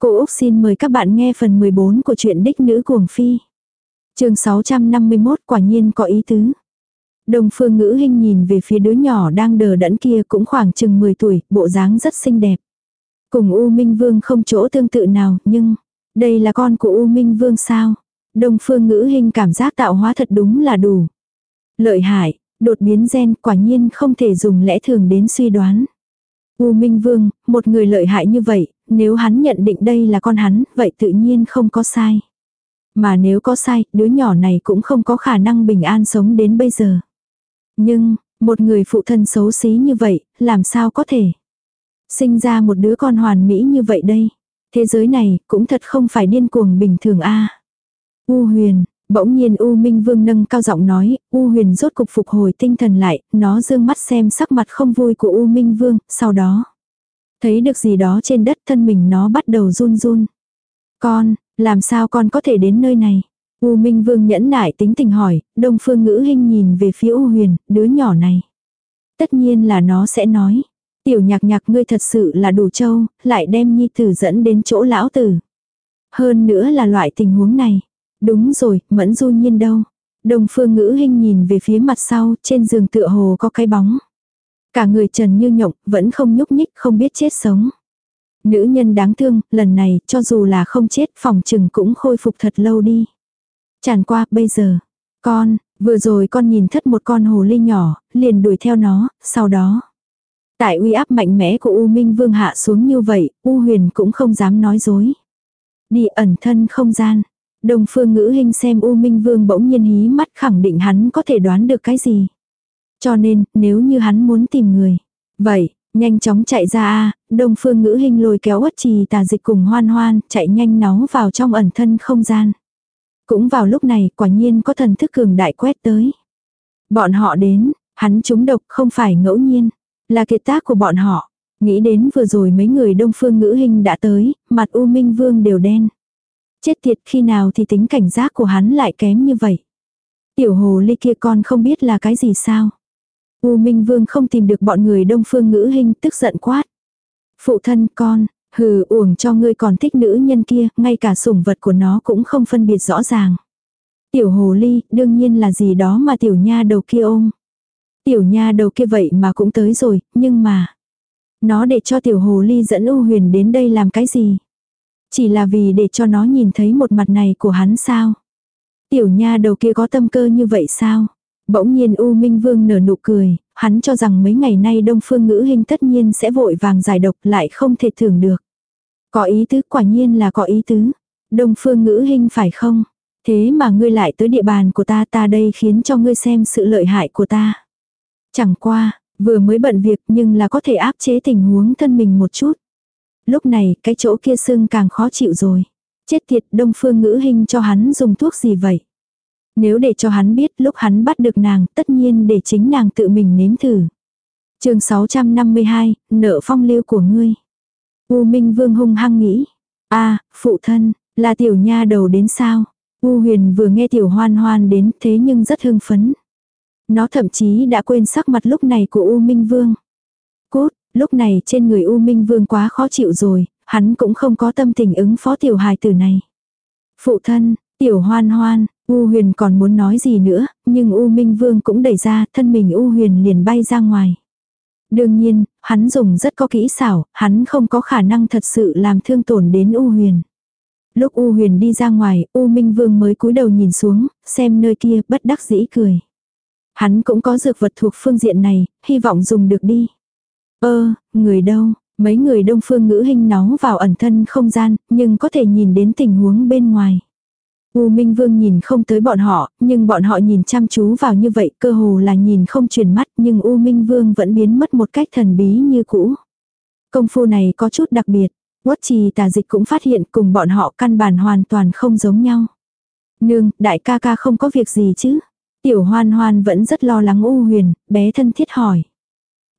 Cô Úc xin mời các bạn nghe phần 14 của truyện Đích Nữ Cuồng Phi. chương 651 quả nhiên có ý tứ. Đồng phương ngữ hình nhìn về phía đứa nhỏ đang đờ đẫn kia cũng khoảng chừng 10 tuổi, bộ dáng rất xinh đẹp. Cùng U Minh Vương không chỗ tương tự nào, nhưng đây là con của U Minh Vương sao? Đồng phương ngữ hình cảm giác tạo hóa thật đúng là đủ. Lợi hại, đột biến gen quả nhiên không thể dùng lẽ thường đến suy đoán. U Minh Vương, một người lợi hại như vậy, nếu hắn nhận định đây là con hắn, vậy tự nhiên không có sai. Mà nếu có sai, đứa nhỏ này cũng không có khả năng bình an sống đến bây giờ. Nhưng, một người phụ thân xấu xí như vậy, làm sao có thể? Sinh ra một đứa con hoàn mỹ như vậy đây. Thế giới này cũng thật không phải điên cuồng bình thường a. U huyền, bỗng nhiên U Minh Vương nâng cao giọng nói, U huyền rốt cục phục hồi tinh thần lại, nó dương mắt xem sắc mặt không vui của U Minh Vương, sau đó. Thấy được gì đó trên đất thân mình nó bắt đầu run run. Con, làm sao con có thể đến nơi này? U Minh Vương nhẫn nại tính tình hỏi, Đông Phương Ngữ Hinh nhìn về phía U Huyền, đứa nhỏ này. Tất nhiên là nó sẽ nói, tiểu nhạc nhạc ngươi thật sự là đủ trâu, lại đem nhi tử dẫn đến chỗ lão tử. Hơn nữa là loại tình huống này. Đúng rồi, mẫn du nhiên đâu. Đông Phương Ngữ Hinh nhìn về phía mặt sau, trên giường tựa hồ có cái bóng. Cả người trần như nhộng, vẫn không nhúc nhích, không biết chết sống. Nữ nhân đáng thương, lần này, cho dù là không chết, phòng trừng cũng khôi phục thật lâu đi. Tràn qua, bây giờ, con, vừa rồi con nhìn thất một con hồ ly nhỏ, liền đuổi theo nó, sau đó. Tại uy áp mạnh mẽ của U Minh Vương hạ xuống như vậy, U Huyền cũng không dám nói dối. Đi ẩn thân không gian. Đồng phương ngữ hình xem U Minh Vương bỗng nhiên hí mắt khẳng định hắn có thể đoán được cái gì. Cho nên, nếu như hắn muốn tìm người. Vậy, nhanh chóng chạy ra a đông phương ngữ hình lôi kéo ất trì tà dịch cùng hoan hoan, chạy nhanh náo vào trong ẩn thân không gian. Cũng vào lúc này, quả nhiên có thần thức cường đại quét tới. Bọn họ đến, hắn trúng độc không phải ngẫu nhiên, là kiệt tác của bọn họ. Nghĩ đến vừa rồi mấy người đông phương ngữ hình đã tới, mặt U Minh Vương đều đen. Chết tiệt khi nào thì tính cảnh giác của hắn lại kém như vậy. Tiểu hồ ly kia con không biết là cái gì sao. U Minh Vương không tìm được bọn người đông phương ngữ hình tức giận quát. Phụ thân con, hừ uổng cho ngươi còn thích nữ nhân kia, ngay cả sủng vật của nó cũng không phân biệt rõ ràng. Tiểu hồ ly, đương nhiên là gì đó mà tiểu nha đầu kia ôm. Tiểu nha đầu kia vậy mà cũng tới rồi, nhưng mà... Nó để cho tiểu hồ ly dẫn U huyền đến đây làm cái gì? Chỉ là vì để cho nó nhìn thấy một mặt này của hắn sao? Tiểu nha đầu kia có tâm cơ như vậy sao? Bỗng nhiên U Minh Vương nở nụ cười, hắn cho rằng mấy ngày nay Đông Phương Ngữ Hình tất nhiên sẽ vội vàng giải độc lại không thể thưởng được. Có ý tứ quả nhiên là có ý tứ. Đông Phương Ngữ Hình phải không? Thế mà ngươi lại tới địa bàn của ta ta đây khiến cho ngươi xem sự lợi hại của ta. Chẳng qua, vừa mới bận việc nhưng là có thể áp chế tình huống thân mình một chút. Lúc này cái chỗ kia sưng càng khó chịu rồi. Chết tiệt Đông Phương Ngữ Hình cho hắn dùng thuốc gì vậy? Nếu để cho hắn biết lúc hắn bắt được nàng, tất nhiên để chính nàng tự mình nếm thử. chương 652, nợ phong lưu của ngươi. U Minh Vương hung hăng nghĩ. a phụ thân, là tiểu nha đầu đến sao? U huyền vừa nghe tiểu hoan hoan đến thế nhưng rất hưng phấn. Nó thậm chí đã quên sắc mặt lúc này của U Minh Vương. Cốt, lúc này trên người U Minh Vương quá khó chịu rồi, hắn cũng không có tâm tình ứng phó tiểu hài tử này. Phụ thân, tiểu hoan hoan, U huyền còn muốn nói gì nữa, nhưng U Minh Vương cũng đẩy ra, thân mình U huyền liền bay ra ngoài. Đương nhiên, hắn dùng rất có kỹ xảo, hắn không có khả năng thật sự làm thương tổn đến U huyền. Lúc U huyền đi ra ngoài, U Minh Vương mới cúi đầu nhìn xuống, xem nơi kia, bất đắc dĩ cười. Hắn cũng có dược vật thuộc phương diện này, hy vọng dùng được đi. Ơ, người đâu, mấy người đông phương ngữ hình nó vào ẩn thân không gian, nhưng có thể nhìn đến tình huống bên ngoài. U Minh Vương nhìn không tới bọn họ, nhưng bọn họ nhìn chăm chú vào như vậy cơ hồ là nhìn không chuyển mắt nhưng U Minh Vương vẫn biến mất một cách thần bí như cũ. Công phu này có chút đặc biệt, Quất trì tà dịch cũng phát hiện cùng bọn họ căn bản hoàn toàn không giống nhau. Nương, đại ca ca không có việc gì chứ? Tiểu hoan hoan vẫn rất lo lắng U huyền, bé thân thiết hỏi.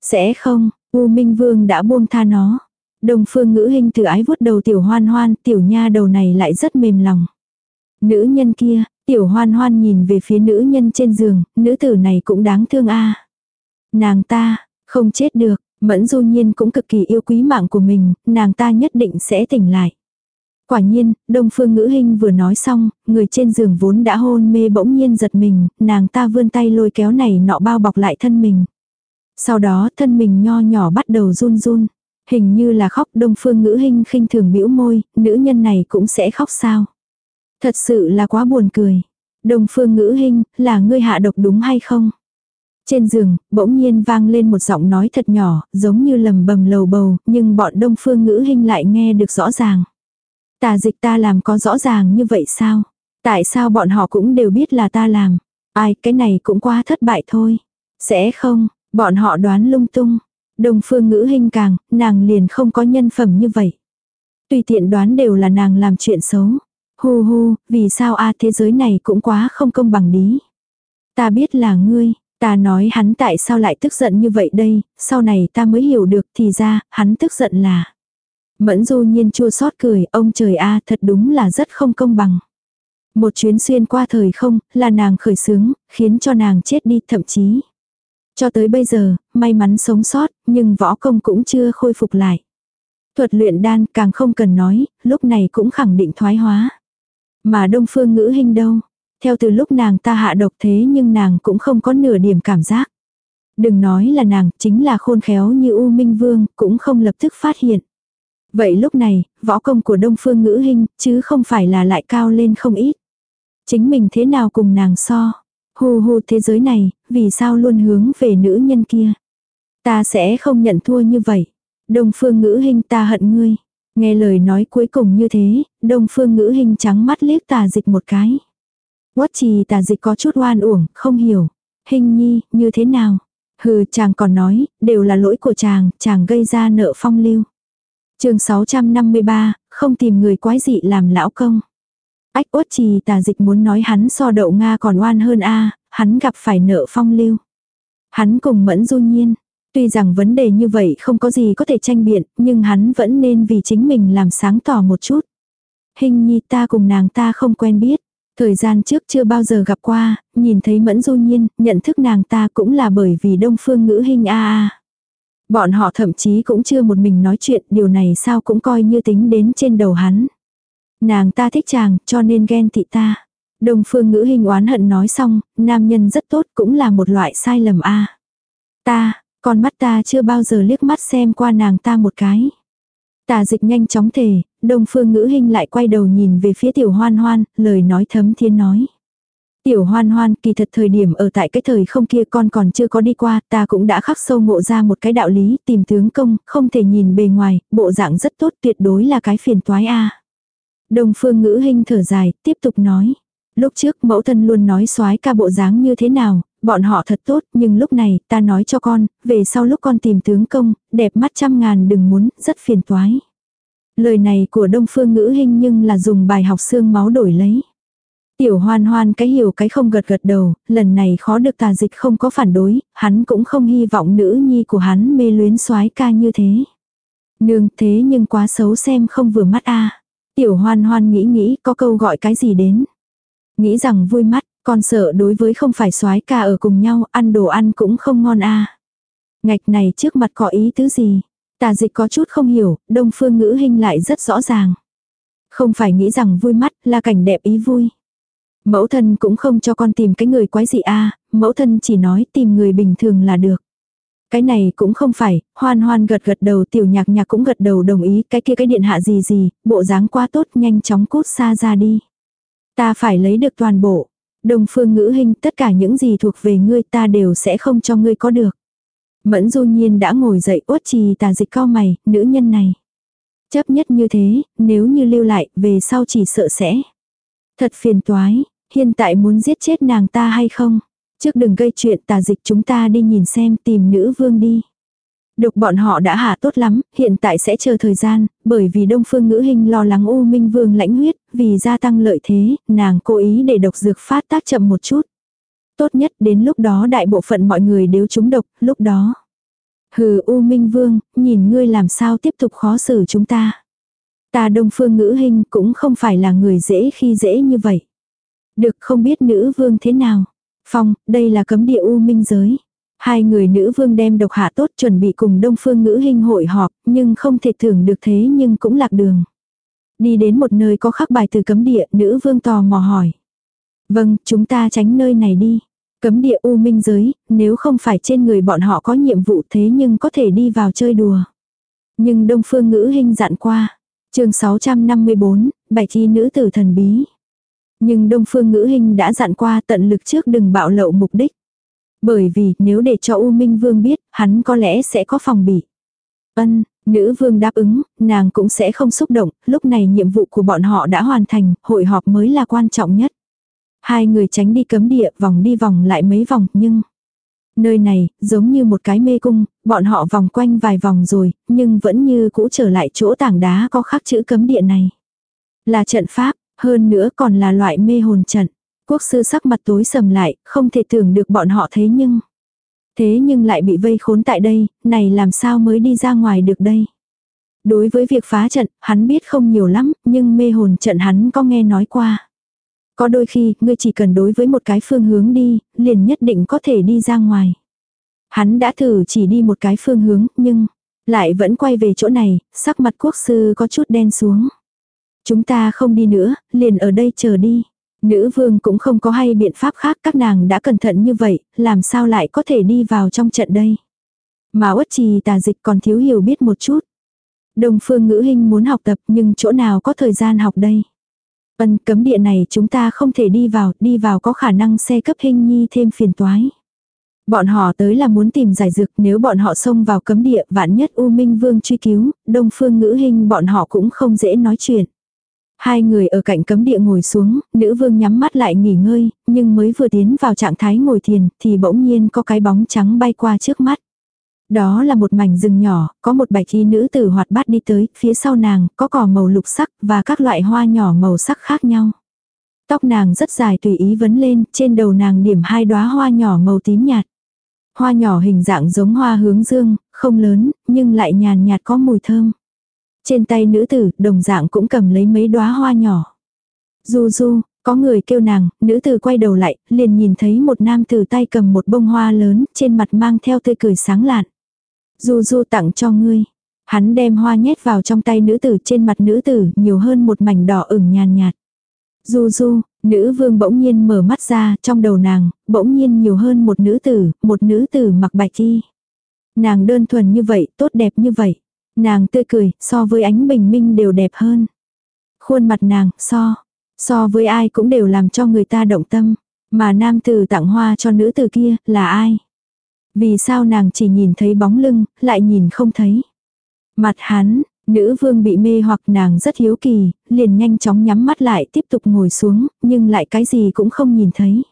Sẽ không, U Minh Vương đã buông tha nó. Đồng phương ngữ hình từ ái vuốt đầu tiểu hoan hoan, tiểu nha đầu này lại rất mềm lòng. Nữ nhân kia, tiểu hoan hoan nhìn về phía nữ nhân trên giường, nữ tử này cũng đáng thương a Nàng ta, không chết được, mẫn du nhiên cũng cực kỳ yêu quý mạng của mình, nàng ta nhất định sẽ tỉnh lại. Quả nhiên, Đông Phương Ngữ Hinh vừa nói xong, người trên giường vốn đã hôn mê bỗng nhiên giật mình, nàng ta vươn tay lôi kéo này nọ bao bọc lại thân mình. Sau đó thân mình nho nhỏ bắt đầu run run. Hình như là khóc Đông Phương Ngữ Hinh khinh thường bĩu môi, nữ nhân này cũng sẽ khóc sao. Thật sự là quá buồn cười. Đông Phương Ngữ hình là ngươi hạ độc đúng hay không? Trên giường, bỗng nhiên vang lên một giọng nói thật nhỏ, giống như lầm bầm lầu bầu, nhưng bọn Đông Phương Ngữ hình lại nghe được rõ ràng. Tà dịch ta làm có rõ ràng như vậy sao? Tại sao bọn họ cũng đều biết là ta làm? Ai, cái này cũng quá thất bại thôi. Sẽ không, bọn họ đoán lung tung. Đông phương ngữ hình càng, nàng liền không có nhân phẩm như vậy. Tùy tiện đoán đều là nàng làm chuyện xấu. Hu hu, vì sao a thế giới này cũng quá không công bằng lý. Ta biết là ngươi, ta nói hắn tại sao lại tức giận như vậy đây, sau này ta mới hiểu được thì ra, hắn tức giận là. Mẫn du nhiên chua xót cười, ông trời a thật đúng là rất không công bằng. Một chuyến xuyên qua thời không, là nàng khởi sướng, khiến cho nàng chết đi thậm chí. Cho tới bây giờ, may mắn sống sót, nhưng võ công cũng chưa khôi phục lại. Thuật luyện đan càng không cần nói, lúc này cũng khẳng định thoái hóa. Mà đông phương ngữ hình đâu. Theo từ lúc nàng ta hạ độc thế nhưng nàng cũng không có nửa điểm cảm giác. Đừng nói là nàng, chính là khôn khéo như U Minh Vương, cũng không lập tức phát hiện. Vậy lúc này, võ công của Đông Phương Ngữ hình chứ không phải là lại cao lên không ít. Chính mình thế nào cùng nàng so. Hù hù thế giới này, vì sao luôn hướng về nữ nhân kia. Ta sẽ không nhận thua như vậy. Đông Phương Ngữ hình ta hận ngươi. Nghe lời nói cuối cùng như thế, Đông Phương Ngữ hình trắng mắt liếc tà dịch một cái. Quất trì tà dịch có chút oan uổng, không hiểu. Hình nhi, như thế nào? Hừ, chàng còn nói, đều là lỗi của chàng, chàng gây ra nợ phong lưu chương 653, không tìm người quái dị làm lão công. Ách uất trì tà dịch muốn nói hắn so đậu Nga còn oan hơn a hắn gặp phải nợ phong lưu. Hắn cùng mẫn du nhiên. Tuy rằng vấn đề như vậy không có gì có thể tranh biện, nhưng hắn vẫn nên vì chính mình làm sáng tỏ một chút. Hình nhi ta cùng nàng ta không quen biết. Thời gian trước chưa bao giờ gặp qua, nhìn thấy mẫn du nhiên, nhận thức nàng ta cũng là bởi vì đông phương ngữ hình a a. Bọn họ thậm chí cũng chưa một mình nói chuyện, điều này sao cũng coi như tính đến trên đầu hắn. Nàng ta thích chàng, cho nên ghen tị ta. Đồng phương ngữ hình oán hận nói xong, nam nhân rất tốt cũng là một loại sai lầm a Ta, con mắt ta chưa bao giờ liếc mắt xem qua nàng ta một cái. Tà dịch nhanh chóng thề, đông phương ngữ hình lại quay đầu nhìn về phía tiểu hoan hoan, lời nói thấm thiên nói. Tiểu hoan hoan kỳ thật thời điểm ở tại cái thời không kia con còn chưa có đi qua, ta cũng đã khắc sâu ngộ ra một cái đạo lý, tìm tướng công, không thể nhìn bề ngoài, bộ dạng rất tốt tuyệt đối là cái phiền toái a. đông phương ngữ hình thở dài, tiếp tục nói. Lúc trước mẫu thân luôn nói soái ca bộ dáng như thế nào, bọn họ thật tốt, nhưng lúc này, ta nói cho con, về sau lúc con tìm tướng công, đẹp mắt trăm ngàn đừng muốn, rất phiền toái. Lời này của đông phương ngữ hình nhưng là dùng bài học xương máu đổi lấy. Tiểu hoan hoan cái hiểu cái không gật gật đầu, lần này khó được tà dịch không có phản đối, hắn cũng không hy vọng nữ nhi của hắn mê luyến soái ca như thế. Nương thế nhưng quá xấu xem không vừa mắt a Tiểu hoan hoan nghĩ nghĩ có câu gọi cái gì đến. Nghĩ rằng vui mắt, con sợ đối với không phải soái ca ở cùng nhau, ăn đồ ăn cũng không ngon a Ngạch này trước mặt có ý tứ gì? Tà dịch có chút không hiểu, đông phương ngữ hình lại rất rõ ràng. Không phải nghĩ rằng vui mắt là cảnh đẹp ý vui. Mẫu thân cũng không cho con tìm cái người quái gì a à, mẫu thân chỉ nói tìm người bình thường là được. Cái này cũng không phải, hoan hoan gật gật đầu tiểu nhạc nhạc cũng gật đầu đồng ý cái kia cái điện hạ gì gì, bộ dáng quá tốt nhanh chóng cút xa ra đi. Ta phải lấy được toàn bộ. Đồng phương ngữ hình tất cả những gì thuộc về ngươi ta đều sẽ không cho ngươi có được. Mẫn du nhiên đã ngồi dậy uất trì tà dịch cao mày, nữ nhân này. Chấp nhất như thế, nếu như lưu lại, về sau chỉ sợ sẽ. Thật phiền toái, hiện tại muốn giết chết nàng ta hay không? Trước đừng gây chuyện tà dịch chúng ta đi nhìn xem tìm nữ vương đi. Độc bọn họ đã hạ tốt lắm, hiện tại sẽ chờ thời gian, bởi vì Đông Phương Ngữ Hình lo lắng U Minh Vương lãnh huyết, vì gia tăng lợi thế, nàng cố ý để độc dược phát tác chậm một chút. Tốt nhất đến lúc đó đại bộ phận mọi người đều trúng độc, lúc đó. Hừ U Minh Vương, nhìn ngươi làm sao tiếp tục khó xử chúng ta. Ta Đông Phương Ngữ Hình cũng không phải là người dễ khi dễ như vậy. Được không biết nữ vương thế nào. Phong, đây là cấm địa u minh giới. Hai người nữ vương đem độc hạ tốt chuẩn bị cùng đông phương ngữ hình hội họp, nhưng không thể thưởng được thế nhưng cũng lạc đường. Đi đến một nơi có khắc bài từ cấm địa, nữ vương tò mò hỏi. Vâng, chúng ta tránh nơi này đi. Cấm địa u minh giới, nếu không phải trên người bọn họ có nhiệm vụ thế nhưng có thể đi vào chơi đùa. Nhưng Đông Phương Ngữ hình dặn qua. chương 654, bài thi nữ tử thần bí. Nhưng Đông Phương Ngữ hình đã dặn qua tận lực trước đừng bạo lộ mục đích. Bởi vì nếu để cho U Minh Vương biết, hắn có lẽ sẽ có phòng bị. Ân, nữ vương đáp ứng, nàng cũng sẽ không xúc động, lúc này nhiệm vụ của bọn họ đã hoàn thành, hội họp mới là quan trọng nhất. Hai người tránh đi cấm địa, vòng đi vòng lại mấy vòng, nhưng... Nơi này, giống như một cái mê cung, bọn họ vòng quanh vài vòng rồi, nhưng vẫn như cũ trở lại chỗ tảng đá có khắc chữ cấm địa này. Là trận pháp, hơn nữa còn là loại mê hồn trận. Quốc sư sắc mặt tối sầm lại, không thể tưởng được bọn họ thế nhưng. Thế nhưng lại bị vây khốn tại đây, này làm sao mới đi ra ngoài được đây. Đối với việc phá trận, hắn biết không nhiều lắm, nhưng mê hồn trận hắn có nghe nói qua. Có đôi khi, ngươi chỉ cần đối với một cái phương hướng đi, liền nhất định có thể đi ra ngoài. Hắn đã thử chỉ đi một cái phương hướng, nhưng lại vẫn quay về chỗ này, sắc mặt quốc sư có chút đen xuống. Chúng ta không đi nữa, liền ở đây chờ đi. Nữ vương cũng không có hay biện pháp khác các nàng đã cẩn thận như vậy, làm sao lại có thể đi vào trong trận đây. Mà uất trì tà dịch còn thiếu hiểu biết một chút. Đồng phương ngữ hình muốn học tập nhưng chỗ nào có thời gian học đây. Vân cấm địa này chúng ta không thể đi vào, đi vào có khả năng xe cấp hình nhi thêm phiền toái. Bọn họ tới là muốn tìm giải dược nếu bọn họ xông vào cấm địa vạn nhất U Minh Vương truy cứu, đông phương ngữ hình bọn họ cũng không dễ nói chuyện. Hai người ở cạnh cấm địa ngồi xuống, nữ vương nhắm mắt lại nghỉ ngơi, nhưng mới vừa tiến vào trạng thái ngồi thiền thì bỗng nhiên có cái bóng trắng bay qua trước mắt. Đó là một mảnh rừng nhỏ, có một bạch y nữ tử hoạt bát đi tới, phía sau nàng có cỏ màu lục sắc và các loại hoa nhỏ màu sắc khác nhau. Tóc nàng rất dài tùy ý vấn lên, trên đầu nàng điểm hai đóa hoa nhỏ màu tím nhạt. Hoa nhỏ hình dạng giống hoa hướng dương, không lớn, nhưng lại nhàn nhạt có mùi thơm. Trên tay nữ tử, đồng dạng cũng cầm lấy mấy đóa hoa nhỏ. Du du, có người kêu nàng, nữ tử quay đầu lại, liền nhìn thấy một nam tử tay cầm một bông hoa lớn, trên mặt mang theo tươi cười sáng lạn. Du du tặng cho ngươi. Hắn đem hoa nhét vào trong tay nữ tử trên mặt nữ tử nhiều hơn một mảnh đỏ ửng nhàn nhạt. Du du, nữ vương bỗng nhiên mở mắt ra, trong đầu nàng, bỗng nhiên nhiều hơn một nữ tử, một nữ tử mặc bạch y. Nàng đơn thuần như vậy, tốt đẹp như vậy. Nàng tươi cười, so với ánh bình minh đều đẹp hơn. Khuôn mặt nàng, so, so với ai cũng đều làm cho người ta động tâm. Mà nam tử tặng hoa cho nữ tử kia, là ai? Vì sao nàng chỉ nhìn thấy bóng lưng, lại nhìn không thấy? Mặt hắn, nữ vương bị mê hoặc nàng rất hiếu kỳ, liền nhanh chóng nhắm mắt lại tiếp tục ngồi xuống, nhưng lại cái gì cũng không nhìn thấy.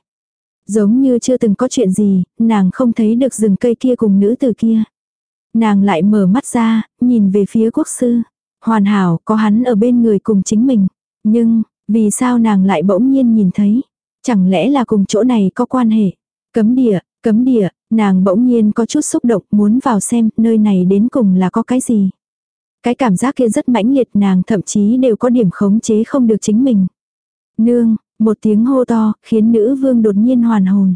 Giống như chưa từng có chuyện gì, nàng không thấy được rừng cây kia cùng nữ tử kia. Nàng lại mở mắt ra, nhìn về phía quốc sư. Hoàn hảo, có hắn ở bên người cùng chính mình. Nhưng, vì sao nàng lại bỗng nhiên nhìn thấy? Chẳng lẽ là cùng chỗ này có quan hệ? Cấm địa, cấm địa, nàng bỗng nhiên có chút xúc động muốn vào xem nơi này đến cùng là có cái gì. Cái cảm giác kia rất mãnh liệt nàng thậm chí đều có điểm khống chế không được chính mình. Nương, một tiếng hô to, khiến nữ vương đột nhiên hoàn hồn.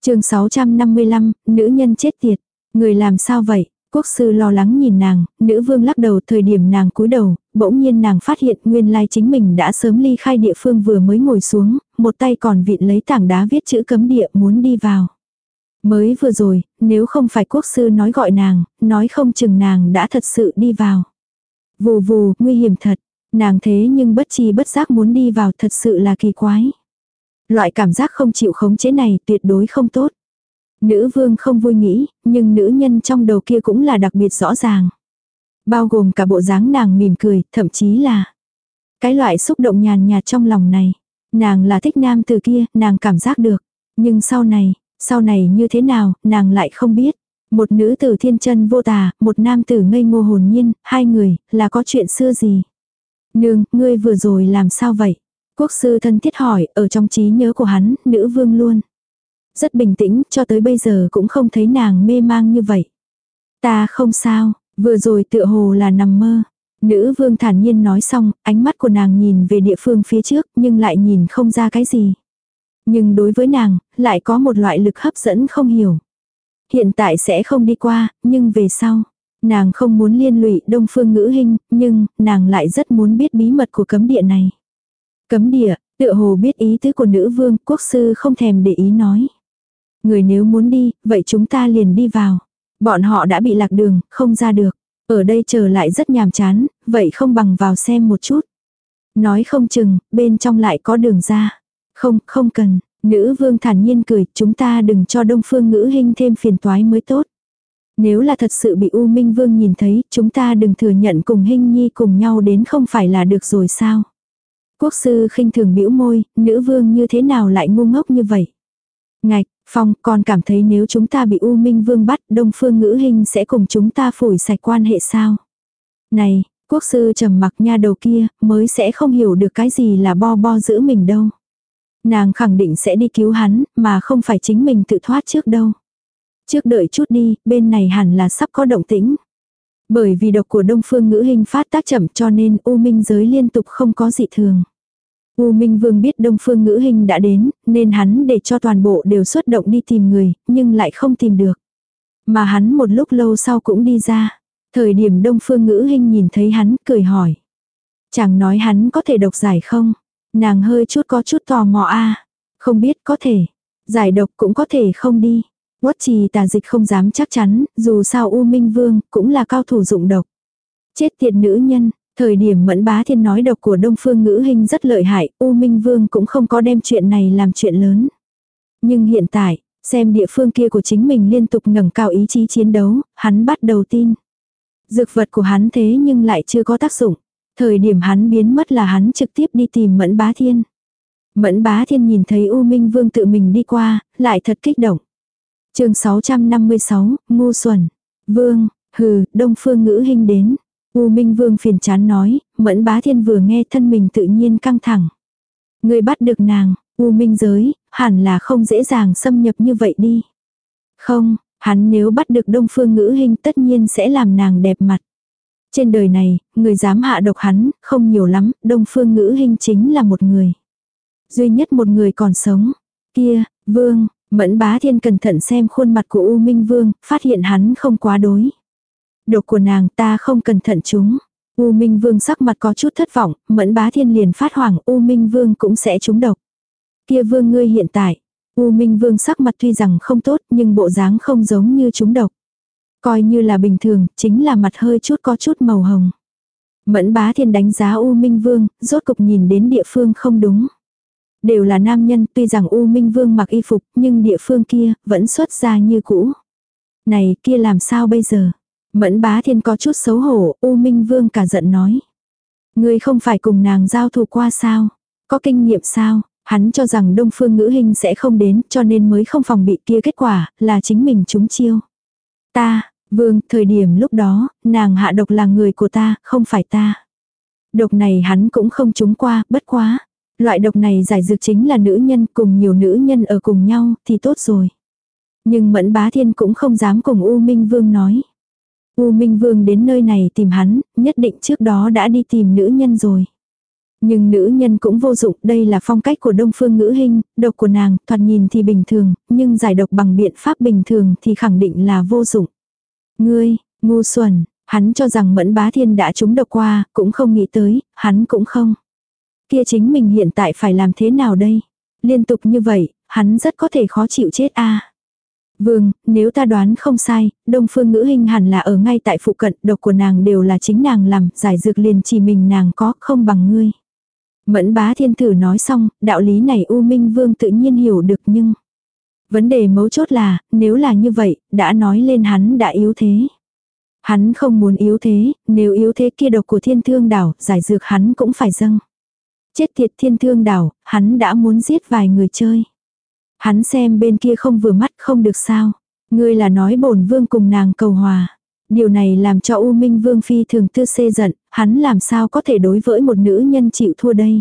chương 655, nữ nhân chết tiệt. Người làm sao vậy? Quốc sư lo lắng nhìn nàng, nữ vương lắc đầu thời điểm nàng cúi đầu, bỗng nhiên nàng phát hiện nguyên lai chính mình đã sớm ly khai địa phương vừa mới ngồi xuống, một tay còn vịn lấy tảng đá viết chữ cấm địa muốn đi vào. Mới vừa rồi, nếu không phải quốc sư nói gọi nàng, nói không chừng nàng đã thật sự đi vào. Vù vù, nguy hiểm thật. Nàng thế nhưng bất chi bất giác muốn đi vào thật sự là kỳ quái. Loại cảm giác không chịu khống chế này tuyệt đối không tốt. Nữ vương không vui nghĩ, nhưng nữ nhân trong đầu kia cũng là đặc biệt rõ ràng. Bao gồm cả bộ dáng nàng mỉm cười, thậm chí là cái loại xúc động nhàn nhạt trong lòng này. Nàng là thích nam từ kia, nàng cảm giác được. Nhưng sau này, sau này như thế nào, nàng lại không biết. Một nữ tử thiên chân vô tà, một nam tử ngây ngô hồn nhiên, hai người, là có chuyện xưa gì. Nương, ngươi vừa rồi làm sao vậy? Quốc sư thân thiết hỏi, ở trong trí nhớ của hắn, nữ vương luôn. Rất bình tĩnh, cho tới bây giờ cũng không thấy nàng mê mang như vậy. Ta không sao, vừa rồi tựa hồ là nằm mơ. Nữ vương thản nhiên nói xong, ánh mắt của nàng nhìn về địa phương phía trước nhưng lại nhìn không ra cái gì. Nhưng đối với nàng, lại có một loại lực hấp dẫn không hiểu. Hiện tại sẽ không đi qua, nhưng về sau. Nàng không muốn liên lụy đông phương ngữ hình, nhưng nàng lại rất muốn biết bí mật của cấm địa này. Cấm địa, tựa hồ biết ý tứ của nữ vương, quốc sư không thèm để ý nói. Người nếu muốn đi, vậy chúng ta liền đi vào. Bọn họ đã bị lạc đường, không ra được. Ở đây chờ lại rất nhàm chán, vậy không bằng vào xem một chút. Nói không chừng, bên trong lại có đường ra. Không, không cần. Nữ vương thản nhiên cười, chúng ta đừng cho đông phương ngữ hình thêm phiền toái mới tốt. Nếu là thật sự bị U Minh Vương nhìn thấy, chúng ta đừng thừa nhận cùng hình nhi cùng nhau đến không phải là được rồi sao. Quốc sư khinh thường bĩu môi, nữ vương như thế nào lại ngu ngốc như vậy. Ngạch, Phong, con cảm thấy nếu chúng ta bị U Minh Vương bắt, Đông Phương Ngữ Hình sẽ cùng chúng ta phủi sạch quan hệ sao? Này, quốc sư trầm mặc nha đầu kia, mới sẽ không hiểu được cái gì là bo bo giữ mình đâu. Nàng khẳng định sẽ đi cứu hắn, mà không phải chính mình tự thoát trước đâu. Trước đợi chút đi, bên này hẳn là sắp có động tĩnh. Bởi vì độc của Đông Phương Ngữ Hình phát tác chậm cho nên U Minh giới liên tục không có dị thường. U Minh Vương biết Đông Phương Ngữ Hình đã đến, nên hắn để cho toàn bộ đều xuất động đi tìm người, nhưng lại không tìm được. Mà hắn một lúc lâu sau cũng đi ra. Thời điểm Đông Phương Ngữ Hình nhìn thấy hắn, cười hỏi. Chẳng nói hắn có thể độc giải không? Nàng hơi chút có chút tò mò a Không biết có thể. Giải độc cũng có thể không đi. Quất trì tà dịch không dám chắc chắn, dù sao U Minh Vương cũng là cao thủ dụng độc. Chết tiệt nữ nhân, Thời điểm mẫn bá thiên nói độc của đông phương ngữ hình rất lợi hại, U Minh Vương cũng không có đem chuyện này làm chuyện lớn. Nhưng hiện tại, xem địa phương kia của chính mình liên tục ngẩng cao ý chí chiến đấu, hắn bắt đầu tin. Dược vật của hắn thế nhưng lại chưa có tác dụng. Thời điểm hắn biến mất là hắn trực tiếp đi tìm mẫn bá thiên. Mẫn bá thiên nhìn thấy U Minh Vương tự mình đi qua, lại thật kích động. chương 656, ngu xuẩn. Vương, hừ, đông phương ngữ hình đến. U Minh Vương phiền chán nói, mẫn bá thiên vừa nghe thân mình tự nhiên căng thẳng. Người bắt được nàng, U Minh giới, hẳn là không dễ dàng xâm nhập như vậy đi. Không, hắn nếu bắt được đông phương ngữ hình tất nhiên sẽ làm nàng đẹp mặt. Trên đời này, người dám hạ độc hắn, không nhiều lắm, đông phương ngữ hình chính là một người. Duy nhất một người còn sống. Kia, vương, mẫn bá thiên cẩn thận xem khuôn mặt của U Minh Vương, phát hiện hắn không quá đối. Độc của nàng ta không cẩn thận chúng. U Minh Vương sắc mặt có chút thất vọng, mẫn bá thiên liền phát hoảng U Minh Vương cũng sẽ trúng độc. Kia vương ngươi hiện tại, U Minh Vương sắc mặt tuy rằng không tốt nhưng bộ dáng không giống như trúng độc. Coi như là bình thường, chính là mặt hơi chút có chút màu hồng. Mẫn bá thiên đánh giá U Minh Vương, rốt cục nhìn đến địa phương không đúng. Đều là nam nhân, tuy rằng U Minh Vương mặc y phục, nhưng địa phương kia, vẫn xuất ra như cũ. Này, kia làm sao bây giờ? Mẫn bá thiên có chút xấu hổ, U Minh Vương cả giận nói. Ngươi không phải cùng nàng giao thủ qua sao? Có kinh nghiệm sao? Hắn cho rằng đông phương ngữ hình sẽ không đến cho nên mới không phòng bị kia kết quả là chính mình trúng chiêu. Ta, vương, thời điểm lúc đó, nàng hạ độc là người của ta, không phải ta. Độc này hắn cũng không trúng qua, bất quá. Loại độc này giải dược chính là nữ nhân cùng nhiều nữ nhân ở cùng nhau thì tốt rồi. Nhưng mẫn bá thiên cũng không dám cùng U Minh Vương nói. U Minh Vương đến nơi này tìm hắn, nhất định trước đó đã đi tìm nữ nhân rồi. Nhưng nữ nhân cũng vô dụng, đây là phong cách của đông phương ngữ hình, độc của nàng, thoạt nhìn thì bình thường, nhưng giải độc bằng biện pháp bình thường thì khẳng định là vô dụng. Ngươi, ngu xuẩn, hắn cho rằng mẫn bá thiên đã trúng độc qua, cũng không nghĩ tới, hắn cũng không. Kia chính mình hiện tại phải làm thế nào đây? Liên tục như vậy, hắn rất có thể khó chịu chết a Vương, nếu ta đoán không sai, đông phương ngữ hình hẳn là ở ngay tại phụ cận, độc của nàng đều là chính nàng làm, giải dược liền chỉ mình nàng có, không bằng ngươi. Mẫn bá thiên thử nói xong, đạo lý này U Minh Vương tự nhiên hiểu được nhưng... Vấn đề mấu chốt là, nếu là như vậy, đã nói lên hắn đã yếu thế. Hắn không muốn yếu thế, nếu yếu thế kia độc của thiên thương đảo, giải dược hắn cũng phải dâng. Chết tiệt thiên thương đảo, hắn đã muốn giết vài người chơi. Hắn xem bên kia không vừa mắt không được sao. Ngươi là nói bổn vương cùng nàng cầu hòa. Điều này làm cho U Minh Vương Phi thường tư xê giận, hắn làm sao có thể đối với một nữ nhân chịu thua đây.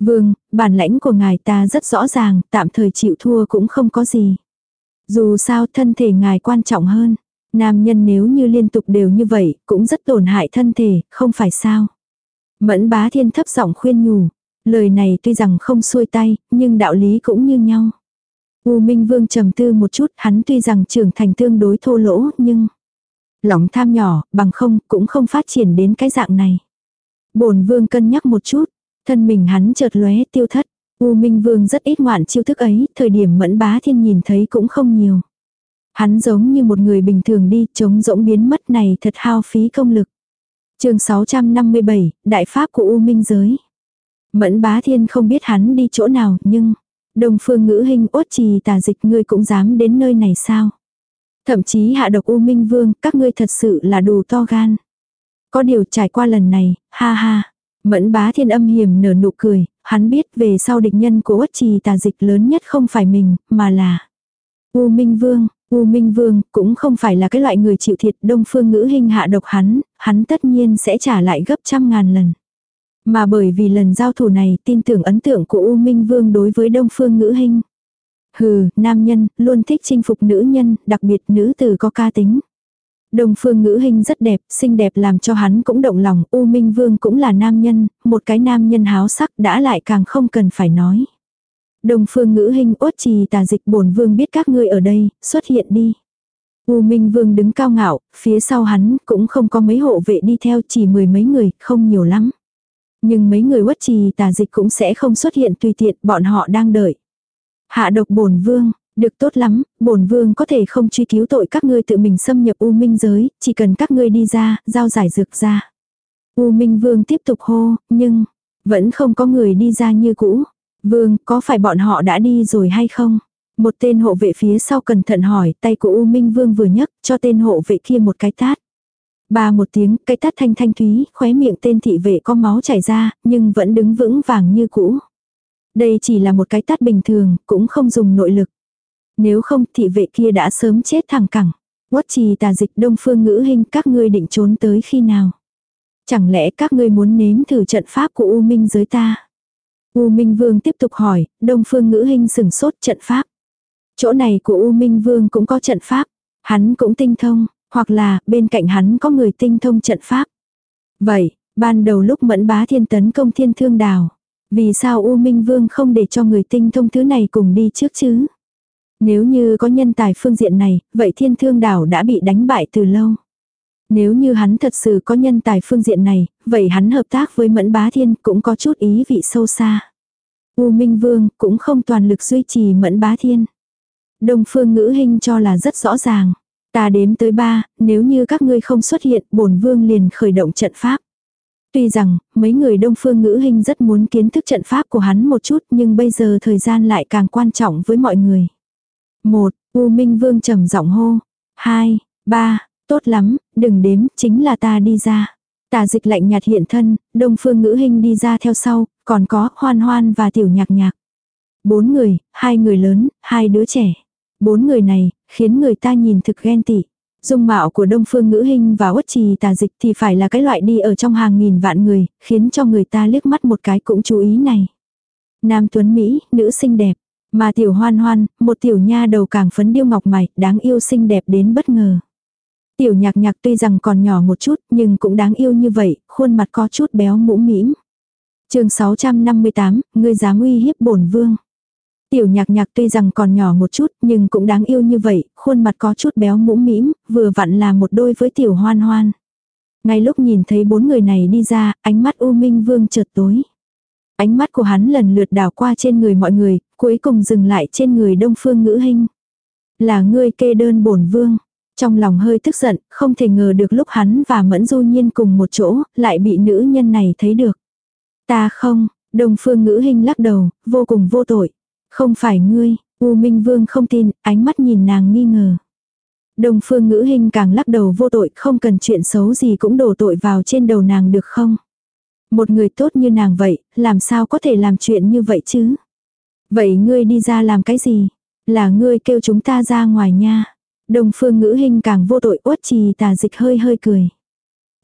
Vương, bản lãnh của ngài ta rất rõ ràng, tạm thời chịu thua cũng không có gì. Dù sao thân thể ngài quan trọng hơn. Nam nhân nếu như liên tục đều như vậy, cũng rất tổn hại thân thể, không phải sao. Mẫn bá thiên thấp giọng khuyên nhủ. Lời này tuy rằng không xuôi tay, nhưng đạo lý cũng như nhau. U Minh Vương trầm tư một chút, hắn tuy rằng trưởng thành tương đối thô lỗ, nhưng Lòng tham nhỏ, bằng không, cũng không phát triển đến cái dạng này. bổn vương cân nhắc một chút, thân mình hắn chợt lóe tiêu thất. U Minh Vương rất ít ngoạn chiêu thức ấy, thời điểm mẫn bá thiên nhìn thấy cũng không nhiều. Hắn giống như một người bình thường đi, chống rỗng biến mất này thật hao phí công lực. chương 657, Đại Pháp của U Minh Giới. Mẫn bá thiên không biết hắn đi chỗ nào, nhưng... Đông phương ngữ hình ốt trì tà dịch ngươi cũng dám đến nơi này sao? Thậm chí hạ độc U Minh Vương, các ngươi thật sự là đủ to gan. Có điều trải qua lần này, ha ha. Mẫn bá thiên âm hiểm nở nụ cười, hắn biết về sau địch nhân của ốt trì tà dịch lớn nhất không phải mình, mà là U Minh Vương. U Minh Vương cũng không phải là cái loại người chịu thiệt đông phương ngữ hình hạ độc hắn, hắn tất nhiên sẽ trả lại gấp trăm ngàn lần. Mà bởi vì lần giao thủ này tin tưởng ấn tượng của U Minh Vương đối với đông phương ngữ Hinh, Hừ, nam nhân, luôn thích chinh phục nữ nhân, đặc biệt nữ tử có ca tính. Đồng phương ngữ hình rất đẹp, xinh đẹp làm cho hắn cũng động lòng, U Minh Vương cũng là nam nhân, một cái nam nhân háo sắc đã lại càng không cần phải nói. Đồng phương ngữ hình ốt trì tà dịch bổn vương biết các ngươi ở đây, xuất hiện đi. U Minh Vương đứng cao ngạo, phía sau hắn cũng không có mấy hộ vệ đi theo chỉ mười mấy người, không nhiều lắm. Nhưng mấy người quất trì tà dịch cũng sẽ không xuất hiện tùy tiện, bọn họ đang đợi. Hạ độc bổn vương, được tốt lắm, bổn vương có thể không truy cứu tội các ngươi tự mình xâm nhập U Minh giới, chỉ cần các ngươi đi ra, giao giải dược ra. U Minh vương tiếp tục hô, nhưng, vẫn không có người đi ra như cũ. Vương, có phải bọn họ đã đi rồi hay không? Một tên hộ vệ phía sau cẩn thận hỏi, tay của U Minh Vương vừa nhấc, cho tên hộ vệ kia một cái tát. Ba một tiếng, cái tát thanh thanh thúy, khóe miệng tên thị vệ có máu chảy ra, nhưng vẫn đứng vững vàng như cũ. Đây chỉ là một cái tát bình thường, cũng không dùng nội lực. Nếu không thị vệ kia đã sớm chết thẳng cẳng. Quất trì tà dịch đông phương ngữ hình các ngươi định trốn tới khi nào? Chẳng lẽ các ngươi muốn nếm thử trận pháp của U Minh giới ta? U Minh Vương tiếp tục hỏi, đông phương ngữ hình sừng sốt trận pháp. Chỗ này của U Minh Vương cũng có trận pháp. Hắn cũng tinh thông, hoặc là bên cạnh hắn có người tinh thông trận pháp. Vậy, ban đầu lúc mẫn bá thiên tấn công thiên thương đào. Vì sao U Minh Vương không để cho người tinh thông thứ này cùng đi trước chứ? Nếu như có nhân tài phương diện này, vậy thiên thương đảo đã bị đánh bại từ lâu. Nếu như hắn thật sự có nhân tài phương diện này, vậy hắn hợp tác với Mẫn Bá Thiên cũng có chút ý vị sâu xa. U Minh Vương cũng không toàn lực duy trì Mẫn Bá Thiên. Đông phương ngữ hình cho là rất rõ ràng. Ta đếm tới ba, nếu như các ngươi không xuất hiện, bổn vương liền khởi động trận pháp. Tuy rằng, mấy người đông phương ngữ hình rất muốn kiến thức trận pháp của hắn một chút nhưng bây giờ thời gian lại càng quan trọng với mọi người. Một, U Minh Vương trầm giọng hô. Hai, ba, tốt lắm, đừng đếm, chính là ta đi ra. Tà dịch lạnh nhạt hiện thân, đông phương ngữ hình đi ra theo sau, còn có hoan hoan và tiểu nhạc nhạc. Bốn người, hai người lớn, hai đứa trẻ. Bốn người này, khiến người ta nhìn thực ghen tị. Dung mạo của đông phương ngữ hình và uất trì tà dịch thì phải là cái loại đi ở trong hàng nghìn vạn người, khiến cho người ta liếc mắt một cái cũng chú ý này. Nam tuấn Mỹ, nữ xinh đẹp. Mà tiểu hoan hoan, một tiểu nha đầu càng phấn điêu ngọc mày, đáng yêu xinh đẹp đến bất ngờ. Tiểu nhạc nhạc tuy rằng còn nhỏ một chút nhưng cũng đáng yêu như vậy, khuôn mặt có chút béo mũ mĩm. chương 658, ngươi dám uy hiếp bổn vương. Tiểu nhạc nhạc tuy rằng còn nhỏ một chút nhưng cũng đáng yêu như vậy, khuôn mặt có chút béo mũm mĩm, vừa vặn là một đôi với tiểu hoan hoan. Ngay lúc nhìn thấy bốn người này đi ra, ánh mắt U Minh Vương chợt tối. Ánh mắt của hắn lần lượt đảo qua trên người mọi người, cuối cùng dừng lại trên người đông phương ngữ hình. Là ngươi kê đơn bổn vương. Trong lòng hơi tức giận, không thể ngờ được lúc hắn và Mẫn Du Nhiên cùng một chỗ, lại bị nữ nhân này thấy được. Ta không, đông phương ngữ hình lắc đầu, vô cùng vô tội. Không phải ngươi, U Minh Vương không tin, ánh mắt nhìn nàng nghi ngờ. Đông phương ngữ hình càng lắc đầu vô tội, không cần chuyện xấu gì cũng đổ tội vào trên đầu nàng được không? Một người tốt như nàng vậy, làm sao có thể làm chuyện như vậy chứ? Vậy ngươi đi ra làm cái gì? Là ngươi kêu chúng ta ra ngoài nha. Đồng phương ngữ hình càng vô tội uất trì tà dịch hơi hơi cười.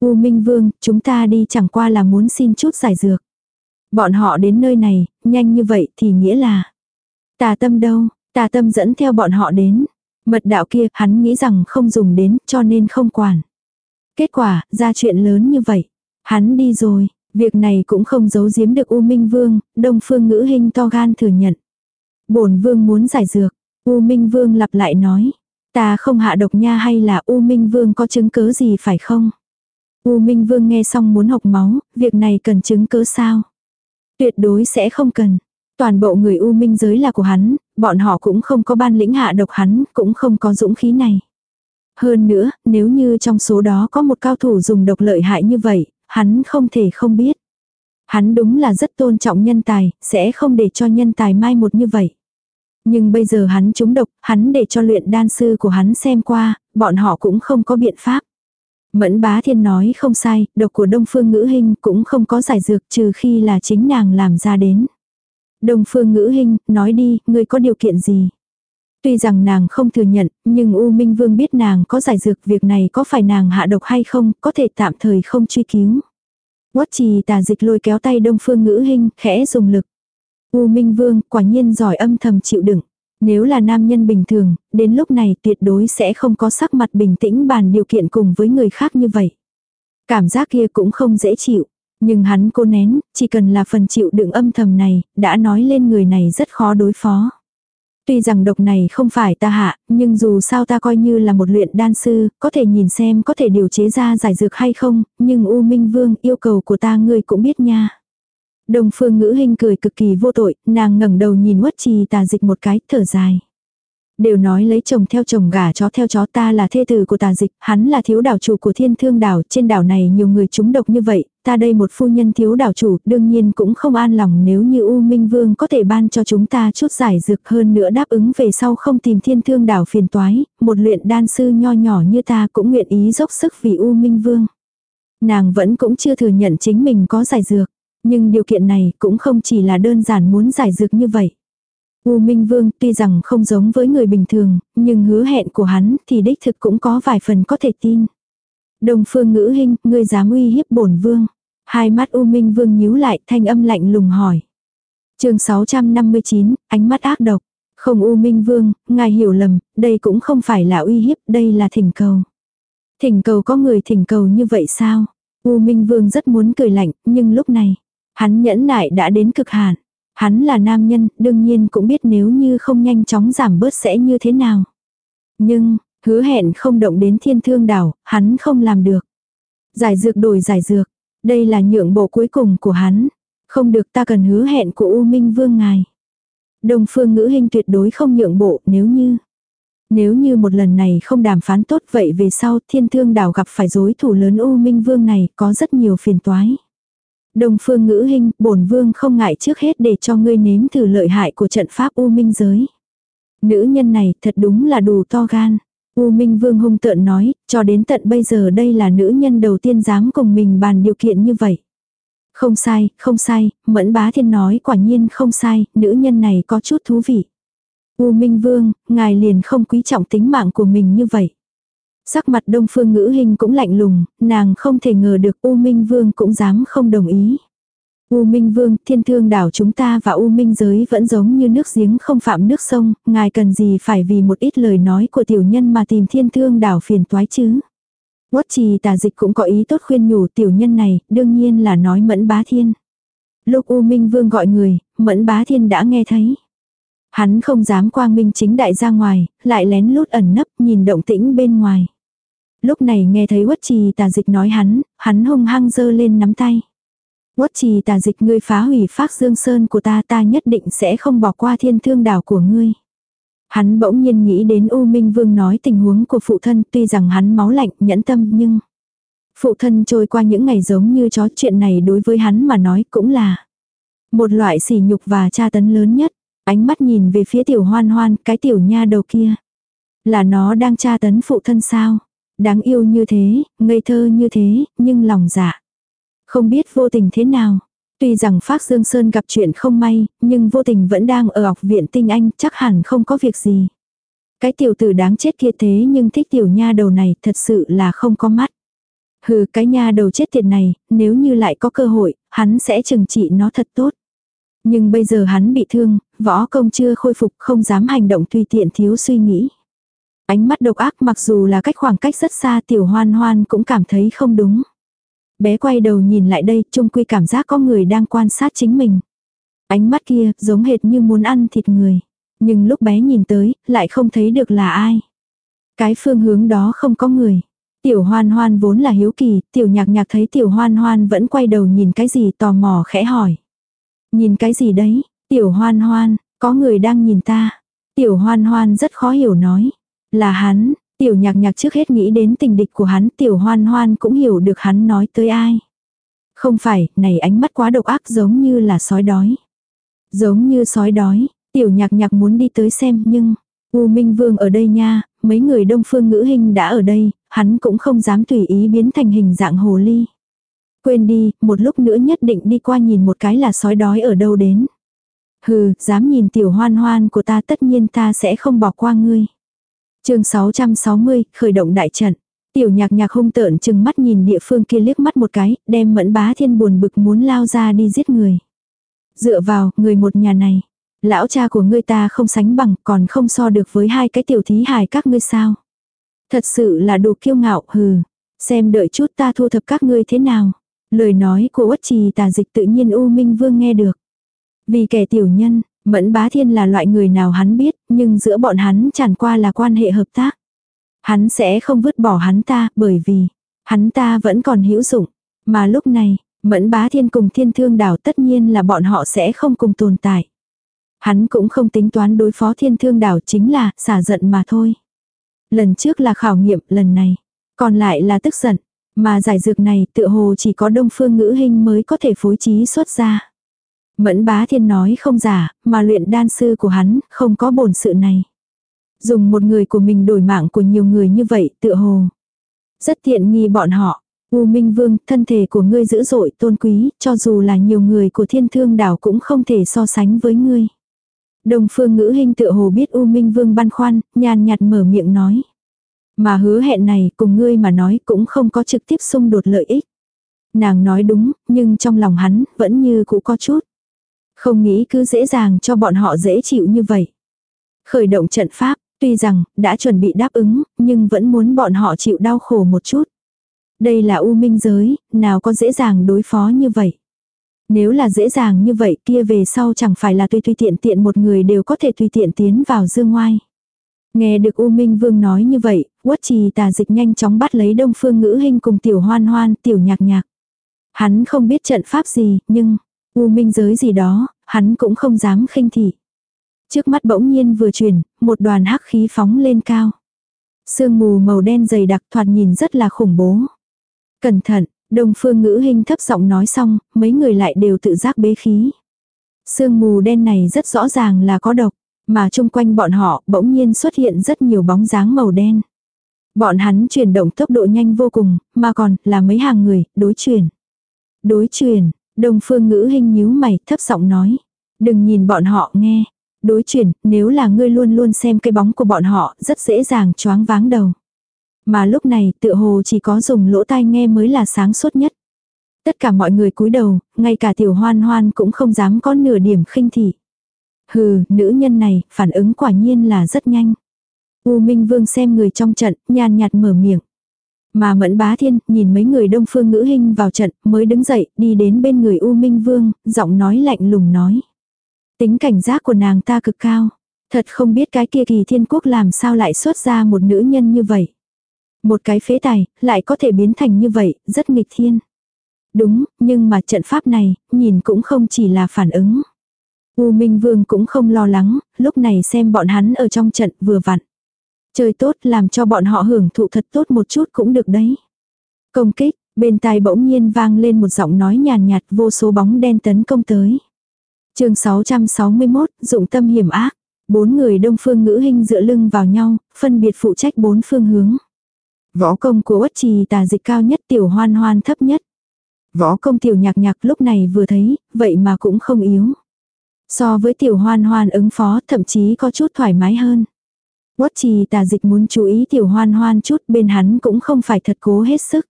U Minh Vương, chúng ta đi chẳng qua là muốn xin chút giải dược. Bọn họ đến nơi này, nhanh như vậy thì nghĩa là. Tà tâm đâu, tà tâm dẫn theo bọn họ đến. Mật đạo kia, hắn nghĩ rằng không dùng đến, cho nên không quản. Kết quả, ra chuyện lớn như vậy. Hắn đi rồi, Việc này cũng không giấu giếm được U Minh Vương, Đông Phương Ngữ Hinh to gan thừa nhận. Bổn Vương muốn giải dược, U Minh Vương lặp lại nói. Ta không hạ độc nha hay là U Minh Vương có chứng cứ gì phải không? U Minh Vương nghe xong muốn học máu, việc này cần chứng cứ sao? Tuyệt đối sẽ không cần. Toàn bộ người U Minh giới là của hắn, bọn họ cũng không có ban lĩnh hạ độc hắn, cũng không có dũng khí này. Hơn nữa, nếu như trong số đó có một cao thủ dùng độc lợi hại như vậy, hắn không thể không biết. Hắn đúng là rất tôn trọng nhân tài, sẽ không để cho nhân tài mai một như vậy. Nhưng bây giờ hắn trúng độc, hắn để cho luyện đan sư của hắn xem qua, bọn họ cũng không có biện pháp. Mẫn bá thiên nói không sai, độc của đông phương ngữ hình cũng không có giải dược trừ khi là chính nàng làm ra đến. Đông phương ngữ hình, nói đi, ngươi có điều kiện gì? Tuy rằng nàng không thừa nhận, nhưng U Minh Vương biết nàng có giải dược việc này có phải nàng hạ độc hay không, có thể tạm thời không truy cứu. Quất trì tà dịch lôi kéo tay đông phương ngữ hình, khẽ dùng lực. U Minh Vương quả nhiên giỏi âm thầm chịu đựng. Nếu là nam nhân bình thường, đến lúc này tuyệt đối sẽ không có sắc mặt bình tĩnh bàn điều kiện cùng với người khác như vậy. Cảm giác kia cũng không dễ chịu. Nhưng hắn cô nén, chỉ cần là phần chịu đựng âm thầm này, đã nói lên người này rất khó đối phó. Tuy rằng độc này không phải ta hạ, nhưng dù sao ta coi như là một luyện đan sư, có thể nhìn xem có thể điều chế ra giải dược hay không, nhưng U Minh Vương yêu cầu của ta ngươi cũng biết nha. Đồng phương ngữ hình cười cực kỳ vô tội, nàng ngẩng đầu nhìn quất trì tà dịch một cái, thở dài. Đều nói lấy chồng theo chồng gả chó theo chó ta là thê tử của tà dịch, hắn là thiếu đảo chủ của thiên thương đảo, trên đảo này nhiều người trúng độc như vậy, ta đây một phu nhân thiếu đảo chủ, đương nhiên cũng không an lòng nếu như U Minh Vương có thể ban cho chúng ta chút giải dược hơn nữa đáp ứng về sau không tìm thiên thương đảo phiền toái, một luyện đan sư nho nhỏ như ta cũng nguyện ý dốc sức vì U Minh Vương. Nàng vẫn cũng chưa thừa nhận chính mình có giải dược. Nhưng điều kiện này cũng không chỉ là đơn giản muốn giải dược như vậy. U Minh Vương tuy rằng không giống với người bình thường, nhưng hứa hẹn của hắn thì đích thực cũng có vài phần có thể tin. Đồng phương ngữ hình, ngươi dám uy hiếp bổn vương. Hai mắt U Minh Vương nhíu lại thanh âm lạnh lùng hỏi. chương 659, ánh mắt ác độc. Không U Minh Vương, ngài hiểu lầm, đây cũng không phải là uy hiếp, đây là thỉnh cầu. Thỉnh cầu có người thỉnh cầu như vậy sao? U Minh Vương rất muốn cười lạnh, nhưng lúc này, Hắn nhẫn nại đã đến cực hạn. Hắn là nam nhân, đương nhiên cũng biết nếu như không nhanh chóng giảm bớt sẽ như thế nào. Nhưng, hứa hẹn không động đến thiên thương đảo, hắn không làm được. Giải dược đổi giải dược, đây là nhượng bộ cuối cùng của hắn. Không được ta cần hứa hẹn của U Minh Vương ngài. Đông phương ngữ hình tuyệt đối không nhượng bộ nếu như. Nếu như một lần này không đàm phán tốt vậy về sau thiên thương đảo gặp phải rối thủ lớn U Minh Vương này có rất nhiều phiền toái. Đồng phương ngữ hình, bổn vương không ngại trước hết để cho ngươi nếm thử lợi hại của trận pháp U Minh giới. Nữ nhân này thật đúng là đủ to gan. U Minh Vương hung tợn nói, cho đến tận bây giờ đây là nữ nhân đầu tiên dám cùng mình bàn điều kiện như vậy. Không sai, không sai, Mẫn Bá Thiên nói quả nhiên không sai, nữ nhân này có chút thú vị. U Minh Vương, ngài liền không quý trọng tính mạng của mình như vậy. Sắc mặt đông phương ngữ hình cũng lạnh lùng, nàng không thể ngờ được U Minh Vương cũng dám không đồng ý. U Minh Vương, thiên thương đảo chúng ta và U Minh giới vẫn giống như nước giếng không phạm nước sông, ngài cần gì phải vì một ít lời nói của tiểu nhân mà tìm thiên thương đảo phiền toái chứ. Quất trì tà dịch cũng có ý tốt khuyên nhủ tiểu nhân này, đương nhiên là nói mẫn bá thiên. Lúc U Minh Vương gọi người, mẫn bá thiên đã nghe thấy. Hắn không dám quang minh chính đại ra ngoài, lại lén lút ẩn nấp nhìn động tĩnh bên ngoài. Lúc này nghe thấy quất trì tà dịch nói hắn, hắn hung hăng giơ lên nắm tay. Quất trì tà dịch ngươi phá hủy phác dương sơn của ta ta nhất định sẽ không bỏ qua thiên thương đảo của ngươi. Hắn bỗng nhiên nghĩ đến U Minh Vương nói tình huống của phụ thân tuy rằng hắn máu lạnh nhẫn tâm nhưng... Phụ thân trôi qua những ngày giống như chó chuyện này đối với hắn mà nói cũng là một loại sỉ nhục và tra tấn lớn nhất. Ánh mắt nhìn về phía tiểu hoan hoan, cái tiểu nha đầu kia. Là nó đang tra tấn phụ thân sao? Đáng yêu như thế, ngây thơ như thế, nhưng lòng dạ. Không biết vô tình thế nào. Tuy rằng Phác Dương Sơn gặp chuyện không may, nhưng vô tình vẫn đang ở học viện tinh anh, chắc hẳn không có việc gì. Cái tiểu tử đáng chết kia thế nhưng thích tiểu nha đầu này thật sự là không có mắt. Hừ cái nha đầu chết tiệt này, nếu như lại có cơ hội, hắn sẽ trừng trị nó thật tốt. Nhưng bây giờ hắn bị thương, võ công chưa khôi phục không dám hành động tùy tiện thiếu suy nghĩ. Ánh mắt độc ác mặc dù là cách khoảng cách rất xa tiểu hoan hoan cũng cảm thấy không đúng. Bé quay đầu nhìn lại đây trung quy cảm giác có người đang quan sát chính mình. Ánh mắt kia giống hệt như muốn ăn thịt người. Nhưng lúc bé nhìn tới lại không thấy được là ai. Cái phương hướng đó không có người. Tiểu hoan hoan vốn là hiếu kỳ, tiểu nhạc nhạc thấy tiểu hoan hoan vẫn quay đầu nhìn cái gì tò mò khẽ hỏi. Nhìn cái gì đấy, tiểu hoan hoan, có người đang nhìn ta. Tiểu hoan hoan rất khó hiểu nói. Là hắn, tiểu nhạc nhạc trước hết nghĩ đến tình địch của hắn, tiểu hoan hoan cũng hiểu được hắn nói tới ai. Không phải, này ánh mắt quá độc ác giống như là sói đói. Giống như sói đói, tiểu nhạc nhạc muốn đi tới xem nhưng, U Minh Vương ở đây nha, mấy người đông phương ngữ hình đã ở đây, hắn cũng không dám tùy ý biến thành hình dạng hồ ly. Quên đi, một lúc nữa nhất định đi qua nhìn một cái là sói đói ở đâu đến. Hừ, dám nhìn tiểu hoan hoan của ta tất nhiên ta sẽ không bỏ qua ngươi. chương 660, khởi động đại trận. Tiểu nhạc nhạc hung tợn chừng mắt nhìn địa phương kia liếc mắt một cái, đem mẫn bá thiên buồn bực muốn lao ra đi giết người. Dựa vào, người một nhà này. Lão cha của ngươi ta không sánh bằng, còn không so được với hai cái tiểu thí hài các ngươi sao. Thật sự là đủ kiêu ngạo, hừ. Xem đợi chút ta thu thập các ngươi thế nào. Lời nói của uất trì tà dịch tự nhiên U Minh Vương nghe được. Vì kẻ tiểu nhân, Mẫn Bá Thiên là loại người nào hắn biết, nhưng giữa bọn hắn chẳng qua là quan hệ hợp tác. Hắn sẽ không vứt bỏ hắn ta, bởi vì, hắn ta vẫn còn hữu dụng. Mà lúc này, Mẫn Bá Thiên cùng Thiên Thương Đảo tất nhiên là bọn họ sẽ không cùng tồn tại. Hắn cũng không tính toán đối phó Thiên Thương Đảo chính là xả giận mà thôi. Lần trước là khảo nghiệm, lần này, còn lại là tức giận. Mà giải dược này tựa hồ chỉ có đông phương ngữ hình mới có thể phối trí xuất ra. Mẫn bá thiên nói không giả, mà luyện đan sư của hắn không có bổn sự này. Dùng một người của mình đổi mạng của nhiều người như vậy tựa hồ. Rất tiện nghi bọn họ. U Minh Vương, thân thể của ngươi dữ dội tôn quý, cho dù là nhiều người của thiên thương đảo cũng không thể so sánh với ngươi. Đồng phương ngữ hình tựa hồ biết U Minh Vương băn khoăn, nhàn nhạt mở miệng nói. Mà hứa hẹn này cùng ngươi mà nói cũng không có trực tiếp xung đột lợi ích. Nàng nói đúng, nhưng trong lòng hắn vẫn như cũ có chút. Không nghĩ cứ dễ dàng cho bọn họ dễ chịu như vậy. Khởi động trận pháp, tuy rằng đã chuẩn bị đáp ứng, nhưng vẫn muốn bọn họ chịu đau khổ một chút. Đây là u minh giới, nào có dễ dàng đối phó như vậy. Nếu là dễ dàng như vậy kia về sau chẳng phải là tùy tùy tiện tiện một người đều có thể tùy tiện tiến vào dương ngoai. Nghe được U Minh Vương nói như vậy, quất trì tà dịch nhanh chóng bắt lấy đông phương ngữ hình cùng tiểu hoan hoan, tiểu nhạc nhạc. Hắn không biết trận pháp gì, nhưng, U Minh giới gì đó, hắn cũng không dám khinh thị. Trước mắt bỗng nhiên vừa chuyển, một đoàn hắc khí phóng lên cao. Sương mù màu đen dày đặc thoạt nhìn rất là khủng bố. Cẩn thận, đông phương ngữ hình thấp giọng nói xong, mấy người lại đều tự giác bế khí. Sương mù đen này rất rõ ràng là có độc. Mà chung quanh bọn họ bỗng nhiên xuất hiện rất nhiều bóng dáng màu đen. Bọn hắn chuyển động tốc độ nhanh vô cùng, mà còn là mấy hàng người, đối chuyển. Đối chuyển, đồng phương ngữ hình nhíu mày thấp giọng nói. Đừng nhìn bọn họ nghe. Đối chuyển, nếu là ngươi luôn luôn xem cái bóng của bọn họ, rất dễ dàng choáng váng đầu. Mà lúc này tựa hồ chỉ có dùng lỗ tai nghe mới là sáng suốt nhất. Tất cả mọi người cúi đầu, ngay cả tiểu hoan hoan cũng không dám có nửa điểm khinh thị. Hừ, nữ nhân này, phản ứng quả nhiên là rất nhanh. U Minh Vương xem người trong trận, nhàn nhạt mở miệng. Mà Mẫn Bá Thiên nhìn mấy người đông phương ngữ hình vào trận, mới đứng dậy, đi đến bên người U Minh Vương, giọng nói lạnh lùng nói. Tính cảnh giác của nàng ta cực cao. Thật không biết cái kia kỳ thiên quốc làm sao lại xuất ra một nữ nhân như vậy. Một cái phế tài, lại có thể biến thành như vậy, rất nghịch thiên. Đúng, nhưng mà trận pháp này, nhìn cũng không chỉ là phản ứng. U Minh Vương cũng không lo lắng, lúc này xem bọn hắn ở trong trận vừa vặn. Chơi tốt làm cho bọn họ hưởng thụ thật tốt một chút cũng được đấy. Công kích, bên tai bỗng nhiên vang lên một giọng nói nhàn nhạt vô số bóng đen tấn công tới. chương 661, dụng tâm hiểm ác. Bốn người đông phương ngữ hình dựa lưng vào nhau, phân biệt phụ trách bốn phương hướng. Võ công của uất trì tà dịch cao nhất tiểu hoan hoan thấp nhất. Võ công tiểu nhạc nhạc lúc này vừa thấy, vậy mà cũng không yếu. So với tiểu hoan hoan ứng phó thậm chí có chút thoải mái hơn. Quất trì tà dịch muốn chú ý tiểu hoan hoan chút bên hắn cũng không phải thật cố hết sức.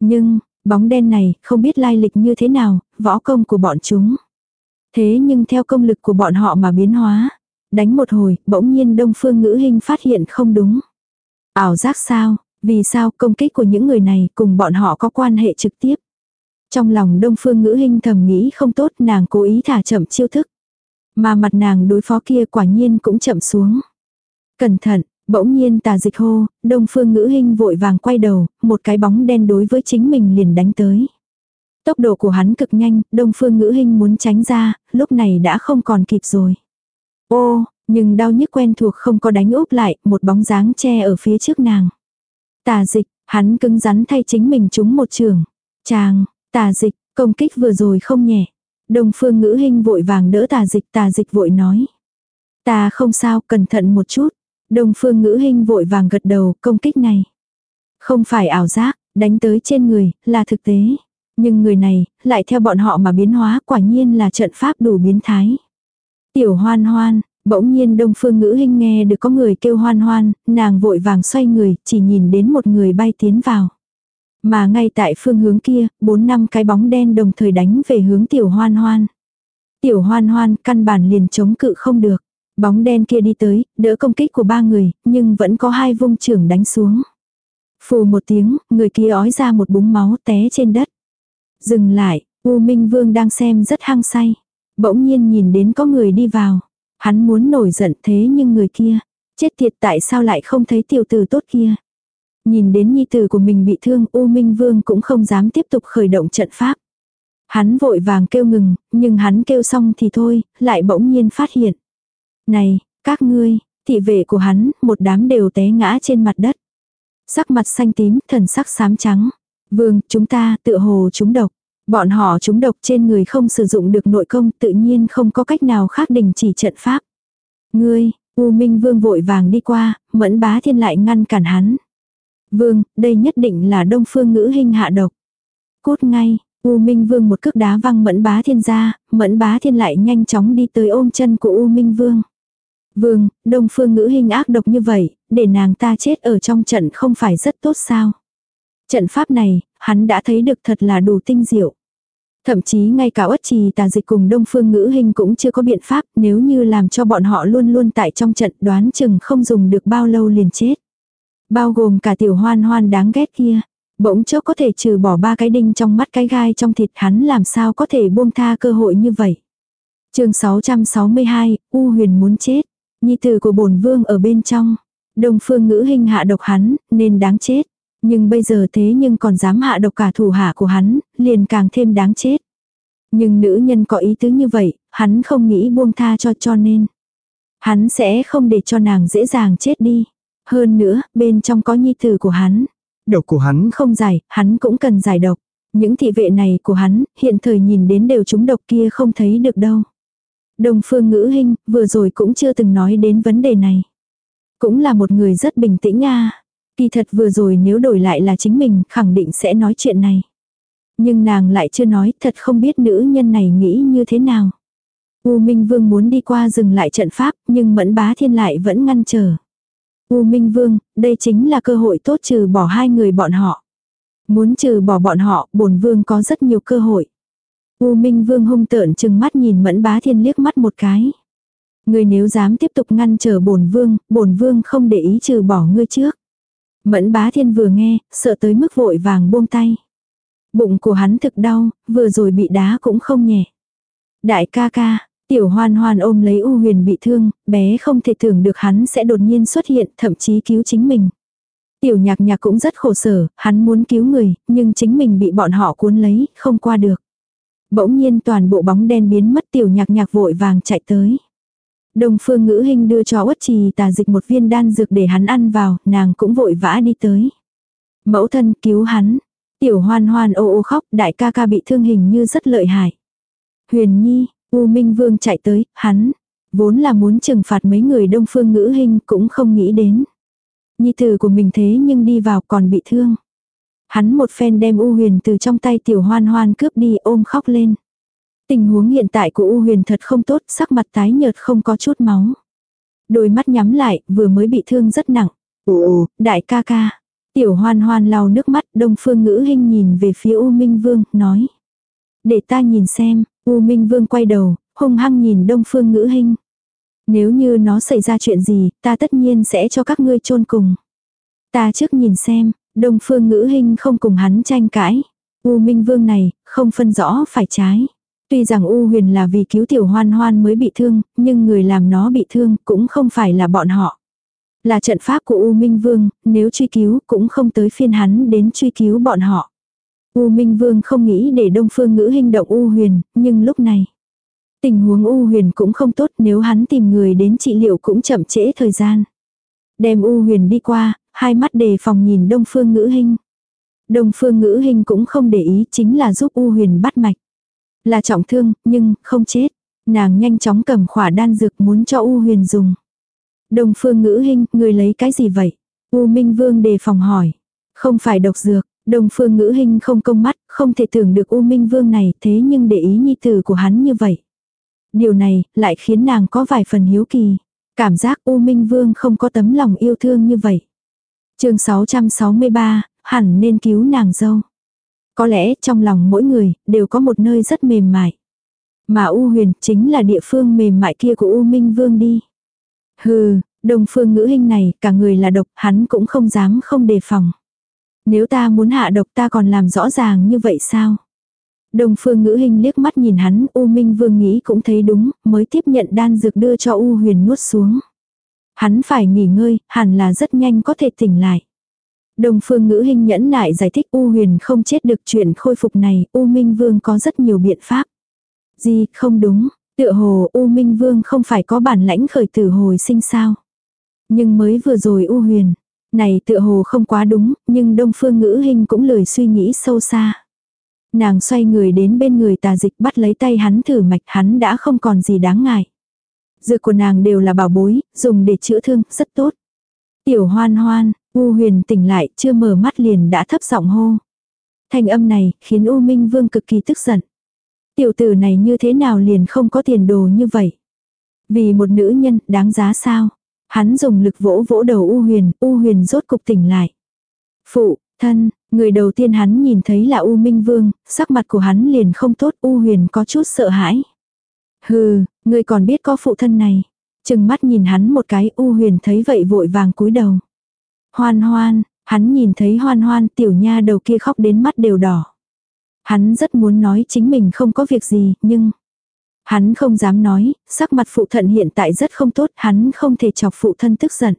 Nhưng, bóng đen này không biết lai lịch như thế nào, võ công của bọn chúng. Thế nhưng theo công lực của bọn họ mà biến hóa. Đánh một hồi, bỗng nhiên đông phương ngữ hình phát hiện không đúng. Ảo giác sao, vì sao công kích của những người này cùng bọn họ có quan hệ trực tiếp. Trong lòng đông phương ngữ hình thầm nghĩ không tốt nàng cố ý thả chậm chiêu thức. Mà mặt nàng đối phó kia quả nhiên cũng chậm xuống. Cẩn thận, Bỗng nhiên tà dịch hô, đông phương ngữ hình vội vàng quay đầu, một cái bóng đen đối với chính mình liền đánh tới. Tốc độ của hắn cực nhanh, đông phương ngữ hình muốn tránh ra, lúc này đã không còn kịp rồi. Ô, nhưng đau nhức quen thuộc không có đánh úp lại, một bóng dáng che ở phía trước nàng. Tà dịch, hắn cứng rắn thay chính mình trúng một trường. Chàng, tà dịch, công kích vừa rồi không nhẹ. Đông phương ngữ hình vội vàng đỡ tà dịch, tà dịch vội nói. Ta không sao, cẩn thận một chút. Đông phương ngữ hình vội vàng gật đầu, công kích này. Không phải ảo giác, đánh tới trên người, là thực tế. Nhưng người này, lại theo bọn họ mà biến hóa quả nhiên là trận pháp đủ biến thái. Tiểu hoan hoan, bỗng nhiên đông phương ngữ hình nghe được có người kêu hoan hoan, nàng vội vàng xoay người, chỉ nhìn đến một người bay tiến vào. Mà ngay tại phương hướng kia, bốn năm cái bóng đen đồng thời đánh về hướng tiểu hoan hoan. Tiểu hoan hoan căn bản liền chống cự không được. Bóng đen kia đi tới, đỡ công kích của ba người, nhưng vẫn có hai vung trưởng đánh xuống. Phù một tiếng, người kia ói ra một búng máu té trên đất. Dừng lại, U Minh Vương đang xem rất hăng say. Bỗng nhiên nhìn đến có người đi vào. Hắn muốn nổi giận thế nhưng người kia. Chết tiệt tại sao lại không thấy tiểu tử tốt kia. Nhìn đến nhi tử của mình bị thương U Minh Vương cũng không dám tiếp tục khởi động trận pháp. Hắn vội vàng kêu ngừng, nhưng hắn kêu xong thì thôi, lại bỗng nhiên phát hiện. Này, các ngươi, thị vệ của hắn, một đám đều té ngã trên mặt đất. Sắc mặt xanh tím, thần sắc xám trắng. Vương, chúng ta tự hồ chúng độc. Bọn họ chúng độc trên người không sử dụng được nội công tự nhiên không có cách nào khác đình chỉ trận pháp. Ngươi, U Minh Vương vội vàng đi qua, mẫn bá thiên lại ngăn cản hắn. Vương, đây nhất định là đông phương ngữ hình hạ độc. Cốt ngay, U Minh Vương một cước đá văng mẫn bá thiên ra, mẫn bá thiên lại nhanh chóng đi tới ôm chân của U Minh Vương. Vương, đông phương ngữ hình ác độc như vậy, để nàng ta chết ở trong trận không phải rất tốt sao. Trận pháp này, hắn đã thấy được thật là đủ tinh diệu. Thậm chí ngay cả ất trì tà dịch cùng đông phương ngữ hình cũng chưa có biện pháp nếu như làm cho bọn họ luôn luôn tại trong trận đoán chừng không dùng được bao lâu liền chết. Bao gồm cả tiểu hoan hoan đáng ghét kia. Bỗng chốc có thể trừ bỏ ba cái đinh trong mắt cái gai trong thịt hắn làm sao có thể buông tha cơ hội như vậy. chương 662, U huyền muốn chết. Nhi tử của bổn vương ở bên trong. Đông phương ngữ hình hạ độc hắn, nên đáng chết. Nhưng bây giờ thế nhưng còn dám hạ độc cả thủ hạ của hắn, liền càng thêm đáng chết. Nhưng nữ nhân có ý tứ như vậy, hắn không nghĩ buông tha cho cho nên. Hắn sẽ không để cho nàng dễ dàng chết đi. Hơn nữa, bên trong có nhi tử của hắn. Độc của hắn không giải, hắn cũng cần giải độc. Những thị vệ này của hắn, hiện thời nhìn đến đều chúng độc kia không thấy được đâu. Đồng phương ngữ hình, vừa rồi cũng chưa từng nói đến vấn đề này. Cũng là một người rất bình tĩnh a Kỳ thật vừa rồi nếu đổi lại là chính mình, khẳng định sẽ nói chuyện này. Nhưng nàng lại chưa nói, thật không biết nữ nhân này nghĩ như thế nào. U Minh Vương muốn đi qua dừng lại trận pháp, nhưng Mẫn Bá Thiên lại vẫn ngăn trở. U Minh Vương, đây chính là cơ hội tốt trừ bỏ hai người bọn họ. Muốn trừ bỏ bọn họ, bổn vương có rất nhiều cơ hội. U Minh Vương hung tợn chừng mắt nhìn Mẫn Bá Thiên liếc mắt một cái. Ngươi nếu dám tiếp tục ngăn trở bổn vương, bổn vương không để ý trừ bỏ ngươi trước. Mẫn Bá Thiên vừa nghe, sợ tới mức vội vàng buông tay. Bụng của hắn thực đau, vừa rồi bị đá cũng không nhẹ. Đại ca ca, tiểu hoan hoan ôm lấy U huyền bị thương, bé không thể tưởng được hắn sẽ đột nhiên xuất hiện, thậm chí cứu chính mình. Tiểu nhạc nhạc cũng rất khổ sở, hắn muốn cứu người, nhưng chính mình bị bọn họ cuốn lấy, không qua được. Bỗng nhiên toàn bộ bóng đen biến mất tiểu nhạc nhạc vội vàng chạy tới. Đồng phương ngữ hình đưa cho uất trì tà dịch một viên đan dược để hắn ăn vào, nàng cũng vội vã đi tới. Mẫu thân cứu hắn. Tiểu hoan hoan ô ô khóc, đại ca ca bị thương hình như rất lợi hại. Huyền Nhi, U Minh Vương chạy tới, hắn. Vốn là muốn trừng phạt mấy người đông phương ngữ hình cũng không nghĩ đến. Nhi tử của mình thế nhưng đi vào còn bị thương. Hắn một phen đem U huyền từ trong tay tiểu hoan hoan cướp đi ôm khóc lên. Tình huống hiện tại của U huyền thật không tốt, sắc mặt tái nhợt không có chút máu. Đôi mắt nhắm lại, vừa mới bị thương rất nặng. Ồ, đại ca ca. Tiểu hoan hoan lau nước mắt, đông phương ngữ hình nhìn về phía U Minh Vương, nói. Để ta nhìn xem, U Minh Vương quay đầu, hung hăng nhìn đông phương ngữ Hinh. Nếu như nó xảy ra chuyện gì, ta tất nhiên sẽ cho các ngươi chôn cùng. Ta trước nhìn xem, đông phương ngữ Hinh không cùng hắn tranh cãi. U Minh Vương này, không phân rõ phải trái. Tuy rằng U huyền là vì cứu tiểu hoan hoan mới bị thương, nhưng người làm nó bị thương cũng không phải là bọn họ. Là trận pháp của U Minh Vương, nếu truy cứu cũng không tới phiên hắn đến truy cứu bọn họ. U Minh Vương không nghĩ để Đông Phương Ngữ hình động U Huyền, nhưng lúc này. Tình huống U Huyền cũng không tốt nếu hắn tìm người đến trị liệu cũng chậm trễ thời gian. Đem U Huyền đi qua, hai mắt đề phòng nhìn Đông Phương Ngữ hình. Đông Phương Ngữ hình cũng không để ý chính là giúp U Huyền bắt mạch. Là trọng thương, nhưng không chết. Nàng nhanh chóng cầm khỏa đan dược muốn cho U Huyền dùng. Đông Phương Ngữ hình, người lấy cái gì vậy? U Minh Vương đề phòng hỏi. Không phải độc dược, Đông Phương Ngữ hình không công mắt, không thể tưởng được U Minh Vương này thế nhưng để ý nhi tử của hắn như vậy. Điều này lại khiến nàng có vài phần hiếu kỳ. Cảm giác U Minh Vương không có tấm lòng yêu thương như vậy. chương 663, hẳn nên cứu nàng dâu. Có lẽ trong lòng mỗi người đều có một nơi rất mềm mại. Mà U huyền chính là địa phương mềm mại kia của U Minh Vương đi. Hừ, đồng phương ngữ hình này cả người là độc hắn cũng không dám không đề phòng. Nếu ta muốn hạ độc ta còn làm rõ ràng như vậy sao? Đồng phương ngữ hình liếc mắt nhìn hắn, U Minh Vương nghĩ cũng thấy đúng, mới tiếp nhận đan dược đưa cho U huyền nuốt xuống. Hắn phải nghỉ ngơi, hẳn là rất nhanh có thể tỉnh lại. Đồng phương ngữ hình nhẫn nại giải thích U huyền không chết được chuyện khôi phục này, U Minh Vương có rất nhiều biện pháp. Gì, không đúng, tựa hồ U Minh Vương không phải có bản lãnh khởi tử hồi sinh sao. Nhưng mới vừa rồi U huyền, này tựa hồ không quá đúng, nhưng đông phương ngữ hình cũng lười suy nghĩ sâu xa. Nàng xoay người đến bên người tà dịch bắt lấy tay hắn thử mạch hắn đã không còn gì đáng ngại. Dược của nàng đều là bảo bối, dùng để chữa thương, rất tốt. Tiểu hoan hoan, U huyền tỉnh lại, chưa mở mắt liền đã thấp giọng hô. Thanh âm này, khiến U Minh Vương cực kỳ tức giận. Tiểu tử này như thế nào liền không có tiền đồ như vậy. Vì một nữ nhân, đáng giá sao? Hắn dùng lực vỗ vỗ đầu U huyền, U huyền rốt cục tỉnh lại. Phụ, thân, người đầu tiên hắn nhìn thấy là U Minh Vương, sắc mặt của hắn liền không tốt, U huyền có chút sợ hãi. Hừ, người còn biết có phụ thân này. Chừng mắt nhìn hắn một cái U huyền thấy vậy vội vàng cúi đầu. Hoan hoan, hắn nhìn thấy hoan hoan tiểu nha đầu kia khóc đến mắt đều đỏ. Hắn rất muốn nói chính mình không có việc gì, nhưng... Hắn không dám nói, sắc mặt phụ thân hiện tại rất không tốt, hắn không thể chọc phụ thân tức giận.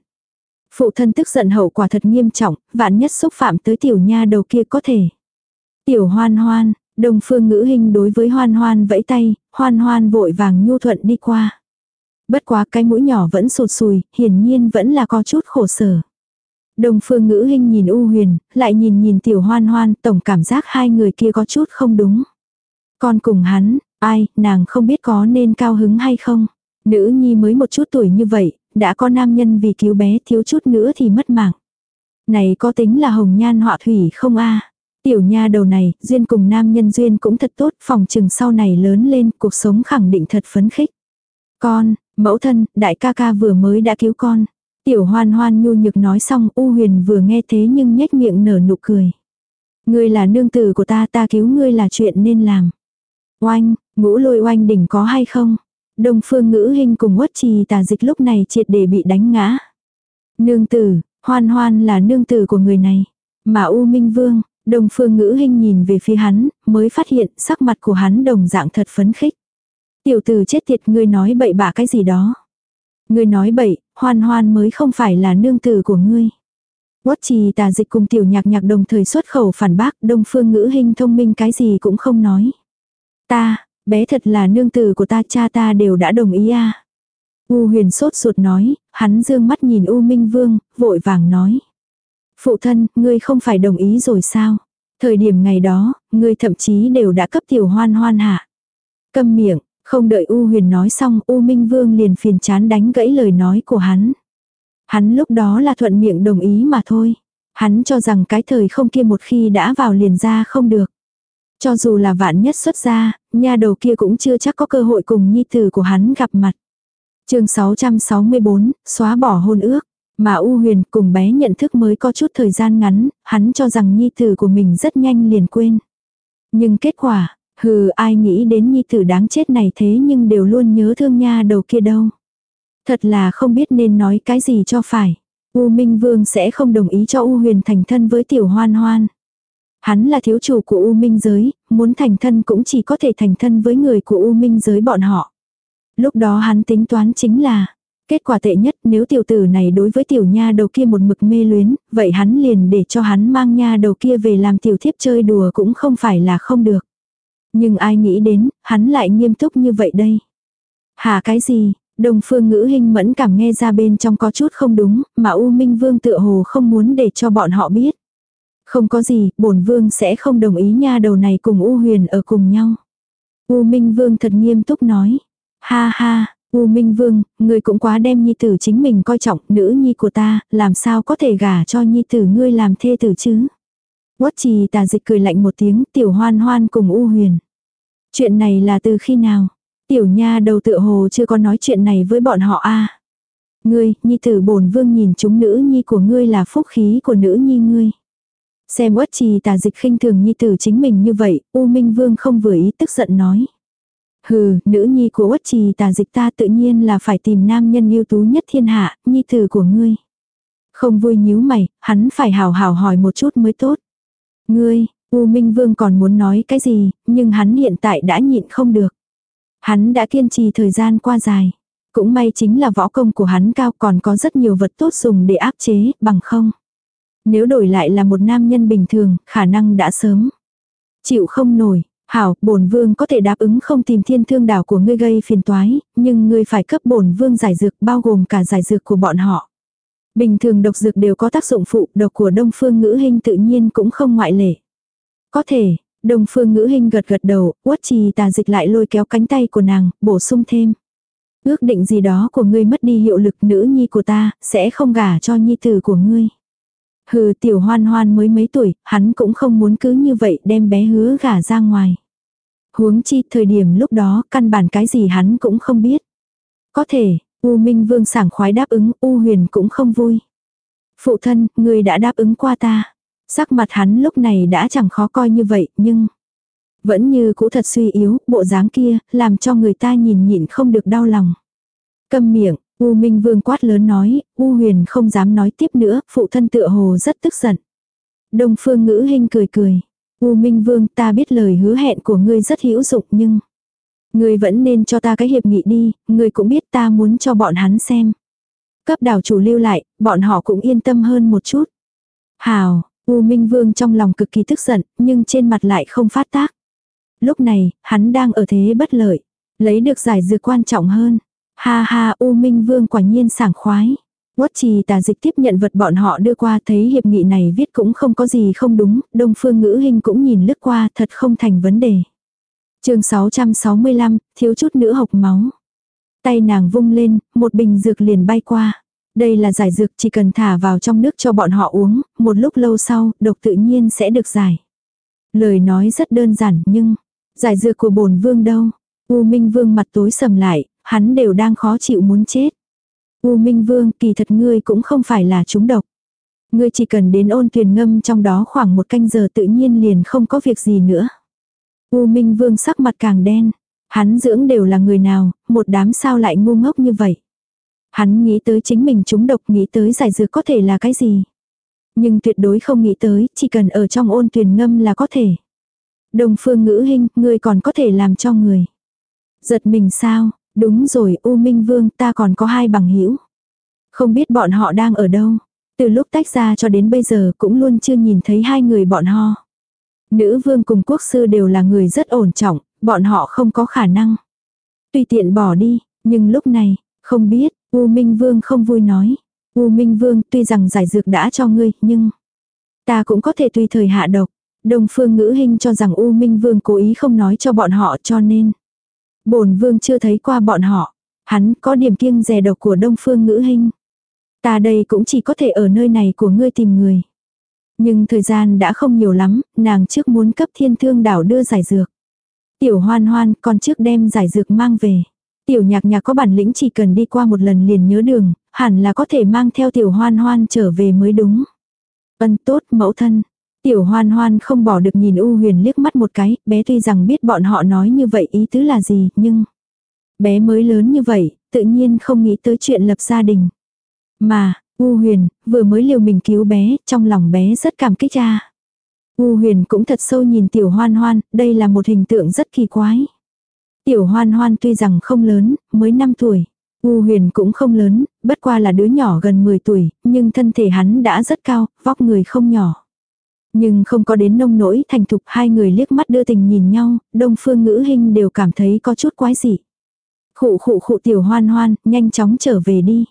Phụ thân tức giận hậu quả thật nghiêm trọng, vạn nhất xúc phạm tới tiểu nha đầu kia có thể. Tiểu hoan hoan, đồng phương ngữ hình đối với hoan hoan vẫy tay, hoan hoan vội vàng nhu thuận đi qua. Bất quá cái mũi nhỏ vẫn sụt sùi, hiển nhiên vẫn là có chút khổ sở. Đồng phương ngữ hình nhìn U huyền, lại nhìn nhìn tiểu hoan hoan, tổng cảm giác hai người kia có chút không đúng. Con cùng hắn, ai, nàng không biết có nên cao hứng hay không. Nữ nhi mới một chút tuổi như vậy, đã có nam nhân vì cứu bé thiếu chút nữa thì mất mạng. Này có tính là hồng nhan họa thủy không a Tiểu nha đầu này, duyên cùng nam nhân duyên cũng thật tốt, phòng trừng sau này lớn lên, cuộc sống khẳng định thật phấn khích. Con, mẫu thân, đại ca ca vừa mới đã cứu con. Tiểu hoan hoan nhu nhược nói xong U huyền vừa nghe thế nhưng nhếch miệng nở nụ cười. Ngươi là nương tử của ta ta cứu ngươi là chuyện nên làm. Oanh, ngũ lôi oanh đỉnh có hay không? Đông phương ngữ hình cùng quất trì tà dịch lúc này triệt để bị đánh ngã. Nương tử, hoan hoan là nương tử của người này. Mà U Minh Vương, Đông phương ngữ hình nhìn về phía hắn, mới phát hiện sắc mặt của hắn đồng dạng thật phấn khích. Tiểu tử chết tiệt ngươi nói bậy bạ cái gì đó. Ngươi nói bậy, hoan hoan mới không phải là nương tử của ngươi. Quất trì tà dịch cùng tiểu nhạc nhạc đồng thời xuất khẩu phản bác, đông phương ngữ hình thông minh cái gì cũng không nói. Ta, bé thật là nương tử của ta cha ta đều đã đồng ý à. U huyền sốt ruột nói, hắn dương mắt nhìn U Minh Vương, vội vàng nói. Phụ thân, ngươi không phải đồng ý rồi sao? Thời điểm ngày đó, ngươi thậm chí đều đã cấp tiểu hoan hoan hạ. Câm miệng, không đợi U huyền nói xong U Minh Vương liền phiền chán đánh gãy lời nói của hắn. Hắn lúc đó là thuận miệng đồng ý mà thôi. Hắn cho rằng cái thời không kia một khi đã vào liền ra không được. Cho dù là vạn nhất xuất ra, nha đầu kia cũng chưa chắc có cơ hội cùng nhi tử của hắn gặp mặt. chương 664, xóa bỏ hôn ước. Mà U huyền cùng bé nhận thức mới có chút thời gian ngắn, hắn cho rằng nhi tử của mình rất nhanh liền quên. Nhưng kết quả, Hừ ai nghĩ đến nhi tử đáng chết này thế nhưng đều luôn nhớ thương nha đầu kia đâu. Thật là không biết nên nói cái gì cho phải. U Minh Vương sẽ không đồng ý cho U Huyền thành thân với tiểu hoan hoan. Hắn là thiếu chủ của U Minh giới, muốn thành thân cũng chỉ có thể thành thân với người của U Minh giới bọn họ. Lúc đó hắn tính toán chính là, Kết quả tệ nhất nếu tiểu tử này đối với tiểu nha đầu kia một mực mê luyến, vậy hắn liền để cho hắn mang nha đầu kia về làm tiểu thiếp chơi đùa cũng không phải là không được. Nhưng ai nghĩ đến, hắn lại nghiêm túc như vậy đây. Hả cái gì, Đông phương ngữ hình mẫn cảm nghe ra bên trong có chút không đúng, mà U Minh Vương tựa hồ không muốn để cho bọn họ biết. Không có gì, bổn vương sẽ không đồng ý nha đầu này cùng U Huyền ở cùng nhau. U Minh Vương thật nghiêm túc nói. Ha ha, U Minh Vương, người cũng quá đem nhi tử chính mình coi trọng, nữ nhi của ta, làm sao có thể gả cho nhi tử ngươi làm thê tử chứ? Quất trì tà dịch cười lạnh một tiếng, tiểu hoan hoan cùng U Huyền. Chuyện này là từ khi nào? Tiểu nha đầu tựa hồ chưa có nói chuyện này với bọn họ a Ngươi, nhi tử bổn vương nhìn chúng nữ nhi của ngươi là phúc khí của nữ nhi ngươi. Xem uất trì tà dịch khinh thường nhi tử chính mình như vậy, U Minh Vương không vừa ý tức giận nói. Hừ, nữ nhi của uất trì tà dịch ta tự nhiên là phải tìm nam nhân ưu tú nhất thiên hạ, nhi tử của ngươi. Không vui nhíu mày, hắn phải hào hào hỏi một chút mới tốt. Ngươi, U Minh Vương còn muốn nói cái gì, nhưng hắn hiện tại đã nhịn không được. Hắn đã kiên trì thời gian qua dài. Cũng may chính là võ công của hắn cao còn có rất nhiều vật tốt dùng để áp chế, bằng không. Nếu đổi lại là một nam nhân bình thường, khả năng đã sớm. Chịu không nổi, hảo, bổn vương có thể đáp ứng không tìm thiên thương đảo của ngươi gây phiền toái, nhưng ngươi phải cấp bổn vương giải dược bao gồm cả giải dược của bọn họ. Bình thường độc dược đều có tác dụng phụ, độc của đông phương ngữ hình tự nhiên cũng không ngoại lệ. Có thể, Đông phương ngữ hình gật gật đầu, uất trì tà dịch lại lôi kéo cánh tay của nàng, bổ sung thêm. Ước định gì đó của ngươi mất đi hiệu lực nữ nhi của ta, sẽ không gả cho nhi tử của ngươi. Hừ tiểu hoan hoan mới mấy tuổi, hắn cũng không muốn cứ như vậy đem bé hứa gả ra ngoài. Huống chi thời điểm lúc đó căn bản cái gì hắn cũng không biết. Có thể, U Minh Vương sảng khoái đáp ứng, U Huyền cũng không vui. Phụ thân, người đã đáp ứng qua ta. Sắc mặt hắn lúc này đã chẳng khó coi như vậy, nhưng vẫn như cũ thật suy yếu, bộ dáng kia, làm cho người ta nhìn nhịn không được đau lòng. Câm miệng, U Minh Vương quát lớn nói, U Huyền không dám nói tiếp nữa, phụ thân tựa hồ rất tức giận. Đông Phương Ngữ Hinh cười cười. U Minh Vương ta biết lời hứa hẹn của ngươi rất hữu dụng nhưng... Ngươi vẫn nên cho ta cái hiệp nghị đi, ngươi cũng biết ta muốn cho bọn hắn xem. Cấp đảo chủ lưu lại, bọn họ cũng yên tâm hơn một chút. Hào, U Minh Vương trong lòng cực kỳ tức giận, nhưng trên mặt lại không phát tác. Lúc này, hắn đang ở thế bất lợi. Lấy được giải dược quan trọng hơn. Ha ha, U Minh Vương quả nhiên sảng khoái. Quất trì tà dịch tiếp nhận vật bọn họ đưa qua thấy hiệp nghị này viết cũng không có gì không đúng, đông phương ngữ hình cũng nhìn lướt qua thật không thành vấn đề. chương 665, thiếu chút nữa hộc máu. Tay nàng vung lên, một bình dược liền bay qua. Đây là giải dược chỉ cần thả vào trong nước cho bọn họ uống, một lúc lâu sau, độc tự nhiên sẽ được giải. Lời nói rất đơn giản nhưng, giải dược của bổn vương đâu? U Minh Vương mặt tối sầm lại, hắn đều đang khó chịu muốn chết. U Minh Vương, kỳ thật ngươi cũng không phải là chúng độc. Ngươi chỉ cần đến ôn tuyền ngâm trong đó khoảng một canh giờ tự nhiên liền không có việc gì nữa. U Minh Vương sắc mặt càng đen. Hắn dưỡng đều là người nào, một đám sao lại ngu ngốc như vậy. Hắn nghĩ tới chính mình chúng độc nghĩ tới giải dược có thể là cái gì. Nhưng tuyệt đối không nghĩ tới, chỉ cần ở trong ôn tuyền ngâm là có thể. Đồng phương ngữ hình, ngươi còn có thể làm cho người. Giật mình sao, đúng rồi U Minh Vương ta còn có hai bằng hữu Không biết bọn họ đang ở đâu. Từ lúc tách ra cho đến bây giờ cũng luôn chưa nhìn thấy hai người bọn họ. Nữ vương cùng quốc sư đều là người rất ổn trọng, bọn họ không có khả năng. Tùy tiện bỏ đi, nhưng lúc này, không biết, U Minh Vương không vui nói. U Minh Vương tuy rằng giải dược đã cho ngươi, nhưng ta cũng có thể tùy thời hạ độc. Đông phương ngữ hình cho rằng U Minh Vương cố ý không nói cho bọn họ cho nên bổn Vương chưa thấy qua bọn họ. Hắn có điểm kiêng rè độc của Đông phương ngữ hình. Ta đây cũng chỉ có thể ở nơi này của ngươi tìm người. Nhưng thời gian đã không nhiều lắm, nàng trước muốn cấp thiên thương đảo đưa giải dược. Tiểu hoan hoan còn trước đem giải dược mang về. Tiểu nhạc nhạc có bản lĩnh chỉ cần đi qua một lần liền nhớ đường, hẳn là có thể mang theo tiểu hoan hoan trở về mới đúng. Ân tốt mẫu thân. Tiểu hoan hoan không bỏ được nhìn U huyền liếc mắt một cái, bé tuy rằng biết bọn họ nói như vậy ý tứ là gì, nhưng... Bé mới lớn như vậy, tự nhiên không nghĩ tới chuyện lập gia đình. Mà, U huyền, vừa mới liều mình cứu bé, trong lòng bé rất cảm kích cha. U huyền cũng thật sâu nhìn tiểu hoan hoan, đây là một hình tượng rất kỳ quái. Tiểu hoan hoan tuy rằng không lớn, mới 5 tuổi. U huyền cũng không lớn, bất qua là đứa nhỏ gần 10 tuổi, nhưng thân thể hắn đã rất cao, vóc người không nhỏ. Nhưng không có đến nông nỗi thành thục hai người liếc mắt đưa tình nhìn nhau, đông phương ngữ hình đều cảm thấy có chút quái dị. Khụ khụ khụ tiểu hoan hoan, nhanh chóng trở về đi.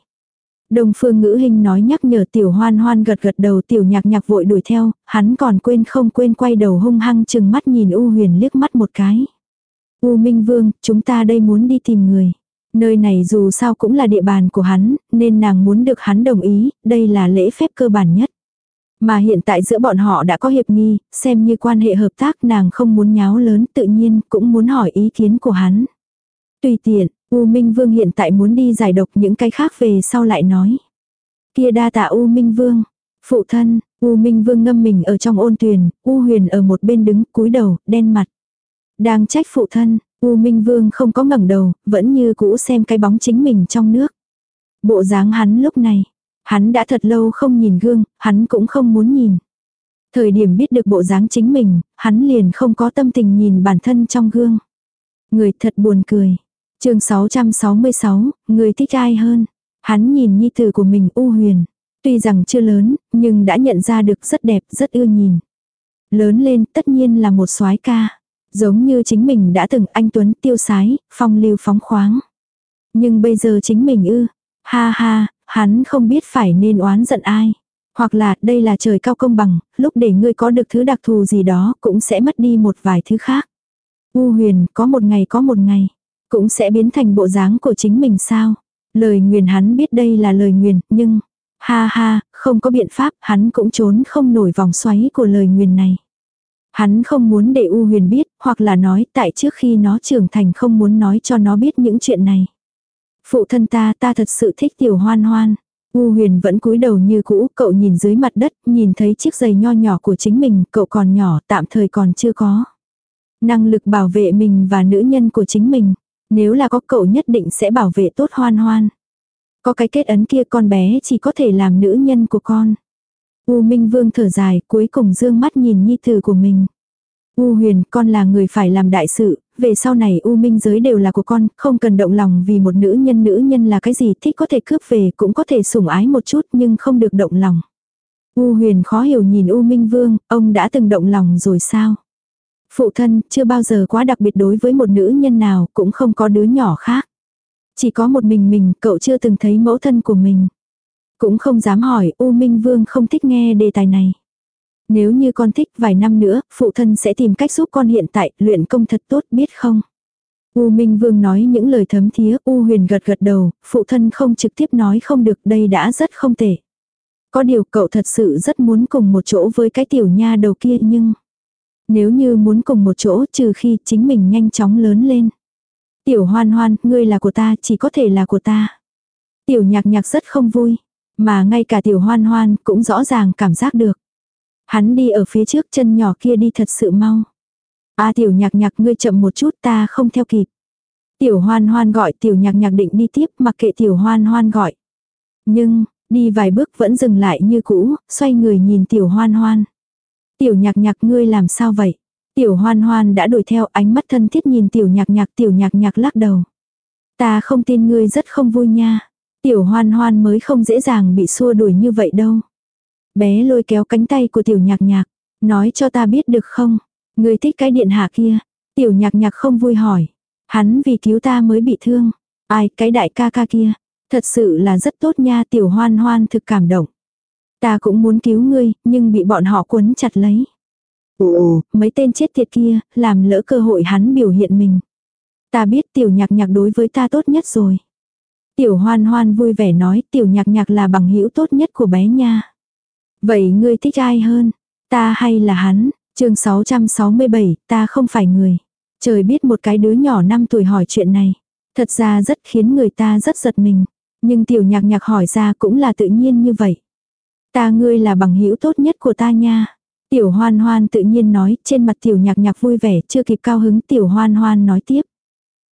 Đông phương ngữ hình nói nhắc nhở tiểu hoan hoan gật gật đầu tiểu nhạc nhạc vội đuổi theo, hắn còn quên không quên quay đầu hung hăng chừng mắt nhìn U huyền liếc mắt một cái. U Minh Vương, chúng ta đây muốn đi tìm người. Nơi này dù sao cũng là địa bàn của hắn, nên nàng muốn được hắn đồng ý, đây là lễ phép cơ bản nhất. Mà hiện tại giữa bọn họ đã có hiệp nghi, xem như quan hệ hợp tác nàng không muốn nháo lớn tự nhiên cũng muốn hỏi ý kiến của hắn. Tùy tiện, U Minh Vương hiện tại muốn đi giải độc những cái khác về sau lại nói. Kia đa tạ U Minh Vương. Phụ thân, U Minh Vương ngâm mình ở trong ôn tuyền, U Huyền ở một bên đứng cúi đầu, đen mặt. Đang trách phụ thân, U Minh Vương không có ngẩng đầu, vẫn như cũ xem cái bóng chính mình trong nước. Bộ dáng hắn lúc này, hắn đã thật lâu không nhìn gương, hắn cũng không muốn nhìn. Thời điểm biết được bộ dáng chính mình, hắn liền không có tâm tình nhìn bản thân trong gương. Người thật buồn cười. chương 666, người thích ai hơn? Hắn nhìn nhi tử của mình u huyền. Tuy rằng chưa lớn, nhưng đã nhận ra được rất đẹp, rất ưa nhìn. Lớn lên tất nhiên là một soái ca. Giống như chính mình đã từng anh Tuấn tiêu sái, phong lưu phóng khoáng. Nhưng bây giờ chính mình ư. Ha ha, hắn không biết phải nên oán giận ai. Hoặc là đây là trời cao công bằng, lúc để ngươi có được thứ đặc thù gì đó cũng sẽ mất đi một vài thứ khác. U huyền có một ngày có một ngày, cũng sẽ biến thành bộ dáng của chính mình sao. Lời nguyền hắn biết đây là lời nguyền, nhưng, ha ha, không có biện pháp, hắn cũng trốn không nổi vòng xoáy của lời nguyền này. Hắn không muốn để U huyền biết, hoặc là nói tại trước khi nó trưởng thành không muốn nói cho nó biết những chuyện này. Phụ thân ta, ta thật sự thích tiểu hoan hoan. U huyền vẫn cúi đầu như cũ, cậu nhìn dưới mặt đất, nhìn thấy chiếc giày nho nhỏ của chính mình, cậu còn nhỏ, tạm thời còn chưa có. Năng lực bảo vệ mình và nữ nhân của chính mình. Nếu là có cậu nhất định sẽ bảo vệ tốt hoan hoan. Có cái kết ấn kia con bé chỉ có thể làm nữ nhân của con. U Minh Vương thở dài cuối cùng dương mắt nhìn nhi tử của mình. U huyền, con là người phải làm đại sự, về sau này U Minh giới đều là của con, không cần động lòng vì một nữ nhân nữ nhân là cái gì thích có thể cướp về cũng có thể sủng ái một chút nhưng không được động lòng. U huyền khó hiểu nhìn U Minh Vương, ông đã từng động lòng rồi sao? Phụ thân chưa bao giờ quá đặc biệt đối với một nữ nhân nào cũng không có đứa nhỏ khác. Chỉ có một mình mình cậu chưa từng thấy mẫu thân của mình. Cũng không dám hỏi U Minh Vương không thích nghe đề tài này. Nếu như con thích vài năm nữa, phụ thân sẽ tìm cách giúp con hiện tại luyện công thật tốt biết không? U Minh Vương nói những lời thấm thía, U Huyền gật gật đầu, phụ thân không trực tiếp nói không được đây đã rất không tệ. Có điều cậu thật sự rất muốn cùng một chỗ với cái tiểu nha đầu kia nhưng... Nếu như muốn cùng một chỗ trừ khi chính mình nhanh chóng lớn lên. Tiểu hoan hoan, ngươi là của ta, chỉ có thể là của ta. Tiểu nhạc nhạc rất không vui. Mà ngay cả tiểu hoan hoan cũng rõ ràng cảm giác được. Hắn đi ở phía trước chân nhỏ kia đi thật sự mau. A tiểu nhạc nhạc ngươi chậm một chút ta không theo kịp. Tiểu hoan hoan gọi tiểu nhạc nhạc định đi tiếp mặc kệ tiểu hoan hoan gọi. Nhưng, đi vài bước vẫn dừng lại như cũ, xoay người nhìn tiểu hoan hoan. Tiểu nhạc nhạc ngươi làm sao vậy? Tiểu hoan hoan đã đuổi theo ánh mắt thân thiết nhìn tiểu nhạc nhạc tiểu nhạc nhạc lắc đầu. Ta không tin ngươi rất không vui nha. Tiểu hoan hoan mới không dễ dàng bị xua đuổi như vậy đâu. Bé lôi kéo cánh tay của tiểu nhạc nhạc. Nói cho ta biết được không? Ngươi thích cái điện hạ kia. Tiểu nhạc nhạc không vui hỏi. Hắn vì cứu ta mới bị thương. Ai cái đại ca ca kia. Thật sự là rất tốt nha tiểu hoan hoan thực cảm động. Ta cũng muốn cứu ngươi, nhưng bị bọn họ quấn chặt lấy. Ồ, mấy tên chết tiệt kia, làm lỡ cơ hội hắn biểu hiện mình. Ta biết tiểu nhạc nhạc đối với ta tốt nhất rồi. Tiểu hoan hoan vui vẻ nói tiểu nhạc nhạc là bằng hữu tốt nhất của bé nha. Vậy ngươi thích ai hơn? Ta hay là hắn? chương 667, ta không phải người. Trời biết một cái đứa nhỏ 5 tuổi hỏi chuyện này. Thật ra rất khiến người ta rất giật mình. Nhưng tiểu nhạc nhạc hỏi ra cũng là tự nhiên như vậy. Ta ngươi là bằng hữu tốt nhất của ta nha. Tiểu hoan hoan tự nhiên nói, trên mặt tiểu nhạc nhạc vui vẻ, chưa kịp cao hứng tiểu hoan hoan nói tiếp.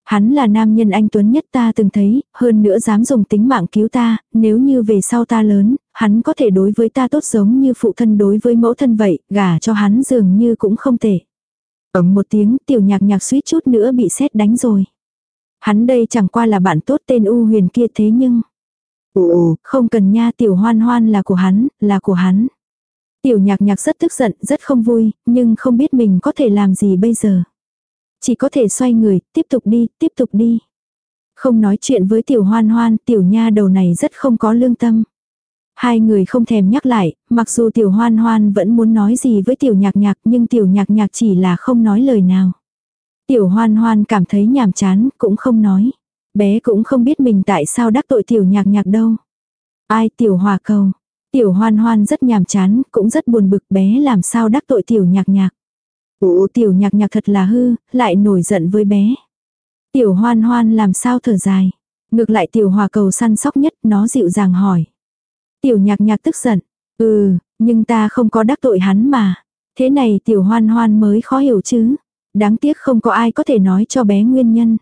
Hắn là nam nhân anh Tuấn nhất ta từng thấy, hơn nữa dám dùng tính mạng cứu ta, nếu như về sau ta lớn, hắn có thể đối với ta tốt giống như phụ thân đối với mẫu thân vậy, gả cho hắn dường như cũng không tệ. Ấm một tiếng tiểu nhạc nhạc suýt chút nữa bị sét đánh rồi. Hắn đây chẳng qua là bạn tốt tên U huyền kia thế nhưng. Ồ, không cần nha tiểu hoan hoan là của hắn, là của hắn. Tiểu nhạc nhạc rất tức giận, rất không vui, nhưng không biết mình có thể làm gì bây giờ. Chỉ có thể xoay người, tiếp tục đi, tiếp tục đi. Không nói chuyện với tiểu hoan hoan, tiểu nha đầu này rất không có lương tâm. Hai người không thèm nhắc lại, mặc dù tiểu hoan hoan vẫn muốn nói gì với tiểu nhạc nhạc nhưng tiểu nhạc nhạc chỉ là không nói lời nào. Tiểu hoan hoan cảm thấy nhàm chán, cũng không nói. Bé cũng không biết mình tại sao đắc tội tiểu nhạc nhạc đâu. Ai tiểu hòa cầu. Tiểu hoan hoan rất nhàm chán, cũng rất buồn bực bé làm sao đắc tội tiểu nhạc nhạc. Ủa tiểu nhạc nhạc thật là hư, lại nổi giận với bé. Tiểu hoan hoan làm sao thở dài. Ngược lại tiểu hòa cầu săn sóc nhất, nó dịu dàng hỏi. Tiểu nhạc nhạc tức giận. Ừ, nhưng ta không có đắc tội hắn mà. Thế này tiểu hoan hoan mới khó hiểu chứ. Đáng tiếc không có ai có thể nói cho bé nguyên nhân.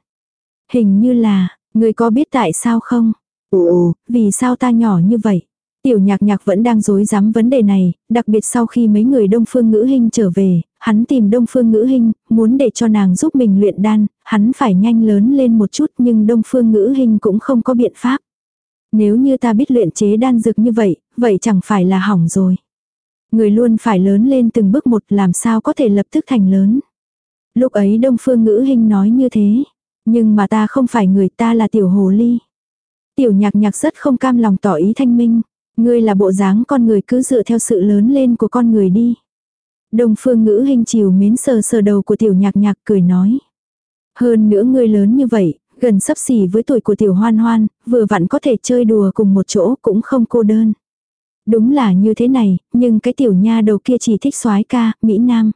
Hình như là, người có biết tại sao không? Ồ, vì sao ta nhỏ như vậy? Tiểu nhạc nhạc vẫn đang dối rắm vấn đề này, đặc biệt sau khi mấy người đông phương ngữ hình trở về, hắn tìm đông phương ngữ hình, muốn để cho nàng giúp mình luyện đan, hắn phải nhanh lớn lên một chút nhưng đông phương ngữ hình cũng không có biện pháp. Nếu như ta biết luyện chế đan dược như vậy, vậy chẳng phải là hỏng rồi. Người luôn phải lớn lên từng bước một làm sao có thể lập tức thành lớn. Lúc ấy đông phương ngữ hình nói như thế. Nhưng mà ta không phải người ta là tiểu hồ ly. Tiểu nhạc nhạc rất không cam lòng tỏ ý thanh minh. Ngươi là bộ dáng con người cứ dựa theo sự lớn lên của con người đi. Đông phương ngữ hình chiều mến sờ sờ đầu của tiểu nhạc nhạc cười nói. Hơn nữa ngươi lớn như vậy, gần sắp xỉ với tuổi của tiểu hoan hoan, vừa vặn có thể chơi đùa cùng một chỗ cũng không cô đơn. Đúng là như thế này, nhưng cái tiểu nha đầu kia chỉ thích soái ca, Mỹ Nam.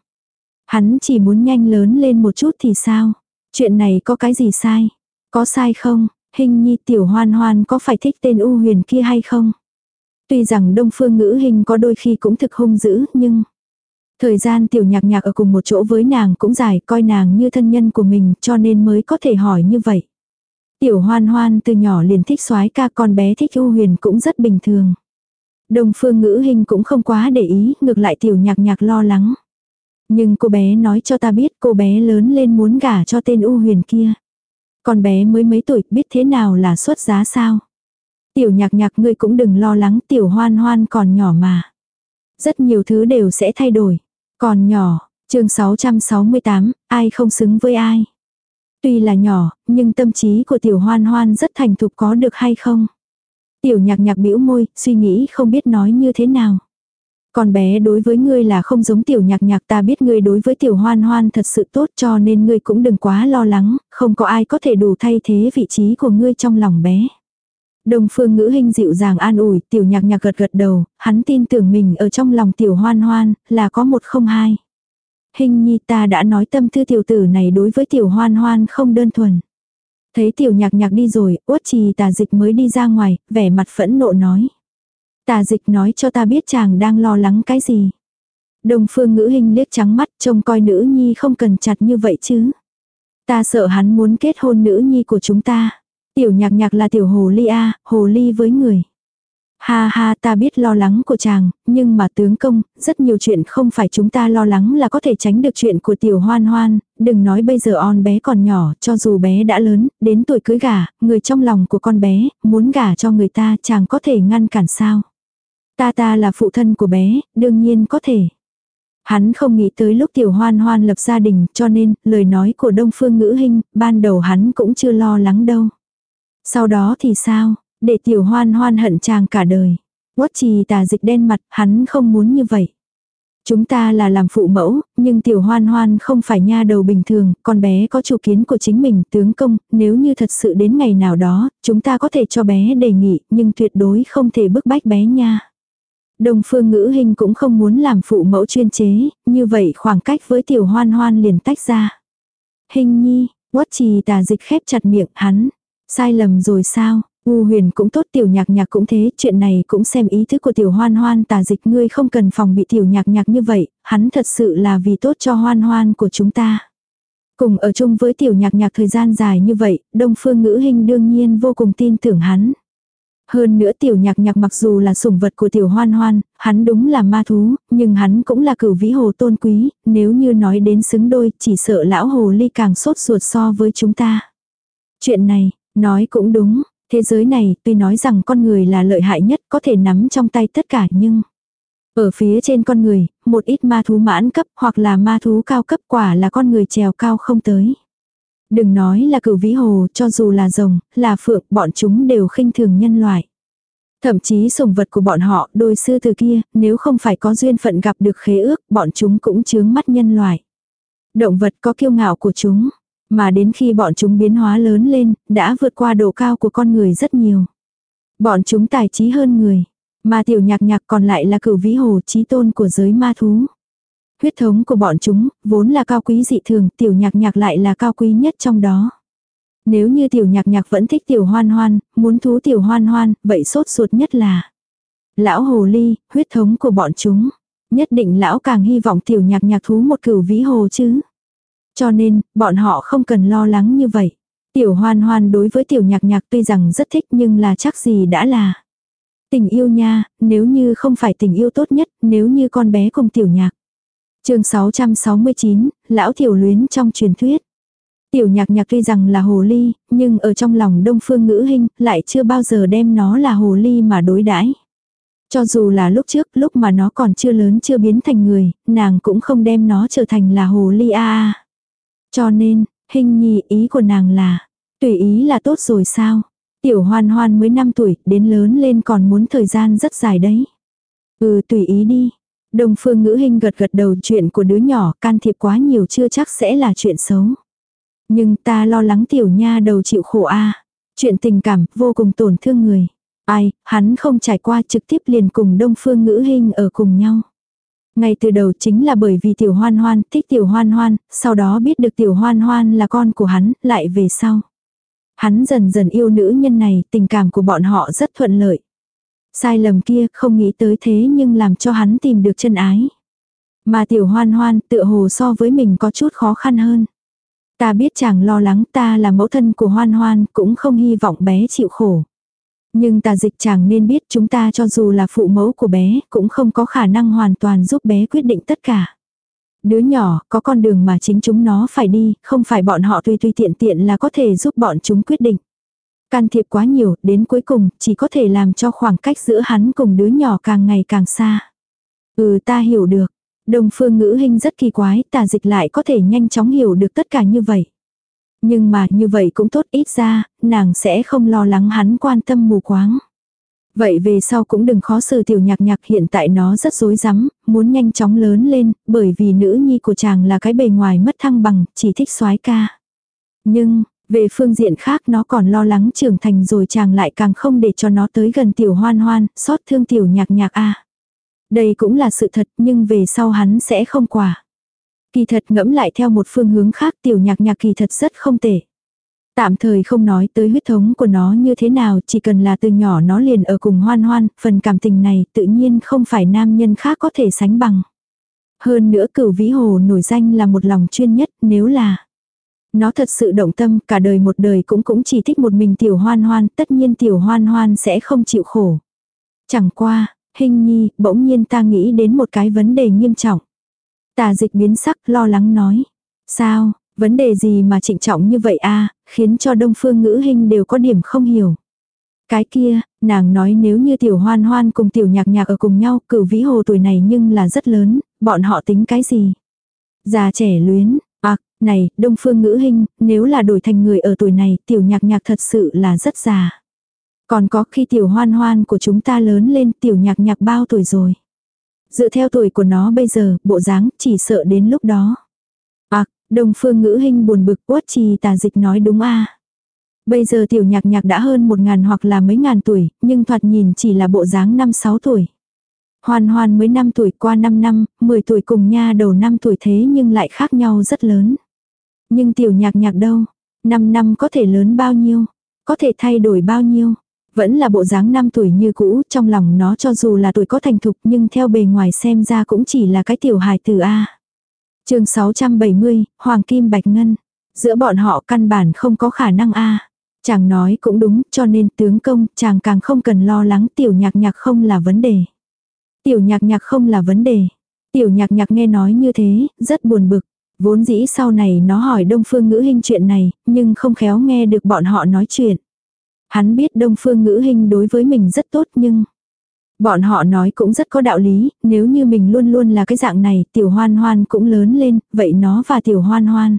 Hắn chỉ muốn nhanh lớn lên một chút thì sao? Chuyện này có cái gì sai? Có sai không? Hình nhi tiểu hoan hoan có phải thích tên U huyền kia hay không? Tuy rằng đông phương ngữ hình có đôi khi cũng thực hung dữ nhưng... Thời gian tiểu nhạc nhạc ở cùng một chỗ với nàng cũng dài coi nàng như thân nhân của mình cho nên mới có thể hỏi như vậy. Tiểu hoan hoan từ nhỏ liền thích soái ca con bé thích U huyền cũng rất bình thường. Đông phương ngữ hình cũng không quá để ý, ngược lại tiểu nhạc nhạc lo lắng. Nhưng cô bé nói cho ta biết cô bé lớn lên muốn gả cho tên U huyền kia. Con bé mới mấy tuổi biết thế nào là xuất giá sao. Tiểu nhạc nhạc ngươi cũng đừng lo lắng tiểu hoan hoan còn nhỏ mà. Rất nhiều thứ đều sẽ thay đổi. Còn nhỏ, chương 668, ai không xứng với ai. Tuy là nhỏ, nhưng tâm trí của tiểu hoan hoan rất thành thục có được hay không. Tiểu nhạc nhạc bĩu môi, suy nghĩ không biết nói như thế nào. Con bé đối với ngươi là không giống tiểu nhạc nhạc ta biết ngươi đối với tiểu hoan hoan thật sự tốt cho nên ngươi cũng đừng quá lo lắng, không có ai có thể đủ thay thế vị trí của ngươi trong lòng bé. Đồng phương ngữ hình dịu dàng an ủi, tiểu nhạc nhạc gật gật đầu, hắn tin tưởng mình ở trong lòng tiểu hoan hoan, là có một không hai. Hình nhi ta đã nói tâm tư tiểu tử này đối với tiểu hoan hoan không đơn thuần. Thấy tiểu nhạc nhạc đi rồi, uất trì tà dịch mới đi ra ngoài, vẻ mặt phẫn nộ nói. Tà dịch nói cho ta biết chàng đang lo lắng cái gì. Đồng phương ngữ hình liếc trắng mắt trông coi nữ nhi không cần chặt như vậy chứ. Ta sợ hắn muốn kết hôn nữ nhi của chúng ta. Tiểu nhạc nhạc là tiểu hồ ly a, hồ ly với người. Ha ha ta biết lo lắng của chàng, nhưng mà tướng công, rất nhiều chuyện không phải chúng ta lo lắng là có thể tránh được chuyện của tiểu hoan hoan, đừng nói bây giờ on bé còn nhỏ, cho dù bé đã lớn, đến tuổi cưới gả, người trong lòng của con bé, muốn gả cho người ta chàng có thể ngăn cản sao. Ta ta là phụ thân của bé, đương nhiên có thể. Hắn không nghĩ tới lúc tiểu hoan hoan lập gia đình cho nên lời nói của đông phương ngữ hình, ban đầu hắn cũng chưa lo lắng đâu. Sau đó thì sao, để tiểu hoan hoan hận chàng cả đời. Quất trì tà dịch đen mặt, hắn không muốn như vậy. Chúng ta là làm phụ mẫu, nhưng tiểu hoan hoan không phải nha đầu bình thường, con bé có chủ kiến của chính mình, tướng công, nếu như thật sự đến ngày nào đó, chúng ta có thể cho bé đề nghị, nhưng tuyệt đối không thể bức bách bé nha. Đồng phương ngữ hình cũng không muốn làm phụ mẫu chuyên chế, như vậy khoảng cách với tiểu hoan hoan liền tách ra. Hình nhi, quất trì tà dịch khép chặt miệng hắn. Sai lầm rồi sao? U huyền cũng tốt tiểu nhạc nhạc cũng thế, chuyện này cũng xem ý thức của tiểu hoan hoan tà dịch ngươi không cần phòng bị tiểu nhạc nhạc như vậy, hắn thật sự là vì tốt cho hoan hoan của chúng ta. Cùng ở chung với tiểu nhạc nhạc thời gian dài như vậy, đông phương ngữ hình đương nhiên vô cùng tin tưởng hắn. Hơn nữa tiểu nhạc nhạc mặc dù là sủng vật của tiểu hoan hoan, hắn đúng là ma thú, nhưng hắn cũng là cửu vĩ hồ tôn quý, nếu như nói đến xứng đôi chỉ sợ lão hồ ly càng sốt ruột so với chúng ta. Chuyện này, nói cũng đúng, thế giới này tuy nói rằng con người là lợi hại nhất có thể nắm trong tay tất cả nhưng... Ở phía trên con người, một ít ma thú mãn cấp hoặc là ma thú cao cấp quả là con người trèo cao không tới. Đừng nói là cửu vĩ hồ, cho dù là rồng, là phượng, bọn chúng đều khinh thường nhân loại. Thậm chí sủng vật của bọn họ, đôi sư từ kia, nếu không phải có duyên phận gặp được khế ước, bọn chúng cũng chướng mắt nhân loại. Động vật có kiêu ngạo của chúng, mà đến khi bọn chúng biến hóa lớn lên, đã vượt qua độ cao của con người rất nhiều. Bọn chúng tài trí hơn người, mà tiểu nhạc nhạc còn lại là cửu vĩ hồ trí tôn của giới ma thú. Huyết thống của bọn chúng, vốn là cao quý dị thường, tiểu nhạc nhạc lại là cao quý nhất trong đó. Nếu như tiểu nhạc nhạc vẫn thích tiểu hoan hoan, muốn thú tiểu hoan hoan, vậy sốt ruột nhất là lão hồ ly, huyết thống của bọn chúng. Nhất định lão càng hy vọng tiểu nhạc nhạc thú một cửu vĩ hồ chứ. Cho nên, bọn họ không cần lo lắng như vậy. Tiểu hoan hoan đối với tiểu nhạc nhạc tuy rằng rất thích nhưng là chắc gì đã là. Tình yêu nha, nếu như không phải tình yêu tốt nhất, nếu như con bé cùng tiểu nhạc. chương 669, lão tiểu luyến trong truyền thuyết. Tiểu nhạc nhạc tuy rằng là hồ ly, nhưng ở trong lòng đông phương ngữ hình, lại chưa bao giờ đem nó là hồ ly mà đối đãi Cho dù là lúc trước, lúc mà nó còn chưa lớn chưa biến thành người, nàng cũng không đem nó trở thành là hồ ly a a. Cho nên, hình nhi ý của nàng là, tùy ý là tốt rồi sao? Tiểu hoan hoan mới 5 tuổi, đến lớn lên còn muốn thời gian rất dài đấy. Ừ tùy ý đi. Đồng phương ngữ hình gật gật đầu chuyện của đứa nhỏ can thiệp quá nhiều chưa chắc sẽ là chuyện xấu. Nhưng ta lo lắng tiểu nha đầu chịu khổ a Chuyện tình cảm vô cùng tổn thương người. Ai, hắn không trải qua trực tiếp liền cùng đông phương ngữ hình ở cùng nhau. Ngay từ đầu chính là bởi vì tiểu hoan hoan thích tiểu hoan hoan, sau đó biết được tiểu hoan hoan là con của hắn, lại về sau. Hắn dần dần yêu nữ nhân này, tình cảm của bọn họ rất thuận lợi. Sai lầm kia không nghĩ tới thế nhưng làm cho hắn tìm được chân ái. Mà tiểu hoan hoan tựa hồ so với mình có chút khó khăn hơn. Ta biết chàng lo lắng ta là mẫu thân của hoan hoan cũng không hy vọng bé chịu khổ. Nhưng tà dịch chàng nên biết chúng ta cho dù là phụ mẫu của bé cũng không có khả năng hoàn toàn giúp bé quyết định tất cả. Đứa nhỏ có con đường mà chính chúng nó phải đi, không phải bọn họ tùy tùy tiện tiện là có thể giúp bọn chúng quyết định. Can thiệp quá nhiều, đến cuối cùng chỉ có thể làm cho khoảng cách giữa hắn cùng đứa nhỏ càng ngày càng xa. Ừ ta hiểu được. đồng phương ngữ hình rất kỳ quái, tà dịch lại có thể nhanh chóng hiểu được tất cả như vậy. Nhưng mà như vậy cũng tốt ít ra, nàng sẽ không lo lắng hắn quan tâm mù quáng. Vậy về sau cũng đừng khó xử tiểu nhạc nhạc hiện tại nó rất rối rắm, muốn nhanh chóng lớn lên, bởi vì nữ nhi của chàng là cái bề ngoài mất thăng bằng, chỉ thích soái ca. Nhưng, về phương diện khác nó còn lo lắng trưởng thành rồi chàng lại càng không để cho nó tới gần tiểu hoan hoan, xót thương tiểu nhạc nhạc a Đây cũng là sự thật nhưng về sau hắn sẽ không quả. Kỳ thật ngẫm lại theo một phương hướng khác tiểu nhạc nhạc kỳ thật rất không tệ. Tạm thời không nói tới huyết thống của nó như thế nào, chỉ cần là từ nhỏ nó liền ở cùng hoan hoan, phần cảm tình này tự nhiên không phải nam nhân khác có thể sánh bằng. Hơn nữa cửu vĩ hồ nổi danh là một lòng chuyên nhất nếu là nó thật sự động tâm cả đời một đời cũng cũng chỉ thích một mình tiểu hoan hoan, tất nhiên tiểu hoan hoan sẽ không chịu khổ. Chẳng qua, hình nhi, bỗng nhiên ta nghĩ đến một cái vấn đề nghiêm trọng. Tà dịch biến sắc lo lắng nói. Sao, vấn đề gì mà trịnh trọng như vậy a khiến cho đông phương ngữ hình đều có điểm không hiểu. Cái kia, nàng nói nếu như tiểu hoan hoan cùng tiểu nhạc nhạc ở cùng nhau, cửu vĩ hồ tuổi này nhưng là rất lớn, bọn họ tính cái gì? Già trẻ luyến, à, này, đông phương ngữ hình, nếu là đổi thành người ở tuổi này, tiểu nhạc nhạc thật sự là rất già. Còn có khi tiểu hoan hoan của chúng ta lớn lên tiểu nhạc nhạc bao tuổi rồi. Dựa theo tuổi của nó bây giờ, bộ dáng chỉ sợ đến lúc đó. À, đồng phương ngữ hình buồn bực quất trì tà dịch nói đúng a Bây giờ tiểu nhạc nhạc đã hơn một ngàn hoặc là mấy ngàn tuổi, nhưng thoạt nhìn chỉ là bộ dáng năm sáu tuổi. hoàn hoàn mới 5 tuổi qua 5 năm, 10 tuổi cùng nha đầu 5 tuổi thế nhưng lại khác nhau rất lớn. Nhưng tiểu nhạc nhạc đâu? 5 năm có thể lớn bao nhiêu? Có thể thay đổi bao nhiêu? Vẫn là bộ dáng 5 tuổi như cũ, trong lòng nó cho dù là tuổi có thành thục nhưng theo bề ngoài xem ra cũng chỉ là cái tiểu hài từ A chương 670, Hoàng Kim Bạch Ngân. Giữa bọn họ căn bản không có khả năng a Chàng nói cũng đúng, cho nên tướng công, chàng càng không cần lo lắng tiểu nhạc nhạc không là vấn đề. Tiểu nhạc nhạc không là vấn đề. Tiểu nhạc nhạc nghe nói như thế, rất buồn bực. Vốn dĩ sau này nó hỏi Đông Phương Ngữ Hinh chuyện này, nhưng không khéo nghe được bọn họ nói chuyện. Hắn biết Đông Phương Ngữ hình đối với mình rất tốt nhưng... Bọn họ nói cũng rất có đạo lý, nếu như mình luôn luôn là cái dạng này, tiểu hoan hoan cũng lớn lên, vậy nó và tiểu hoan hoan.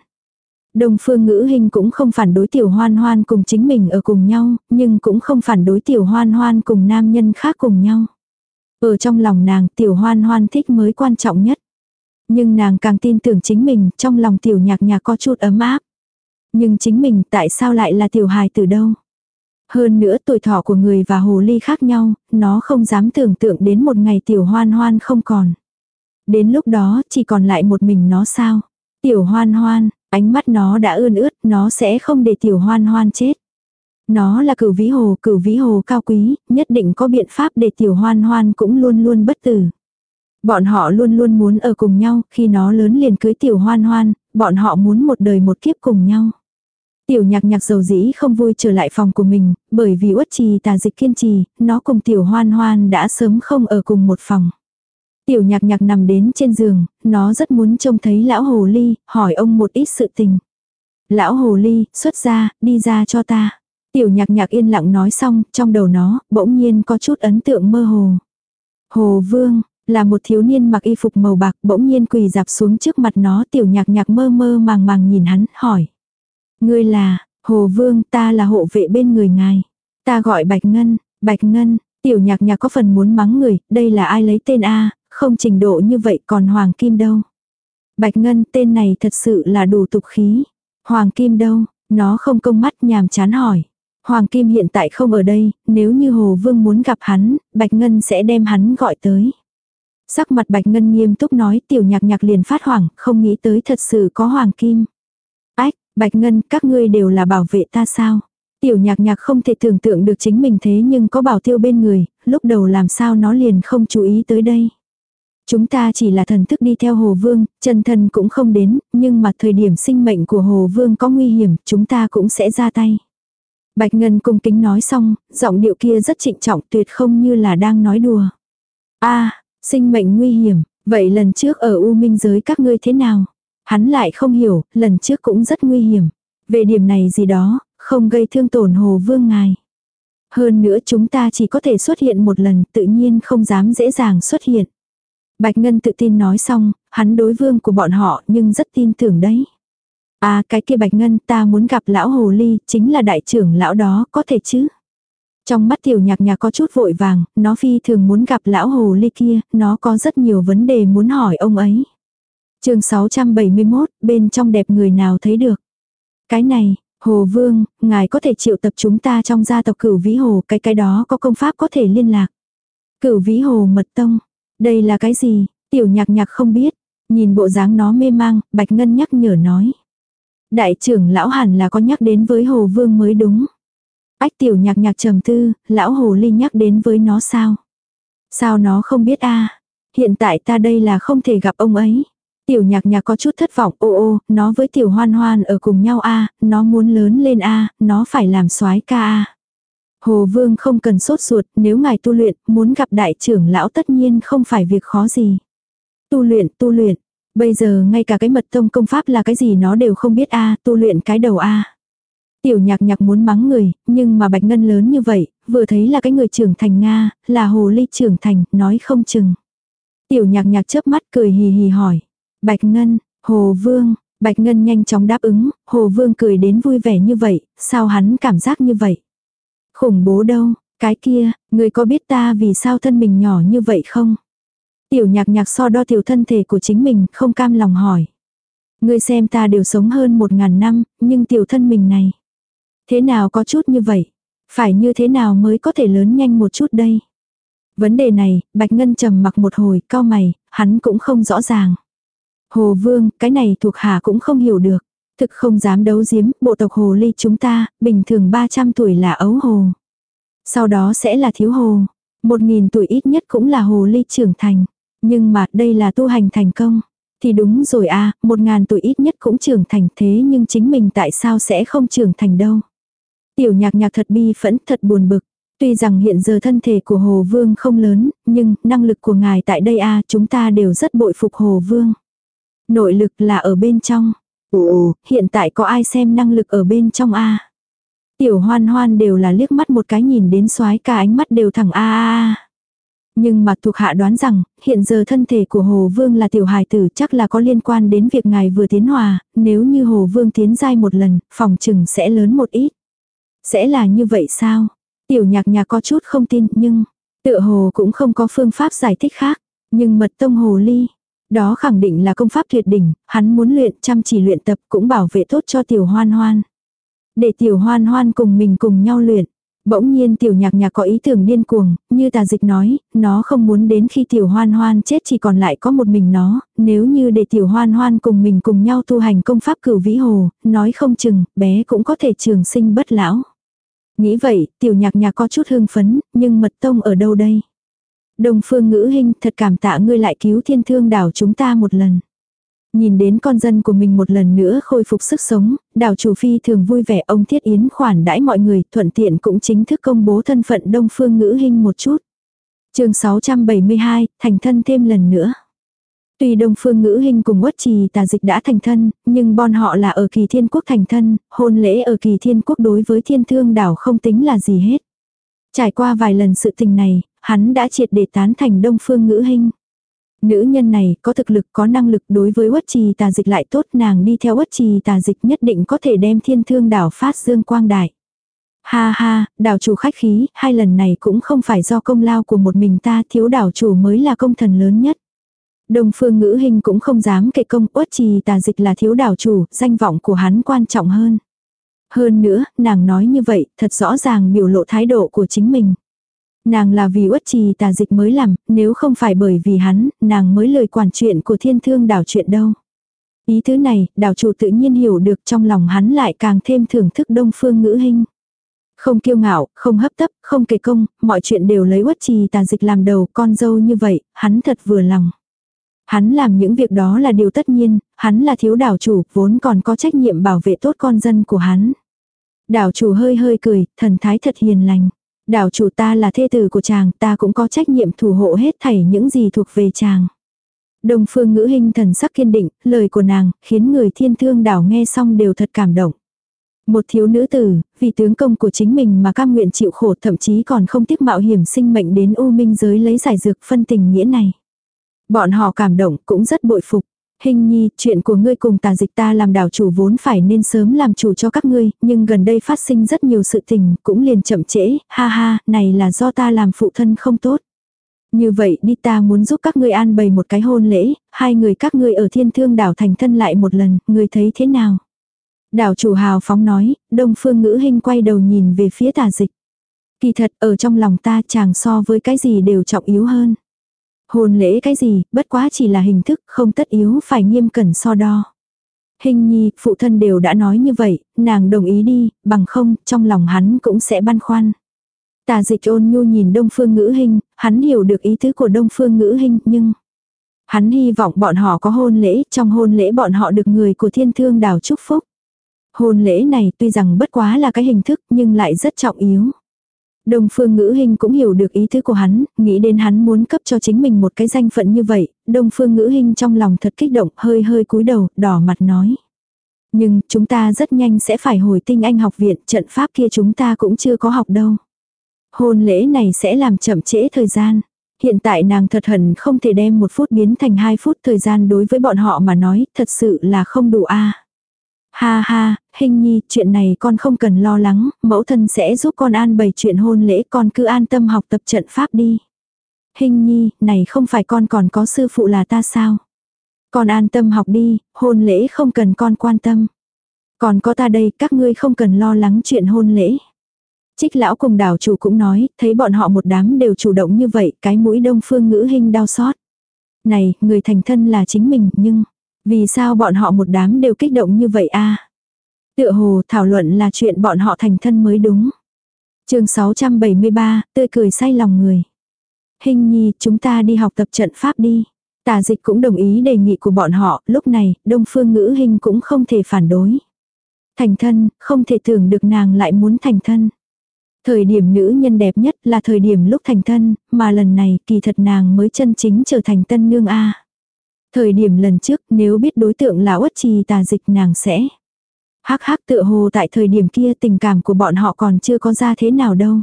Đông phương ngữ hình cũng không phản đối tiểu hoan hoan cùng chính mình ở cùng nhau, nhưng cũng không phản đối tiểu hoan hoan cùng nam nhân khác cùng nhau. Ở trong lòng nàng tiểu hoan hoan thích mới quan trọng nhất. Nhưng nàng càng tin tưởng chính mình, trong lòng tiểu nhạc nhạc có chút ấm áp. Nhưng chính mình tại sao lại là tiểu hài từ đâu? Hơn nữa tuổi thọ của người và hồ ly khác nhau, nó không dám tưởng tượng đến một ngày tiểu hoan hoan không còn. Đến lúc đó chỉ còn lại một mình nó sao? Tiểu hoan hoan, ánh mắt nó đã ươn ướt, nó sẽ không để tiểu hoan hoan chết. Nó là cửu vĩ hồ, cửu vĩ hồ cao quý, nhất định có biện pháp để tiểu hoan hoan cũng luôn luôn bất tử. Bọn họ luôn luôn muốn ở cùng nhau, khi nó lớn liền cưới tiểu hoan hoan, bọn họ muốn một đời một kiếp cùng nhau. Tiểu nhạc nhạc dầu dĩ không vui trở lại phòng của mình, bởi vì uất trì tà dịch kiên trì, nó cùng tiểu hoan hoan đã sớm không ở cùng một phòng. Tiểu nhạc nhạc nằm đến trên giường, nó rất muốn trông thấy lão hồ ly, hỏi ông một ít sự tình. Lão hồ ly, xuất ra, đi ra cho ta. Tiểu nhạc nhạc yên lặng nói xong, trong đầu nó, bỗng nhiên có chút ấn tượng mơ hồ. Hồ vương, là một thiếu niên mặc y phục màu bạc bỗng nhiên quỳ dạp xuống trước mặt nó tiểu nhạc nhạc mơ mơ màng màng nhìn hắn, hỏi. Ngươi là, Hồ Vương, ta là hộ vệ bên người ngài. Ta gọi Bạch Ngân, Bạch Ngân, tiểu nhạc nhạc có phần muốn mắng người, đây là ai lấy tên A, không trình độ như vậy còn Hoàng Kim đâu. Bạch Ngân tên này thật sự là đủ tục khí. Hoàng Kim đâu, nó không công mắt nhàm chán hỏi. Hoàng Kim hiện tại không ở đây, nếu như Hồ Vương muốn gặp hắn, Bạch Ngân sẽ đem hắn gọi tới. Sắc mặt Bạch Ngân nghiêm túc nói tiểu nhạc nhạc liền phát hoảng, không nghĩ tới thật sự có Hoàng Kim. Ách, Bạch Ngân, các ngươi đều là bảo vệ ta sao? Tiểu nhạc nhạc không thể tưởng tượng được chính mình thế nhưng có bảo tiêu bên người, lúc đầu làm sao nó liền không chú ý tới đây. Chúng ta chỉ là thần thức đi theo Hồ Vương, chân thần cũng không đến, nhưng mà thời điểm sinh mệnh của Hồ Vương có nguy hiểm, chúng ta cũng sẽ ra tay. Bạch Ngân cung kính nói xong, giọng điệu kia rất trịnh trọng tuyệt không như là đang nói đùa. a sinh mệnh nguy hiểm, vậy lần trước ở U Minh giới các ngươi thế nào? Hắn lại không hiểu, lần trước cũng rất nguy hiểm. Về điểm này gì đó, không gây thương tổn Hồ Vương ngài. Hơn nữa chúng ta chỉ có thể xuất hiện một lần, tự nhiên không dám dễ dàng xuất hiện. Bạch Ngân tự tin nói xong, hắn đối vương của bọn họ nhưng rất tin tưởng đấy. À cái kia Bạch Ngân ta muốn gặp lão Hồ Ly, chính là đại trưởng lão đó, có thể chứ? Trong mắt tiểu nhạc nhạc có chút vội vàng, nó phi thường muốn gặp lão Hồ Ly kia, nó có rất nhiều vấn đề muốn hỏi ông ấy chương 671, bên trong đẹp người nào thấy được. Cái này, Hồ Vương, ngài có thể triệu tập chúng ta trong gia tộc cửu vĩ hồ, cái cái đó có công pháp có thể liên lạc. Cửu vĩ hồ mật tông, đây là cái gì? Tiểu nhạc nhạc không biết. Nhìn bộ dáng nó mê mang, Bạch Ngân nhắc nhở nói. Đại trưởng lão hẳn là có nhắc đến với Hồ Vương mới đúng. Ách tiểu nhạc nhạc trầm tư, lão Hồ Ly nhắc đến với nó sao? Sao nó không biết a Hiện tại ta đây là không thể gặp ông ấy. Tiểu nhạc nhạc có chút thất vọng, ô ô, nó với tiểu hoan hoan ở cùng nhau a nó muốn lớn lên a nó phải làm soái ca a Hồ Vương không cần sốt ruột, nếu ngài tu luyện, muốn gặp đại trưởng lão tất nhiên không phải việc khó gì. Tu luyện, tu luyện. Bây giờ ngay cả cái mật tông công pháp là cái gì nó đều không biết a tu luyện cái đầu a Tiểu nhạc nhạc muốn mắng người, nhưng mà bạch ngân lớn như vậy, vừa thấy là cái người trưởng thành Nga, là hồ ly trưởng thành, nói không chừng. Tiểu nhạc nhạc chớp mắt cười hì hì hỏi. Bạch ngân, hồ vương, bạch ngân nhanh chóng đáp ứng, hồ vương cười đến vui vẻ như vậy, sao hắn cảm giác như vậy. Khủng bố đâu, cái kia, người có biết ta vì sao thân mình nhỏ như vậy không? Tiểu nhạc nhạc so đo tiểu thân thể của chính mình, không cam lòng hỏi. Người xem ta đều sống hơn một ngàn năm, nhưng tiểu thân mình này. Thế nào có chút như vậy? Phải như thế nào mới có thể lớn nhanh một chút đây? Vấn đề này, Bạch Ngân trầm mặc một hồi, cao mày, hắn cũng không rõ ràng. Hồ Vương, cái này thuộc hạ cũng không hiểu được. Thực không dám đấu giếm, bộ tộc hồ ly chúng ta, bình thường 300 tuổi là ấu hồ. Sau đó sẽ là thiếu hồ. 1.000 tuổi ít nhất cũng là hồ ly trưởng thành. Nhưng mà đây là tu hành thành công. Thì đúng rồi à, 1.000 tuổi ít nhất cũng trưởng thành thế nhưng chính mình tại sao sẽ không trưởng thành đâu. Tiểu nhạc nhạc thật bi phẫn thật buồn bực. Tuy rằng hiện giờ thân thể của Hồ Vương không lớn, nhưng năng lực của ngài tại đây a chúng ta đều rất bội phục Hồ Vương. Nội lực là ở bên trong. Ồ, hiện tại có ai xem năng lực ở bên trong a Tiểu hoan hoan đều là liếc mắt một cái nhìn đến soái cả ánh mắt đều thẳng a a a. Nhưng mà thuộc hạ đoán rằng, hiện giờ thân thể của Hồ Vương là tiểu hài tử chắc là có liên quan đến việc ngài vừa tiến hòa, nếu như Hồ Vương tiến giai một lần, phòng trừng sẽ lớn một ít. Sẽ là như vậy sao? Tiểu nhạc nhạc có chút không tin nhưng, tựa hồ cũng không có phương pháp giải thích khác. Nhưng mật tông hồ ly, đó khẳng định là công pháp tuyệt đỉnh, hắn muốn luyện chăm chỉ luyện tập cũng bảo vệ tốt cho tiểu hoan hoan. Để tiểu hoan hoan cùng mình cùng nhau luyện. Bỗng nhiên tiểu nhạc nhạc có ý tưởng điên cuồng, như tà dịch nói, nó không muốn đến khi tiểu hoan hoan chết chỉ còn lại có một mình nó, nếu như để tiểu hoan hoan cùng mình cùng nhau tu hành công pháp cửu vĩ hồ, nói không chừng, bé cũng có thể trường sinh bất lão. Nghĩ vậy, tiểu nhạc nhạc có chút hưng phấn, nhưng mật tông ở đâu đây? Đông phương ngữ hình thật cảm tạ ngươi lại cứu thiên thương đảo chúng ta một lần. Nhìn đến con dân của mình một lần nữa khôi phục sức sống, đảo chủ phi thường vui vẻ ông Thiết Yến khoản đãi mọi người, thuận tiện cũng chính thức công bố thân phận đông phương ngữ hình một chút. chương 672, thành thân thêm lần nữa. Tuy Đông Phương Ngữ Hình cùng Uất Trì Tà Dịch đã thành thân, nhưng bọn họ là ở kỳ thiên quốc thành thân, hôn lễ ở kỳ thiên quốc đối với thiên thương đảo không tính là gì hết. Trải qua vài lần sự tình này, hắn đã triệt để tán thành Đông Phương Ngữ Hình. Nữ nhân này có thực lực có năng lực đối với Uất Trì Tà Dịch lại tốt nàng đi theo Uất Trì Tà Dịch nhất định có thể đem thiên thương đảo phát dương quang đại. Ha ha, đảo chủ khách khí, hai lần này cũng không phải do công lao của một mình ta thiếu đảo chủ mới là công thần lớn nhất. Đông phương ngữ hình cũng không dám kệ công uất trì tà dịch là thiếu đảo chủ, danh vọng của hắn quan trọng hơn. Hơn nữa, nàng nói như vậy, thật rõ ràng biểu lộ thái độ của chính mình. Nàng là vì uất trì tà dịch mới làm, nếu không phải bởi vì hắn, nàng mới lời quản chuyện của thiên thương đảo chuyện đâu. Ý thứ này, đảo chủ tự nhiên hiểu được trong lòng hắn lại càng thêm thưởng thức đông phương ngữ hình. Không kiêu ngạo, không hấp tấp, không kề công, mọi chuyện đều lấy uất trì tà dịch làm đầu, con dâu như vậy, hắn thật vừa lòng. Hắn làm những việc đó là điều tất nhiên, hắn là thiếu đảo chủ, vốn còn có trách nhiệm bảo vệ tốt con dân của hắn. Đảo chủ hơi hơi cười, thần thái thật hiền lành. Đảo chủ ta là thê tử của chàng, ta cũng có trách nhiệm thủ hộ hết thảy những gì thuộc về chàng. Đồng phương ngữ hình thần sắc kiên định, lời của nàng, khiến người thiên thương đảo nghe xong đều thật cảm động. Một thiếu nữ tử, vì tướng công của chính mình mà cam nguyện chịu khổ thậm chí còn không tiếc mạo hiểm sinh mệnh đến u minh giới lấy giải dược phân tình nghĩa này. Bọn họ cảm động cũng rất bội phục. Hình nhi, chuyện của ngươi cùng tà dịch ta làm đảo chủ vốn phải nên sớm làm chủ cho các ngươi, nhưng gần đây phát sinh rất nhiều sự tình, cũng liền chậm trễ, ha ha, này là do ta làm phụ thân không tốt. Như vậy đi ta muốn giúp các ngươi an bày một cái hôn lễ, hai người các ngươi ở thiên thương đảo thành thân lại một lần, ngươi thấy thế nào? Đảo chủ hào phóng nói, đông phương ngữ hình quay đầu nhìn về phía tà dịch. Kỳ thật ở trong lòng ta chàng so với cái gì đều trọng yếu hơn. Hôn lễ cái gì, bất quá chỉ là hình thức, không tất yếu phải nghiêm cẩn so đo. Hình nhi, phụ thân đều đã nói như vậy, nàng đồng ý đi, bằng không, trong lòng hắn cũng sẽ băn khoăn. Tà dịch ôn nhu nhìn đông phương ngữ hình, hắn hiểu được ý tứ của đông phương ngữ hình, nhưng... Hắn hy vọng bọn họ có hôn lễ, trong hôn lễ bọn họ được người của thiên thương đào chúc phúc. Hôn lễ này tuy rằng bất quá là cái hình thức nhưng lại rất trọng yếu. Đông phương ngữ hình cũng hiểu được ý tứ của hắn, nghĩ đến hắn muốn cấp cho chính mình một cái danh phận như vậy, đông phương ngữ hình trong lòng thật kích động, hơi hơi cúi đầu, đỏ mặt nói. Nhưng, chúng ta rất nhanh sẽ phải hồi tinh anh học viện, trận pháp kia chúng ta cũng chưa có học đâu. Hôn lễ này sẽ làm chậm trễ thời gian. Hiện tại nàng thật hận không thể đem một phút biến thành hai phút thời gian đối với bọn họ mà nói, thật sự là không đủ a Ha ha, hình nhi, chuyện này con không cần lo lắng, mẫu thân sẽ giúp con an bày chuyện hôn lễ con cứ an tâm học tập trận pháp đi. Hình nhi, này không phải con còn có sư phụ là ta sao? Con an tâm học đi, hôn lễ không cần con quan tâm. Còn có ta đây, các ngươi không cần lo lắng chuyện hôn lễ. Trích lão cùng đảo chủ cũng nói, thấy bọn họ một đám đều chủ động như vậy, cái mũi đông phương ngữ hình đau xót. Này, người thành thân là chính mình, nhưng, vì sao bọn họ một đám đều kích động như vậy a Tựa hồ thảo luận là chuyện bọn họ thành thân mới đúng. chương 673, tươi cười say lòng người. Hình nhi, chúng ta đi học tập trận pháp đi. Tà dịch cũng đồng ý đề nghị của bọn họ, lúc này, đông phương ngữ hình cũng không thể phản đối. Thành thân, không thể tưởng được nàng lại muốn thành thân. Thời điểm nữ nhân đẹp nhất là thời điểm lúc thành thân, mà lần này kỳ thật nàng mới chân chính trở thành tân nương A. Thời điểm lần trước nếu biết đối tượng là uất trì tà dịch nàng sẽ. Hắc hắc tựa hồ tại thời điểm kia tình cảm của bọn họ còn chưa có ra thế nào đâu.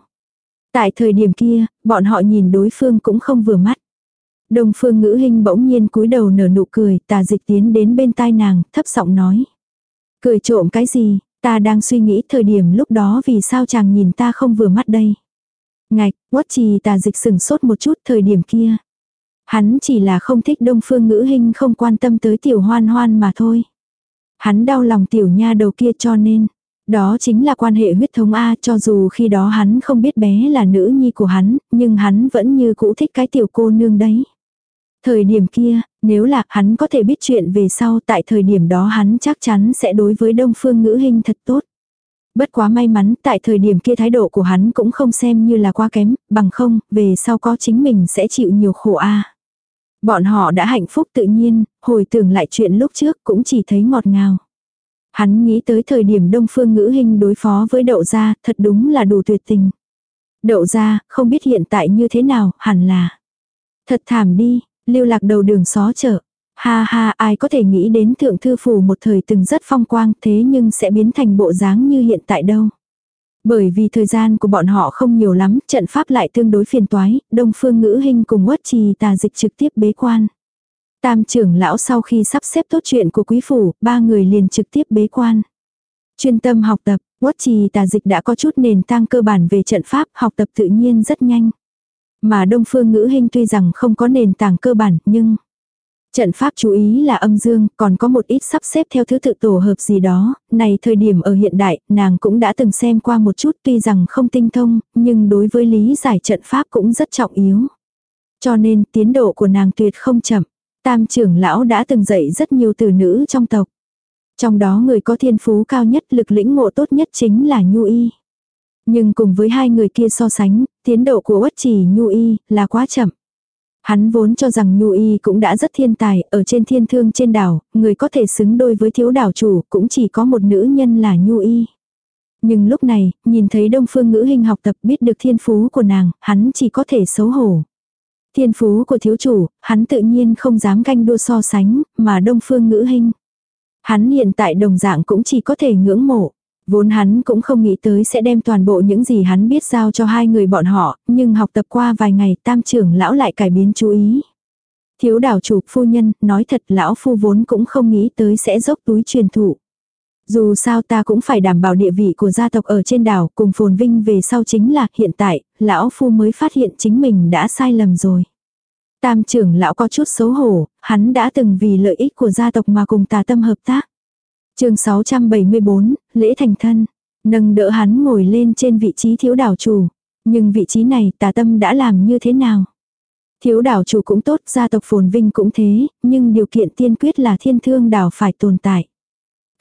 Tại thời điểm kia, bọn họ nhìn đối phương cũng không vừa mắt. đồng phương ngữ hình bỗng nhiên cúi đầu nở nụ cười, tà dịch tiến đến bên tai nàng, thấp giọng nói. Cười trộm cái gì, ta đang suy nghĩ thời điểm lúc đó vì sao chàng nhìn ta không vừa mắt đây. Ngạch, quất trì tà dịch sừng sốt một chút thời điểm kia. Hắn chỉ là không thích đông phương ngữ hình không quan tâm tới tiểu hoan hoan mà thôi. Hắn đau lòng tiểu nha đầu kia cho nên. Đó chính là quan hệ huyết thống A cho dù khi đó hắn không biết bé là nữ nhi của hắn, nhưng hắn vẫn như cũ thích cái tiểu cô nương đấy. Thời điểm kia, nếu là hắn có thể biết chuyện về sau tại thời điểm đó hắn chắc chắn sẽ đối với đông phương ngữ hình thật tốt. Bất quá may mắn tại thời điểm kia thái độ của hắn cũng không xem như là quá kém, bằng không, về sau có chính mình sẽ chịu nhiều khổ a Bọn họ đã hạnh phúc tự nhiên, hồi tưởng lại chuyện lúc trước cũng chỉ thấy ngọt ngào. Hắn nghĩ tới thời điểm đông phương ngữ hình đối phó với đậu gia, thật đúng là đủ tuyệt tình. Đậu gia, không biết hiện tại như thế nào, hẳn là. Thật thảm đi, lưu lạc đầu đường xó chợ. Ha ha, ai có thể nghĩ đến thượng thư phủ một thời từng rất phong quang thế nhưng sẽ biến thành bộ dáng như hiện tại đâu. Bởi vì thời gian của bọn họ không nhiều lắm, trận pháp lại tương đối phiền toái, đông phương ngữ hình cùng uất trì tà dịch trực tiếp bế quan. Tam trưởng lão sau khi sắp xếp tốt chuyện của quý phủ, ba người liền trực tiếp bế quan. Chuyên tâm học tập, Quất trì tà dịch đã có chút nền tảng cơ bản về trận pháp, học tập tự nhiên rất nhanh. Mà đông phương ngữ hình tuy rằng không có nền tảng cơ bản, nhưng... Trận pháp chú ý là âm dương, còn có một ít sắp xếp theo thứ tự tổ hợp gì đó, này thời điểm ở hiện đại, nàng cũng đã từng xem qua một chút tuy rằng không tinh thông, nhưng đối với lý giải trận pháp cũng rất trọng yếu. Cho nên tiến độ của nàng tuyệt không chậm. Tam trưởng lão đã từng dạy rất nhiều từ nữ trong tộc. Trong đó người có thiên phú cao nhất lực lĩnh ngộ tốt nhất chính là Nhu Y. Nhưng cùng với hai người kia so sánh, tiến độ của Uất Chỉ Nhu Y là quá chậm. Hắn vốn cho rằng Nhu Y cũng đã rất thiên tài, ở trên thiên thương trên đảo, người có thể xứng đôi với thiếu đảo chủ, cũng chỉ có một nữ nhân là Nhu Y. Nhưng lúc này, nhìn thấy đông phương ngữ hình học tập biết được thiên phú của nàng, hắn chỉ có thể xấu hổ. Thiên phú của thiếu chủ, hắn tự nhiên không dám canh đua so sánh, mà đông phương ngữ hình. Hắn hiện tại đồng dạng cũng chỉ có thể ngưỡng mộ. Vốn hắn cũng không nghĩ tới sẽ đem toàn bộ những gì hắn biết giao cho hai người bọn họ, nhưng học tập qua vài ngày tam trưởng lão lại cải biến chú ý. Thiếu đảo chủ phu nhân, nói thật lão phu vốn cũng không nghĩ tới sẽ dốc túi truyền thụ. Dù sao ta cũng phải đảm bảo địa vị của gia tộc ở trên đảo cùng phồn vinh về sau chính là hiện tại, lão phu mới phát hiện chính mình đã sai lầm rồi. Tam trưởng lão có chút xấu hổ, hắn đã từng vì lợi ích của gia tộc mà cùng tà tâm hợp tác chương 674, lễ thành thân, nâng đỡ hắn ngồi lên trên vị trí thiếu đảo chủ. Nhưng vị trí này tà tâm đã làm như thế nào? Thiếu đảo chủ cũng tốt, gia tộc phồn vinh cũng thế, nhưng điều kiện tiên quyết là thiên thương đảo phải tồn tại.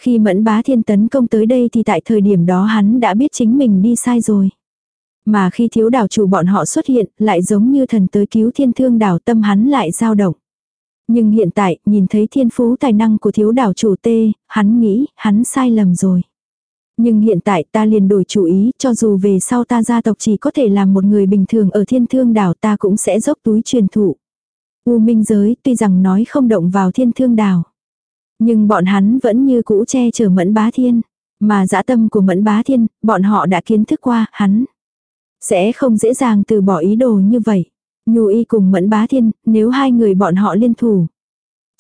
Khi mẫn bá thiên tấn công tới đây thì tại thời điểm đó hắn đã biết chính mình đi sai rồi. Mà khi thiếu đảo chủ bọn họ xuất hiện, lại giống như thần tới cứu thiên thương đảo tâm hắn lại dao động. Nhưng hiện tại, nhìn thấy thiên phú tài năng của thiếu đảo chủ tê, hắn nghĩ, hắn sai lầm rồi. Nhưng hiện tại ta liền đổi chủ ý, cho dù về sau ta gia tộc chỉ có thể làm một người bình thường ở thiên thương đảo ta cũng sẽ dốc túi truyền thụ. U minh giới tuy rằng nói không động vào thiên thương đảo. Nhưng bọn hắn vẫn như cũ che chở mẫn bá thiên. Mà dã tâm của mẫn bá thiên, bọn họ đã kiến thức qua, hắn. Sẽ không dễ dàng từ bỏ ý đồ như vậy. Nhu y cùng mẫn bá thiên, nếu hai người bọn họ liên thủ.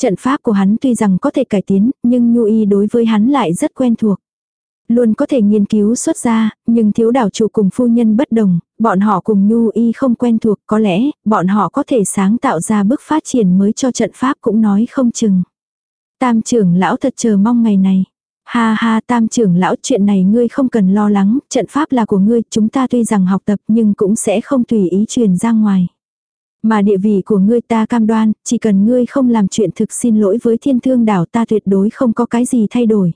Trận pháp của hắn tuy rằng có thể cải tiến, nhưng Nhu y đối với hắn lại rất quen thuộc. Luôn có thể nghiên cứu xuất ra, nhưng thiếu đảo chủ cùng phu nhân bất đồng, bọn họ cùng Nhu y không quen thuộc, có lẽ, bọn họ có thể sáng tạo ra bước phát triển mới cho trận pháp cũng nói không chừng. Tam trưởng lão thật chờ mong ngày này. Ha ha tam trưởng lão chuyện này ngươi không cần lo lắng, trận pháp là của ngươi, chúng ta tuy rằng học tập nhưng cũng sẽ không tùy ý truyền ra ngoài. Mà địa vị của ngươi ta cam đoan, chỉ cần ngươi không làm chuyện thực xin lỗi với thiên thương đảo ta tuyệt đối không có cái gì thay đổi.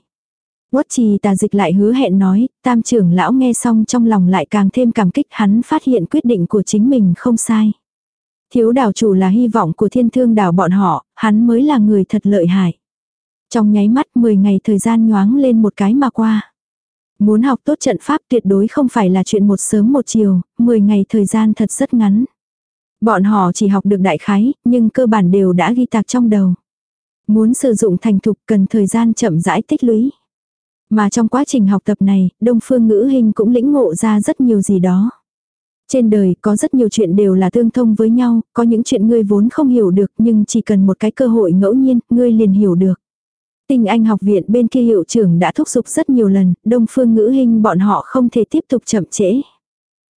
Quất trì tà dịch lại hứa hẹn nói, tam trưởng lão nghe xong trong lòng lại càng thêm cảm kích hắn phát hiện quyết định của chính mình không sai. Thiếu đảo chủ là hy vọng của thiên thương đảo bọn họ, hắn mới là người thật lợi hại. Trong nháy mắt 10 ngày thời gian nhoáng lên một cái mà qua. Muốn học tốt trận pháp tuyệt đối không phải là chuyện một sớm một chiều, 10 ngày thời gian thật rất ngắn. Bọn họ chỉ học được đại khái, nhưng cơ bản đều đã ghi tạc trong đầu. Muốn sử dụng thành thục cần thời gian chậm rãi tích lũy. Mà trong quá trình học tập này, Đông Phương Ngữ Hình cũng lĩnh ngộ ra rất nhiều gì đó. Trên đời có rất nhiều chuyện đều là tương thông với nhau, có những chuyện ngươi vốn không hiểu được nhưng chỉ cần một cái cơ hội ngẫu nhiên, ngươi liền hiểu được. Tình Anh học viện bên kia hiệu trưởng đã thúc giục rất nhiều lần, Đông Phương Ngữ Hình bọn họ không thể tiếp tục chậm trễ.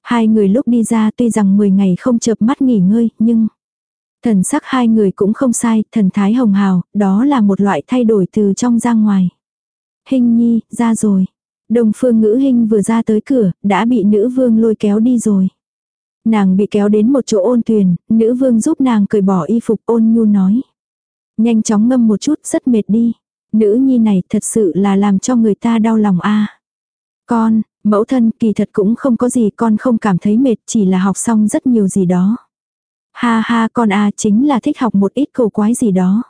Hai người lúc đi ra tuy rằng 10 ngày không chợp mắt nghỉ ngơi, nhưng thần sắc hai người cũng không sai, thần thái hồng hào, đó là một loại thay đổi từ trong ra ngoài. Hình nhi, ra rồi. Đồng phương ngữ hình vừa ra tới cửa, đã bị nữ vương lôi kéo đi rồi. Nàng bị kéo đến một chỗ ôn tuyền, nữ vương giúp nàng cởi bỏ y phục ôn nhu nói. Nhanh chóng ngâm một chút, rất mệt đi. Nữ nhi này thật sự là làm cho người ta đau lòng a Con, mẫu thân kỳ thật cũng không có gì con không cảm thấy mệt chỉ là học xong rất nhiều gì đó. Ha ha con a chính là thích học một ít cầu quái gì đó.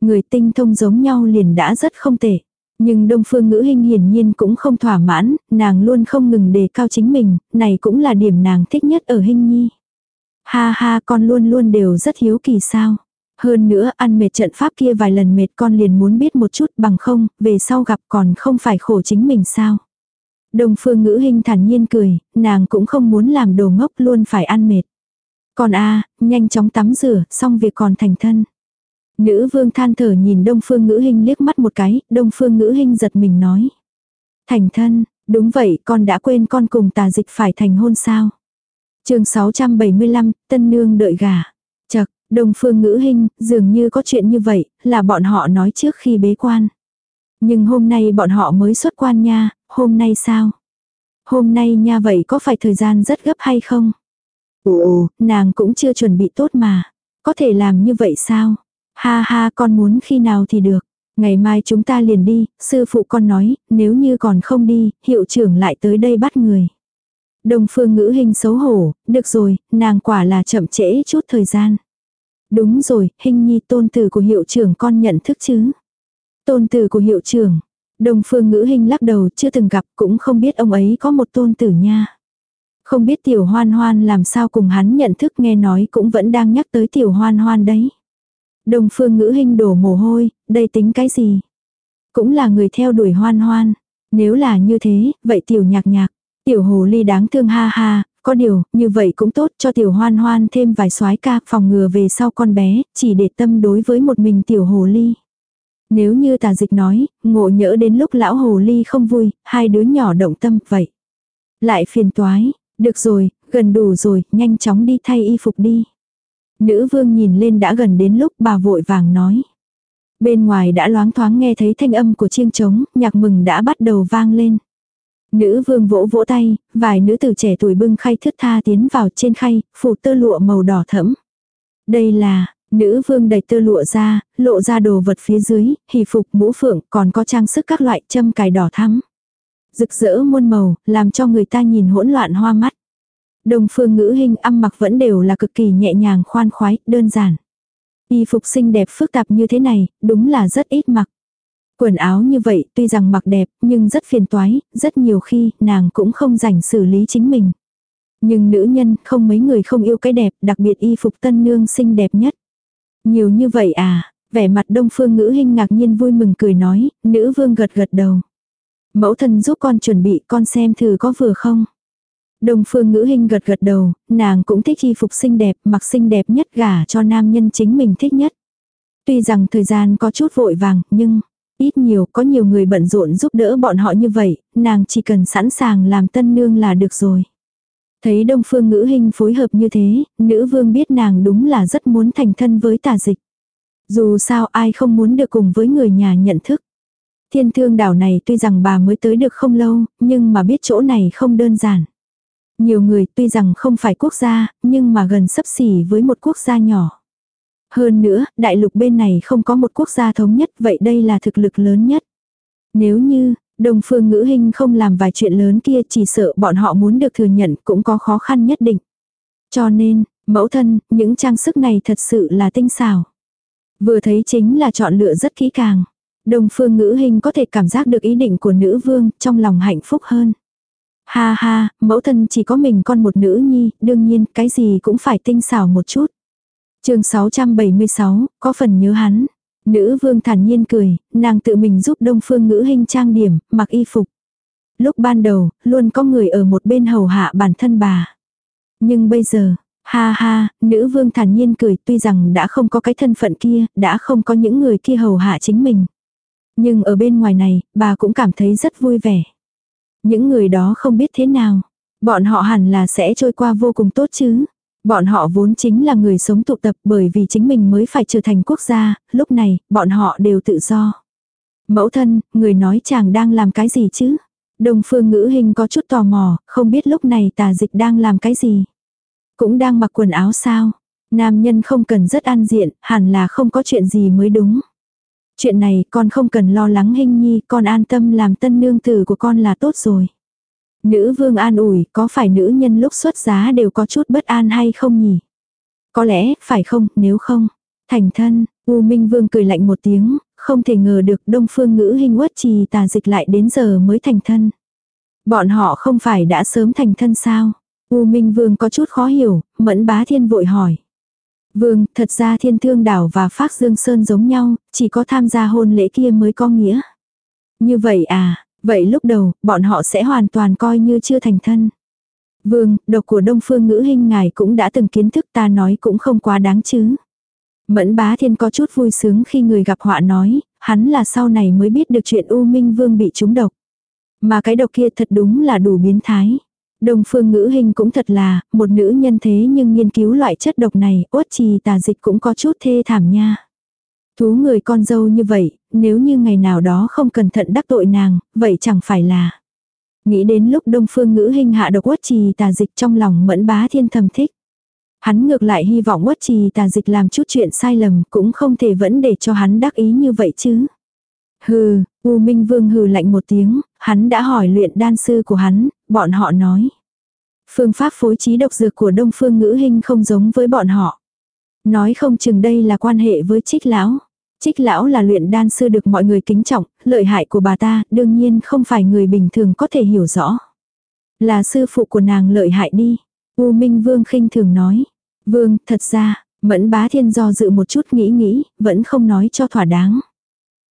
Người tinh thông giống nhau liền đã rất không tệ. Nhưng Đông Phương Ngữ hình hiển nhiên cũng không thỏa mãn, nàng luôn không ngừng đề cao chính mình, này cũng là điểm nàng thích nhất ở hình Nhi. Ha ha con luôn luôn đều rất hiếu kỳ sao. Hơn nữa ăn mệt trận pháp kia vài lần mệt con liền muốn biết một chút bằng không, về sau gặp còn không phải khổ chính mình sao. Đông Phương Ngữ Hinh thản nhiên cười, nàng cũng không muốn làm đồ ngốc luôn phải ăn mệt. Còn a nhanh chóng tắm rửa, xong việc còn thành thân. Nữ vương than thở nhìn Đông Phương Ngữ Hinh liếc mắt một cái, Đông Phương Ngữ Hinh giật mình nói. Thành thân, đúng vậy, con đã quên con cùng tà dịch phải thành hôn sao. chương 675, Tân Nương đợi gà. Chật, Đông Phương Ngữ Hinh, dường như có chuyện như vậy, là bọn họ nói trước khi bế quan. Nhưng hôm nay bọn họ mới xuất quan nha, hôm nay sao? Hôm nay nha vậy có phải thời gian rất gấp hay không? Ồ, nàng cũng chưa chuẩn bị tốt mà. Có thể làm như vậy sao? Ha ha con muốn khi nào thì được. Ngày mai chúng ta liền đi, sư phụ con nói, nếu như còn không đi, hiệu trưởng lại tới đây bắt người. Đồng phương ngữ hình xấu hổ, được rồi, nàng quả là chậm trễ chút thời gian. Đúng rồi, hình nhi tôn tử của hiệu trưởng con nhận thức chứ. Tôn tử của hiệu trưởng. Đồng phương ngữ hình lắc đầu chưa từng gặp cũng không biết ông ấy có một tôn tử nha. Không biết tiểu hoan hoan làm sao cùng hắn nhận thức nghe nói cũng vẫn đang nhắc tới tiểu hoan hoan đấy. Đồng phương ngữ hình đổ mồ hôi, đây tính cái gì? Cũng là người theo đuổi hoan hoan. Nếu là như thế, vậy tiểu nhạc nhạc, tiểu hồ ly đáng thương ha ha, có điều, như vậy cũng tốt cho tiểu hoan hoan thêm vài soái ca phòng ngừa về sau con bé, chỉ để tâm đối với một mình tiểu hồ ly. Nếu như tà dịch nói, ngộ nhỡ đến lúc lão hồ ly không vui, hai đứa nhỏ động tâm, vậy. Lại phiền toái, được rồi, gần đủ rồi, nhanh chóng đi thay y phục đi. Nữ vương nhìn lên đã gần đến lúc bà vội vàng nói. Bên ngoài đã loáng thoáng nghe thấy thanh âm của chiêng trống, nhạc mừng đã bắt đầu vang lên. Nữ vương vỗ vỗ tay, vài nữ tử trẻ tuổi bưng khay thước tha tiến vào trên khay, phủ tơ lụa màu đỏ thẫm. Đây là, nữ vương đẩy tơ lụa ra, lộ ra đồ vật phía dưới, hỷ phục mũ phượng, còn có trang sức các loại châm cài đỏ thắm. Rực rỡ muôn màu, làm cho người ta nhìn hỗn loạn hoa mắt. Đồng phương ngữ hình âm mặc vẫn đều là cực kỳ nhẹ nhàng khoan khoái, đơn giản. Y phục xinh đẹp phức tạp như thế này, đúng là rất ít mặc. Quần áo như vậy tuy rằng mặc đẹp nhưng rất phiền toái, rất nhiều khi nàng cũng không rảnh xử lý chính mình. Nhưng nữ nhân không mấy người không yêu cái đẹp, đặc biệt y phục tân nương xinh đẹp nhất. Nhiều như vậy à, vẻ mặt đông phương ngữ hình ngạc nhiên vui mừng cười nói, nữ vương gật gật đầu. Mẫu thân giúp con chuẩn bị con xem thử có vừa không. Đông phương ngữ hình gật gật đầu, nàng cũng thích y phục xinh đẹp, mặc xinh đẹp nhất gả cho nam nhân chính mình thích nhất. Tuy rằng thời gian có chút vội vàng, nhưng ít nhiều có nhiều người bận rộn giúp đỡ bọn họ như vậy, nàng chỉ cần sẵn sàng làm tân nương là được rồi. Thấy đông phương ngữ hình phối hợp như thế, nữ vương biết nàng đúng là rất muốn thành thân với tà dịch. Dù sao ai không muốn được cùng với người nhà nhận thức. Thiên thương đảo này tuy rằng bà mới tới được không lâu, nhưng mà biết chỗ này không đơn giản. Nhiều người tuy rằng không phải quốc gia, nhưng mà gần sấp xỉ với một quốc gia nhỏ. Hơn nữa, đại lục bên này không có một quốc gia thống nhất, vậy đây là thực lực lớn nhất. Nếu như, đồng phương ngữ hình không làm vài chuyện lớn kia chỉ sợ bọn họ muốn được thừa nhận cũng có khó khăn nhất định. Cho nên, mẫu thân, những trang sức này thật sự là tinh xảo. Vừa thấy chính là chọn lựa rất kỹ càng. Đồng phương ngữ hình có thể cảm giác được ý định của nữ vương trong lòng hạnh phúc hơn. Ha ha, mẫu thân chỉ có mình con một nữ nhi, đương nhiên cái gì cũng phải tinh xảo một chút. chương 676, có phần nhớ hắn. Nữ vương thản nhiên cười, nàng tự mình giúp đông phương ngữ hình trang điểm, mặc y phục. Lúc ban đầu, luôn có người ở một bên hầu hạ bản thân bà. Nhưng bây giờ, ha ha, nữ vương thản nhiên cười tuy rằng đã không có cái thân phận kia, đã không có những người kia hầu hạ chính mình. Nhưng ở bên ngoài này, bà cũng cảm thấy rất vui vẻ. Những người đó không biết thế nào. Bọn họ hẳn là sẽ trôi qua vô cùng tốt chứ. Bọn họ vốn chính là người sống tụ tập bởi vì chính mình mới phải trở thành quốc gia, lúc này, bọn họ đều tự do. Mẫu thân, người nói chàng đang làm cái gì chứ? Đồng phương ngữ hình có chút tò mò, không biết lúc này tà dịch đang làm cái gì. Cũng đang mặc quần áo sao? Nam nhân không cần rất an diện, hẳn là không có chuyện gì mới đúng. Chuyện này con không cần lo lắng hình nhi, con an tâm làm tân nương tử của con là tốt rồi. Nữ vương an ủi, có phải nữ nhân lúc xuất giá đều có chút bất an hay không nhỉ? Có lẽ, phải không, nếu không. Thành thân, U Minh Vương cười lạnh một tiếng, không thể ngờ được đông phương ngữ hình uất trì tà dịch lại đến giờ mới thành thân. Bọn họ không phải đã sớm thành thân sao? U Minh Vương có chút khó hiểu, mẫn bá thiên vội hỏi. Vương, thật ra thiên thương đảo và phác dương sơn giống nhau, chỉ có tham gia hôn lễ kia mới có nghĩa. Như vậy à, vậy lúc đầu, bọn họ sẽ hoàn toàn coi như chưa thành thân. Vương, độc của đông phương ngữ hình ngài cũng đã từng kiến thức ta nói cũng không quá đáng chứ. Mẫn bá thiên có chút vui sướng khi người gặp họa nói, hắn là sau này mới biết được chuyện U Minh Vương bị trúng độc. Mà cái độc kia thật đúng là đủ biến thái. Đồng phương ngữ hình cũng thật là, một nữ nhân thế nhưng nghiên cứu loại chất độc này, uất trì tà dịch cũng có chút thê thảm nha. Thú người con dâu như vậy, nếu như ngày nào đó không cẩn thận đắc tội nàng, vậy chẳng phải là. Nghĩ đến lúc đông phương ngữ hình hạ độc quất trì tà dịch trong lòng mẫn bá thiên thầm thích. Hắn ngược lại hy vọng quất trì tà dịch làm chút chuyện sai lầm cũng không thể vẫn để cho hắn đắc ý như vậy chứ. Hừ, U Minh Vương hừ lạnh một tiếng, hắn đã hỏi luyện đan sư của hắn, bọn họ nói. Phương pháp phối trí độc dược của Đông Phương Ngữ Hinh không giống với bọn họ. Nói không chừng đây là quan hệ với trích lão. Trích lão là luyện đan sư được mọi người kính trọng, lợi hại của bà ta đương nhiên không phải người bình thường có thể hiểu rõ. Là sư phụ của nàng lợi hại đi. U Minh Vương khinh thường nói. Vương, thật ra, Mẫn bá thiên do dự một chút nghĩ nghĩ, vẫn không nói cho thỏa đáng.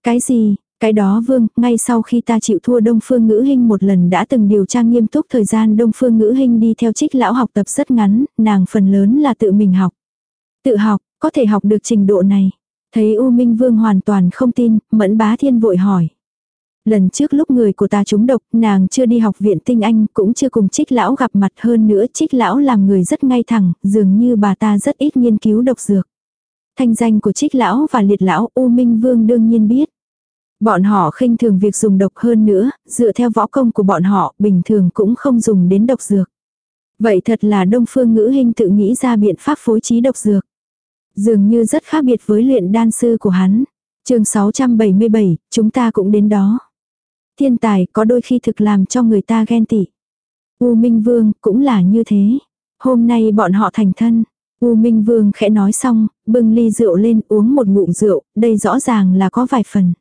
Cái gì, cái đó vương, ngay sau khi ta chịu thua Đông Phương Ngữ Hinh một lần đã từng điều tra nghiêm túc thời gian Đông Phương Ngữ Hinh đi theo trích lão học tập rất ngắn, nàng phần lớn là tự mình học. Tự học, có thể học được trình độ này. Thấy U Minh Vương hoàn toàn không tin, Mẫn Bá Thiên vội hỏi. Lần trước lúc người của ta trúng độc, nàng chưa đi học viện tinh anh, cũng chưa cùng trích lão gặp mặt hơn nữa trích lão làm người rất ngay thẳng, dường như bà ta rất ít nghiên cứu độc dược. Thanh danh của trích lão và liệt lão U Minh Vương đương nhiên biết. Bọn họ khinh thường việc dùng độc hơn nữa, dựa theo võ công của bọn họ bình thường cũng không dùng đến độc dược. Vậy thật là đông phương ngữ hình tự nghĩ ra biện pháp phối trí độc dược. Dường như rất khác biệt với luyện đan sư của hắn. chương 677, chúng ta cũng đến đó. Thiên tài có đôi khi thực làm cho người ta ghen tị. U Minh Vương cũng là như thế. Hôm nay bọn họ thành thân. U Minh Vương khẽ nói xong, bưng ly rượu lên uống một ngụm rượu, đây rõ ràng là có vài phần.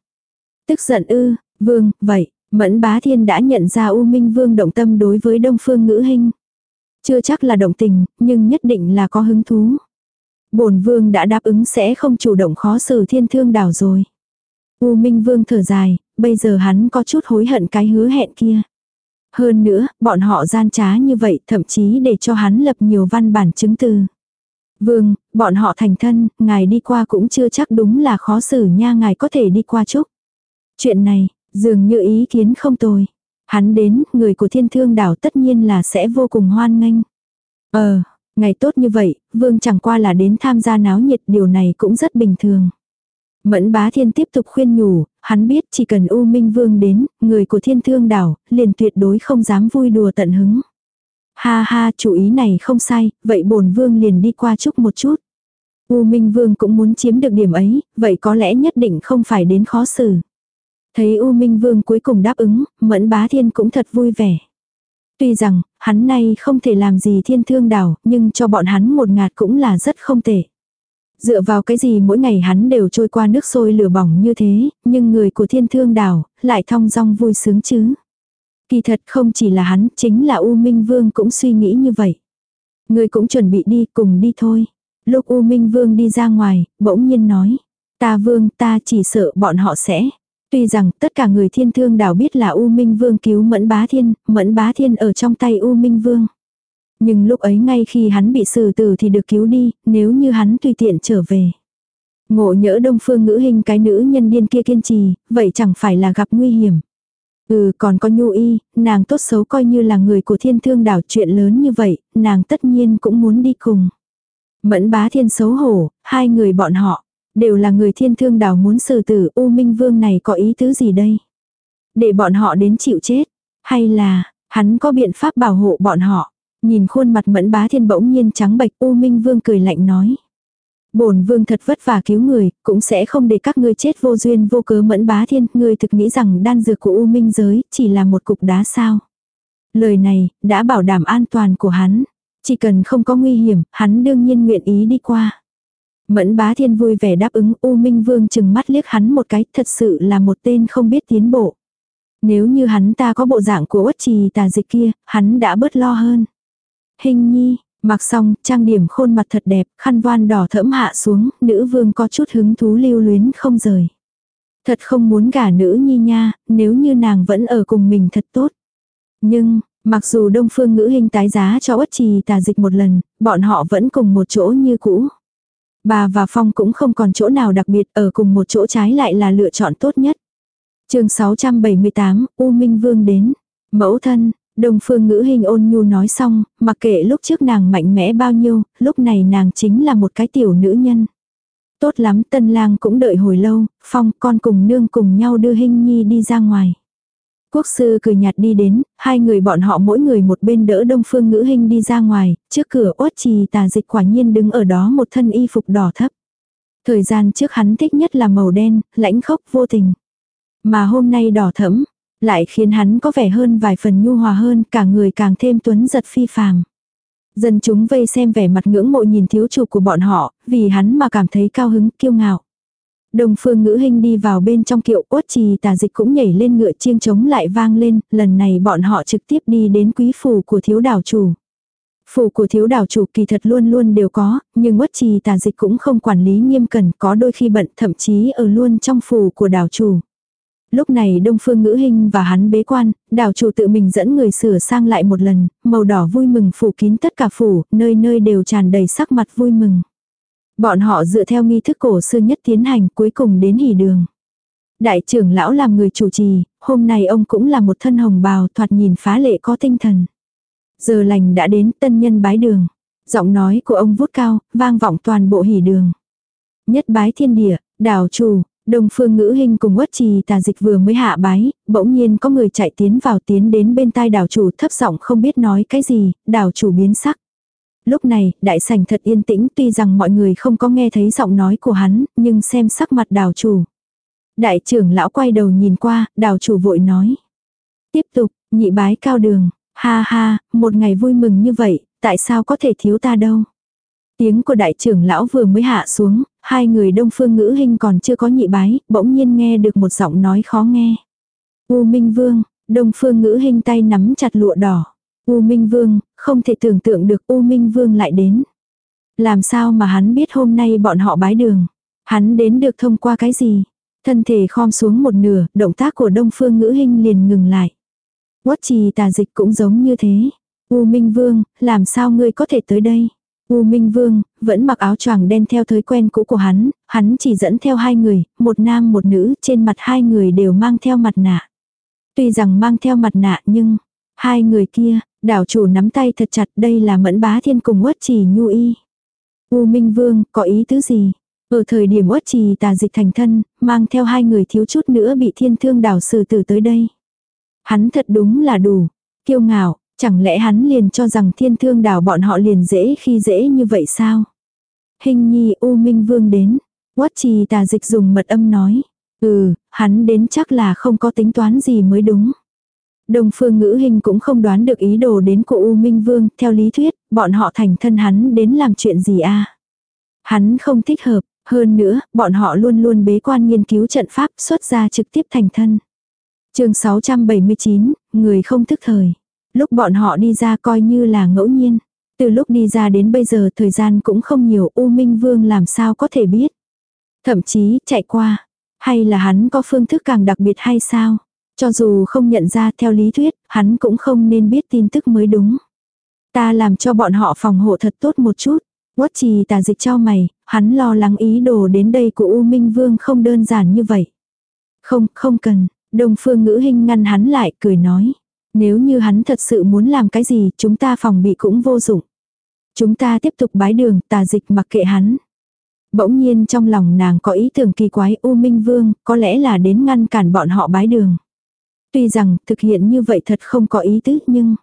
Tức giận ư, vương, vậy, mẫn bá thiên đã nhận ra U Minh Vương động tâm đối với Đông Phương Ngữ Hinh. Chưa chắc là động tình, nhưng nhất định là có hứng thú bổn vương đã đáp ứng sẽ không chủ động khó xử thiên thương đảo rồi. U Minh Vương thở dài, bây giờ hắn có chút hối hận cái hứa hẹn kia. Hơn nữa, bọn họ gian trá như vậy thậm chí để cho hắn lập nhiều văn bản chứng từ. Vương, bọn họ thành thân, ngài đi qua cũng chưa chắc đúng là khó xử nha ngài có thể đi qua chúc. Chuyện này, dường như ý kiến không tồi. Hắn đến, người của thiên thương đảo tất nhiên là sẽ vô cùng hoan nghênh. Ờ, ngày tốt như vậy, vương chẳng qua là đến tham gia náo nhiệt điều này cũng rất bình thường. Mẫn bá thiên tiếp tục khuyên nhủ, hắn biết chỉ cần U Minh Vương đến, người của thiên thương đảo, liền tuyệt đối không dám vui đùa tận hứng. Ha ha, chủ ý này không sai, vậy bổn vương liền đi qua chúc một chút. U Minh Vương cũng muốn chiếm được điểm ấy, vậy có lẽ nhất định không phải đến khó xử. Thấy U Minh Vương cuối cùng đáp ứng, Mẫn Bá Thiên cũng thật vui vẻ. Tuy rằng, hắn nay không thể làm gì thiên thương đảo, nhưng cho bọn hắn một ngạt cũng là rất không tệ. Dựa vào cái gì mỗi ngày hắn đều trôi qua nước sôi lửa bỏng như thế, nhưng người của thiên thương đảo, lại thong dong vui sướng chứ. Kỳ thật không chỉ là hắn, chính là U Minh Vương cũng suy nghĩ như vậy. Người cũng chuẩn bị đi, cùng đi thôi. Lúc U Minh Vương đi ra ngoài, bỗng nhiên nói. Ta vương ta chỉ sợ bọn họ sẽ. Tuy rằng tất cả người thiên thương đảo biết là U Minh Vương cứu Mẫn Bá Thiên, Mẫn Bá Thiên ở trong tay U Minh Vương. Nhưng lúc ấy ngay khi hắn bị xử tử thì được cứu đi, nếu như hắn tùy tiện trở về. Ngộ nhỡ đông phương ngữ hình cái nữ nhân điên kia kiên trì, vậy chẳng phải là gặp nguy hiểm. Ừ còn có nhu y, nàng tốt xấu coi như là người của thiên thương đảo chuyện lớn như vậy, nàng tất nhiên cũng muốn đi cùng. Mẫn bá thiên xấu hổ, hai người bọn họ, đều là người thiên thương đảo muốn xử tử U Minh Vương này có ý tứ gì đây? Để bọn họ đến chịu chết, hay là, hắn có biện pháp bảo hộ bọn họ? Nhìn khuôn mặt mẫn bá thiên bỗng nhiên trắng bệch U Minh Vương cười lạnh nói. Bổn vương thật vất vả cứu người, cũng sẽ không để các ngươi chết vô duyên vô cớ mẫn bá thiên, ngươi thực nghĩ rằng đan dược của U Minh giới chỉ là một cục đá sao. Lời này, đã bảo đảm an toàn của hắn. Chỉ cần không có nguy hiểm, hắn đương nhiên nguyện ý đi qua. Mẫn bá thiên vui vẻ đáp ứng U Minh Vương chừng mắt liếc hắn một cái, thật sự là một tên không biết tiến bộ. Nếu như hắn ta có bộ dạng của uất trì tà dịch kia, hắn đã bớt lo hơn. Hình nhi, mặc xong, trang điểm khuôn mặt thật đẹp, khăn voan đỏ thẫm hạ xuống, nữ vương có chút hứng thú lưu luyến không rời. Thật không muốn gả nữ nhi nha, nếu như nàng vẫn ở cùng mình thật tốt. Nhưng, mặc dù đông phương ngữ hình tái giá cho uất trì tà dịch một lần, bọn họ vẫn cùng một chỗ như cũ. Bà và Phong cũng không còn chỗ nào đặc biệt ở cùng một chỗ trái lại là lựa chọn tốt nhất. chương 678, U Minh Vương đến. Mẫu thân, Đồng phương ngữ hình ôn nhu nói xong, mặc kệ lúc trước nàng mạnh mẽ bao nhiêu, lúc này nàng chính là một cái tiểu nữ nhân. Tốt lắm tân lang cũng đợi hồi lâu, phong con cùng nương cùng nhau đưa hình nhi đi ra ngoài. Quốc sư cười nhạt đi đến, hai người bọn họ mỗi người một bên đỡ đông phương ngữ hình đi ra ngoài, trước cửa uất trì tà dịch quả nhiên đứng ở đó một thân y phục đỏ thấp. Thời gian trước hắn thích nhất là màu đen, lãnh khốc vô tình. Mà hôm nay đỏ thẫm, lại khiến hắn có vẻ hơn vài phần nhu hòa hơn, cả người càng thêm tuấn giật phi phàm. Dân chúng vây xem vẻ mặt ngưỡng mộ nhìn thiếu chủ của bọn họ, vì hắn mà cảm thấy cao hứng, kiêu ngạo. Đồng phương ngữ hình đi vào bên trong kiệu uất trì tà dịch cũng nhảy lên ngựa chiêng trống lại vang lên, lần này bọn họ trực tiếp đi đến quý phủ của thiếu đảo chủ. Phủ của thiếu đảo chủ kỳ thật luôn luôn đều có, nhưng uất trì tà dịch cũng không quản lý nghiêm cẩn có đôi khi bận thậm chí ở luôn trong phủ của đảo chủ. Lúc này Đông Phương Ngữ Hinh và hắn bế quan, đảo chủ tự mình dẫn người sửa sang lại một lần, màu đỏ vui mừng phủ kín tất cả phủ, nơi nơi đều tràn đầy sắc mặt vui mừng. Bọn họ dựa theo nghi thức cổ xưa nhất tiến hành cuối cùng đến hỉ đường. Đại trưởng lão làm người chủ trì, hôm nay ông cũng là một thân hồng bào thoạt nhìn phá lệ có tinh thần. Giờ lành đã đến tân nhân bái đường. Giọng nói của ông vút cao, vang vọng toàn bộ hỉ đường. Nhất bái thiên địa, đảo chủ, Đông phương ngữ hình cùng quất trì tà dịch vừa mới hạ bái, bỗng nhiên có người chạy tiến vào tiến đến bên tai đảo chủ thấp giọng không biết nói cái gì, đảo chủ biến sắc. Lúc này, đại sảnh thật yên tĩnh tuy rằng mọi người không có nghe thấy giọng nói của hắn, nhưng xem sắc mặt đào chủ. Đại trưởng lão quay đầu nhìn qua, đào chủ vội nói. Tiếp tục, nhị bái cao đường, ha ha, một ngày vui mừng như vậy, tại sao có thể thiếu ta đâu. Tiếng của đại trưởng lão vừa mới hạ xuống, hai người đông phương ngữ hình còn chưa có nhị bái, bỗng nhiên nghe được một giọng nói khó nghe. U Minh Vương, đông phương ngữ hình tay nắm chặt lụa đỏ. U Minh Vương, không thể tưởng tượng được U Minh Vương lại đến. Làm sao mà hắn biết hôm nay bọn họ bái đường. Hắn đến được thông qua cái gì. Thân thể khom xuống một nửa, động tác của đông phương ngữ hình liền ngừng lại. Quất trì tà dịch cũng giống như thế. U Minh Vương, làm sao ngươi có thể tới đây? U Minh Vương, vẫn mặc áo choàng đen theo thói quen cũ của hắn, hắn chỉ dẫn theo hai người, một nam một nữ, trên mặt hai người đều mang theo mặt nạ. Tuy rằng mang theo mặt nạ nhưng, hai người kia, đảo chủ nắm tay thật chặt đây là mẫn bá thiên cùng uất trì nhu y. U Minh Vương, có ý tứ gì? Ở thời điểm uất trì tà dịch thành thân, mang theo hai người thiếu chút nữa bị thiên thương đảo xử tử tới đây. Hắn thật đúng là đủ, kiêu ngạo, Chẳng lẽ hắn liền cho rằng thiên thương đảo bọn họ liền dễ khi dễ như vậy sao? Hình nhi U Minh Vương đến. quất trì tà dịch dùng mật âm nói. Ừ, hắn đến chắc là không có tính toán gì mới đúng. Đồng phương ngữ hình cũng không đoán được ý đồ đến của U Minh Vương, theo lý thuyết, bọn họ thành thân hắn đến làm chuyện gì a Hắn không thích hợp, hơn nữa, bọn họ luôn luôn bế quan nghiên cứu trận pháp xuất ra trực tiếp thành thân. chương 679, người không thức thời lúc bọn họ đi ra coi như là ngẫu nhiên. Từ lúc đi ra đến bây giờ thời gian cũng không nhiều U Minh Vương làm sao có thể biết. Thậm chí chạy qua. Hay là hắn có phương thức càng đặc biệt hay sao? Cho dù không nhận ra theo lý thuyết, hắn cũng không nên biết tin tức mới đúng. Ta làm cho bọn họ phòng hộ thật tốt một chút. Quất trì tà dịch cho mày, hắn lo lắng ý đồ đến đây của U Minh Vương không đơn giản như vậy. Không, không cần, Đông Phương Ngữ Hinh ngăn hắn lại, cười nói. Nếu như hắn thật sự muốn làm cái gì, chúng ta phòng bị cũng vô dụng. Chúng ta tiếp tục bái đường, tà dịch mặc kệ hắn. Bỗng nhiên trong lòng nàng có ý tưởng kỳ quái U Minh Vương, có lẽ là đến ngăn cản bọn họ bái đường. Tuy rằng thực hiện như vậy thật không có ý tứ nhưng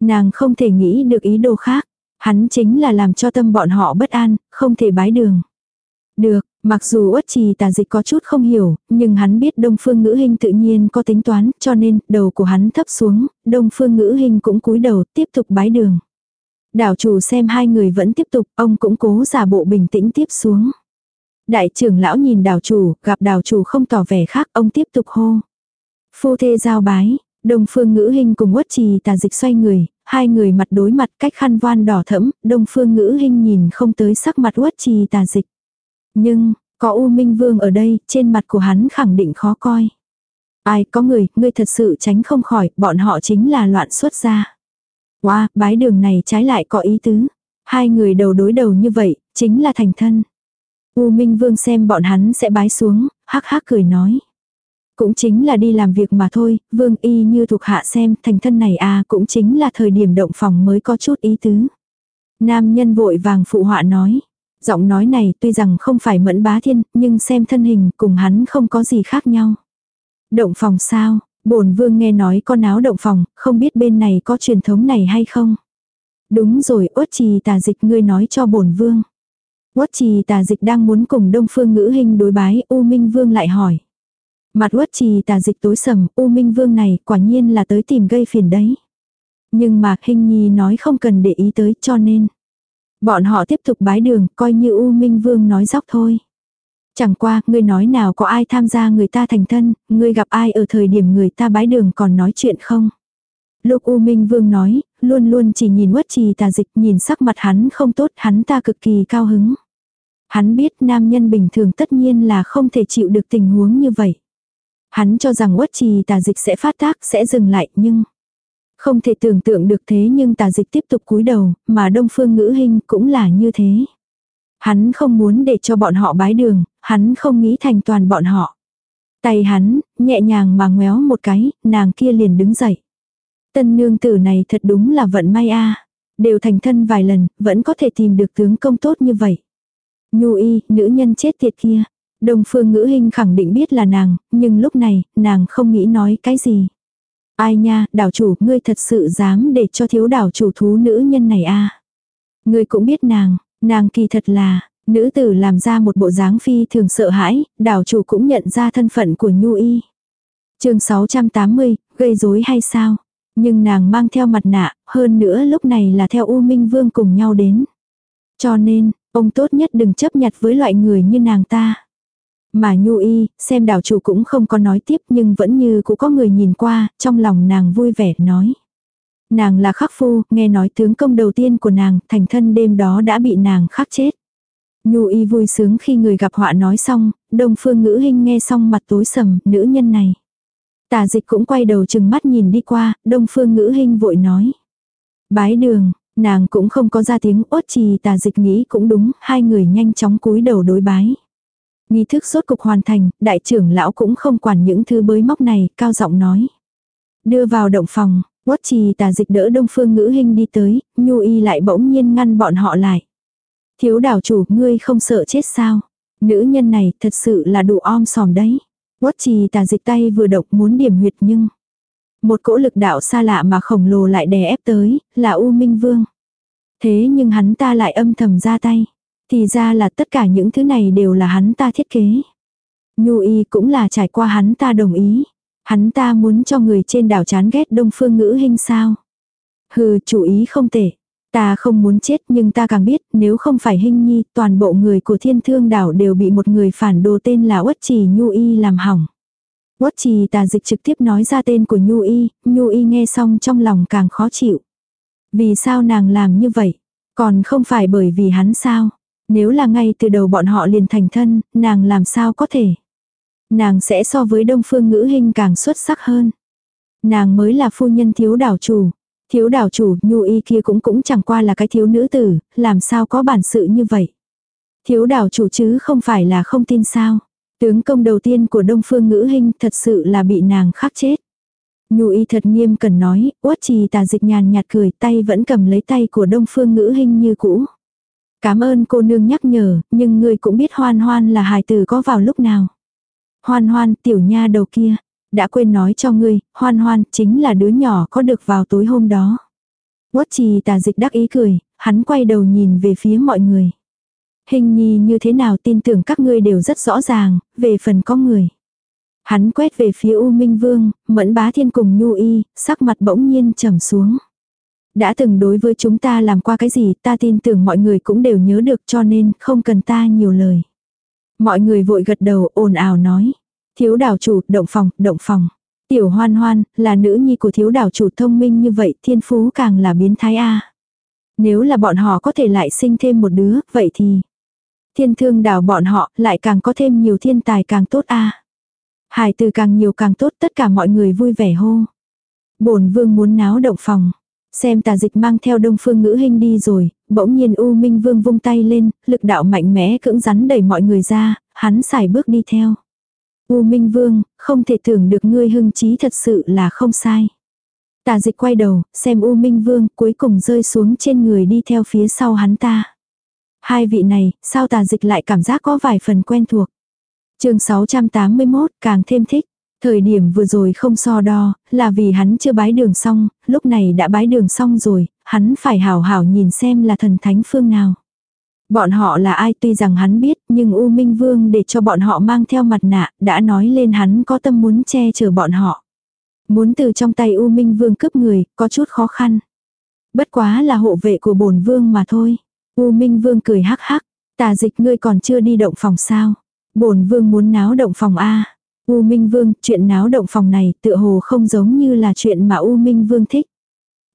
nàng không thể nghĩ được ý đồ khác. Hắn chính là làm cho tâm bọn họ bất an, không thể bái đường. Được, mặc dù uất trì tà dịch có chút không hiểu, nhưng hắn biết đông phương ngữ hình tự nhiên có tính toán, cho nên đầu của hắn thấp xuống, đông phương ngữ hình cũng cúi đầu tiếp tục bái đường. Đảo chủ xem hai người vẫn tiếp tục, ông cũng cố giả bộ bình tĩnh tiếp xuống. Đại trưởng lão nhìn đảo chủ, gặp đảo chủ không tỏ vẻ khác, ông tiếp tục hô. Phu thê giao bái, đông phương ngữ hình cùng uất trì tà dịch xoay người, hai người mặt đối mặt cách khăn voan đỏ thẫm, đông phương ngữ hình nhìn không tới sắc mặt uất trì tà dịch. Nhưng, có U Minh Vương ở đây, trên mặt của hắn khẳng định khó coi. Ai có người, ngươi thật sự tránh không khỏi, bọn họ chính là loạn xuất ra. Wow, bái đường này trái lại có ý tứ. Hai người đầu đối đầu như vậy, chính là thành thân. U Minh Vương xem bọn hắn sẽ bái xuống, hắc hắc cười nói. Cũng chính là đi làm việc mà thôi, Vương y như thuộc hạ xem thành thân này à cũng chính là thời điểm động phòng mới có chút ý tứ. Nam nhân vội vàng phụ họa nói. Giọng nói này tuy rằng không phải mẫn bá thiên, nhưng xem thân hình cùng hắn không có gì khác nhau. Động phòng sao, bổn vương nghe nói con áo động phòng, không biết bên này có truyền thống này hay không. Đúng rồi, uất trì tà dịch ngươi nói cho bổn vương. Uất trì tà dịch đang muốn cùng đông phương ngữ hình đối bái, U Minh Vương lại hỏi. Mặt uất trì tà dịch tối sầm, U Minh Vương này quả nhiên là tới tìm gây phiền đấy. Nhưng mà hình nhi nói không cần để ý tới cho nên. Bọn họ tiếp tục bái đường, coi như U Minh Vương nói dóc thôi. Chẳng qua, ngươi nói nào có ai tham gia người ta thành thân, ngươi gặp ai ở thời điểm người ta bái đường còn nói chuyện không? Lúc U Minh Vương nói, luôn luôn chỉ nhìn uất trì tà dịch nhìn sắc mặt hắn không tốt, hắn ta cực kỳ cao hứng. Hắn biết nam nhân bình thường tất nhiên là không thể chịu được tình huống như vậy. Hắn cho rằng quất trì tà dịch sẽ phát tác, sẽ dừng lại, nhưng... Không thể tưởng tượng được thế nhưng tà dịch tiếp tục cúi đầu, mà đông phương ngữ hình cũng là như thế. Hắn không muốn để cho bọn họ bái đường, hắn không nghĩ thành toàn bọn họ. Tay hắn, nhẹ nhàng mà ngoéo một cái, nàng kia liền đứng dậy. Tân nương tử này thật đúng là vận may a Đều thành thân vài lần, vẫn có thể tìm được tướng công tốt như vậy. Nhu y, nữ nhân chết tiệt kia. Đông phương ngữ hình khẳng định biết là nàng, nhưng lúc này, nàng không nghĩ nói cái gì. Ai nha, đảo chủ, ngươi thật sự dám để cho thiếu đảo chủ thú nữ nhân này a à? Ngươi cũng biết nàng, nàng kỳ thật là, nữ tử làm ra một bộ dáng phi thường sợ hãi, đảo chủ cũng nhận ra thân phận của Nhu Y. chương 680, gây rối hay sao? Nhưng nàng mang theo mặt nạ, hơn nữa lúc này là theo U Minh Vương cùng nhau đến. Cho nên, ông tốt nhất đừng chấp nhặt với loại người như nàng ta. Mà nhu y, xem đảo chủ cũng không có nói tiếp nhưng vẫn như cũng có người nhìn qua, trong lòng nàng vui vẻ nói. Nàng là khắc phu, nghe nói tướng công đầu tiên của nàng, thành thân đêm đó đã bị nàng khắc chết. Nhu y vui sướng khi người gặp họa nói xong, đông phương ngữ hình nghe xong mặt tối sầm, nữ nhân này. Tà dịch cũng quay đầu chừng mắt nhìn đi qua, đông phương ngữ hình vội nói. Bái đường, nàng cũng không có ra tiếng ốt trì tà dịch nghĩ cũng đúng, hai người nhanh chóng cúi đầu đối bái. Nghi thức rốt cục hoàn thành, đại trưởng lão cũng không quản những thứ bới móc này, cao giọng nói. Đưa vào động phòng, quất trì tà dịch đỡ đông phương ngữ hình đi tới, nhu y lại bỗng nhiên ngăn bọn họ lại. Thiếu đảo chủ, ngươi không sợ chết sao? Nữ nhân này thật sự là đủ om sòm đấy. Quất trì tà dịch tay vừa độc muốn điểm huyệt nhưng... Một cỗ lực đạo xa lạ mà khổng lồ lại đè ép tới, là U Minh Vương. Thế nhưng hắn ta lại âm thầm ra tay. Thì ra là tất cả những thứ này đều là hắn ta thiết kế. Nhu y cũng là trải qua hắn ta đồng ý. Hắn ta muốn cho người trên đảo chán ghét đông phương ngữ hình sao. Hừ, chủ ý không tệ. Ta không muốn chết nhưng ta càng biết nếu không phải hình nhi, toàn bộ người của thiên thương đảo đều bị một người phản đồ tên là Uất Trì Nhu Y làm hỏng. Uất Trì tà dịch trực tiếp nói ra tên của Nhu Y, Nhu Y nghe xong trong lòng càng khó chịu. Vì sao nàng làm như vậy? Còn không phải bởi vì hắn sao? Nếu là ngay từ đầu bọn họ liền thành thân, nàng làm sao có thể. Nàng sẽ so với đông phương ngữ hình càng xuất sắc hơn. Nàng mới là phu nhân thiếu đảo chủ. Thiếu đảo chủ, nhu y kia cũng cũng chẳng qua là cái thiếu nữ tử, làm sao có bản sự như vậy. Thiếu đảo chủ chứ không phải là không tin sao. Tướng công đầu tiên của đông phương ngữ hình thật sự là bị nàng khắc chết. Nhu y thật nghiêm cần nói, uất trì tà dịch nhàn nhạt cười tay vẫn cầm lấy tay của đông phương ngữ hình như cũ. Cảm ơn cô nương nhắc nhở, nhưng ngươi cũng biết hoan hoan là hài tử có vào lúc nào. Hoan hoan tiểu nha đầu kia, đã quên nói cho ngươi, hoan hoan chính là đứa nhỏ có được vào tối hôm đó. Quất trì tà dịch đắc ý cười, hắn quay đầu nhìn về phía mọi người. Hình nhi như thế nào tin tưởng các ngươi đều rất rõ ràng, về phần có người. Hắn quét về phía U Minh Vương, mẫn bá thiên cùng nhu y, sắc mặt bỗng nhiên trầm xuống. Đã từng đối với chúng ta làm qua cái gì ta tin tưởng mọi người cũng đều nhớ được cho nên không cần ta nhiều lời. Mọi người vội gật đầu ồn ào nói. Thiếu đảo chủ, động phòng, động phòng. Tiểu hoan hoan, là nữ nhi của thiếu đảo chủ thông minh như vậy, thiên phú càng là biến thái A. Nếu là bọn họ có thể lại sinh thêm một đứa, vậy thì... Thiên thương đảo bọn họ lại càng có thêm nhiều thiên tài càng tốt A. hải từ càng nhiều càng tốt tất cả mọi người vui vẻ hô. bổn vương muốn náo động phòng. Xem tà dịch mang theo đông phương ngữ hình đi rồi, bỗng nhiên U Minh Vương vung tay lên, lực đạo mạnh mẽ cưỡng rắn đẩy mọi người ra, hắn xài bước đi theo. U Minh Vương, không thể tưởng được ngươi hưng trí thật sự là không sai. Tà dịch quay đầu, xem U Minh Vương cuối cùng rơi xuống trên người đi theo phía sau hắn ta. Hai vị này, sao tà dịch lại cảm giác có vài phần quen thuộc. chương 681 càng thêm thích. Thời điểm vừa rồi không so đo, là vì hắn chưa bái đường xong, lúc này đã bái đường xong rồi, hắn phải hào hào nhìn xem là thần thánh phương nào. Bọn họ là ai tuy rằng hắn biết, nhưng U Minh Vương để cho bọn họ mang theo mặt nạ, đã nói lên hắn có tâm muốn che chở bọn họ. Muốn từ trong tay U Minh Vương cướp người, có chút khó khăn. Bất quá là hộ vệ của bổn vương mà thôi. U Minh Vương cười hắc hắc, tà dịch ngươi còn chưa đi động phòng sao. Bổn vương muốn náo động phòng A. U Minh Vương, chuyện náo động phòng này tựa hồ không giống như là chuyện mà U Minh Vương thích.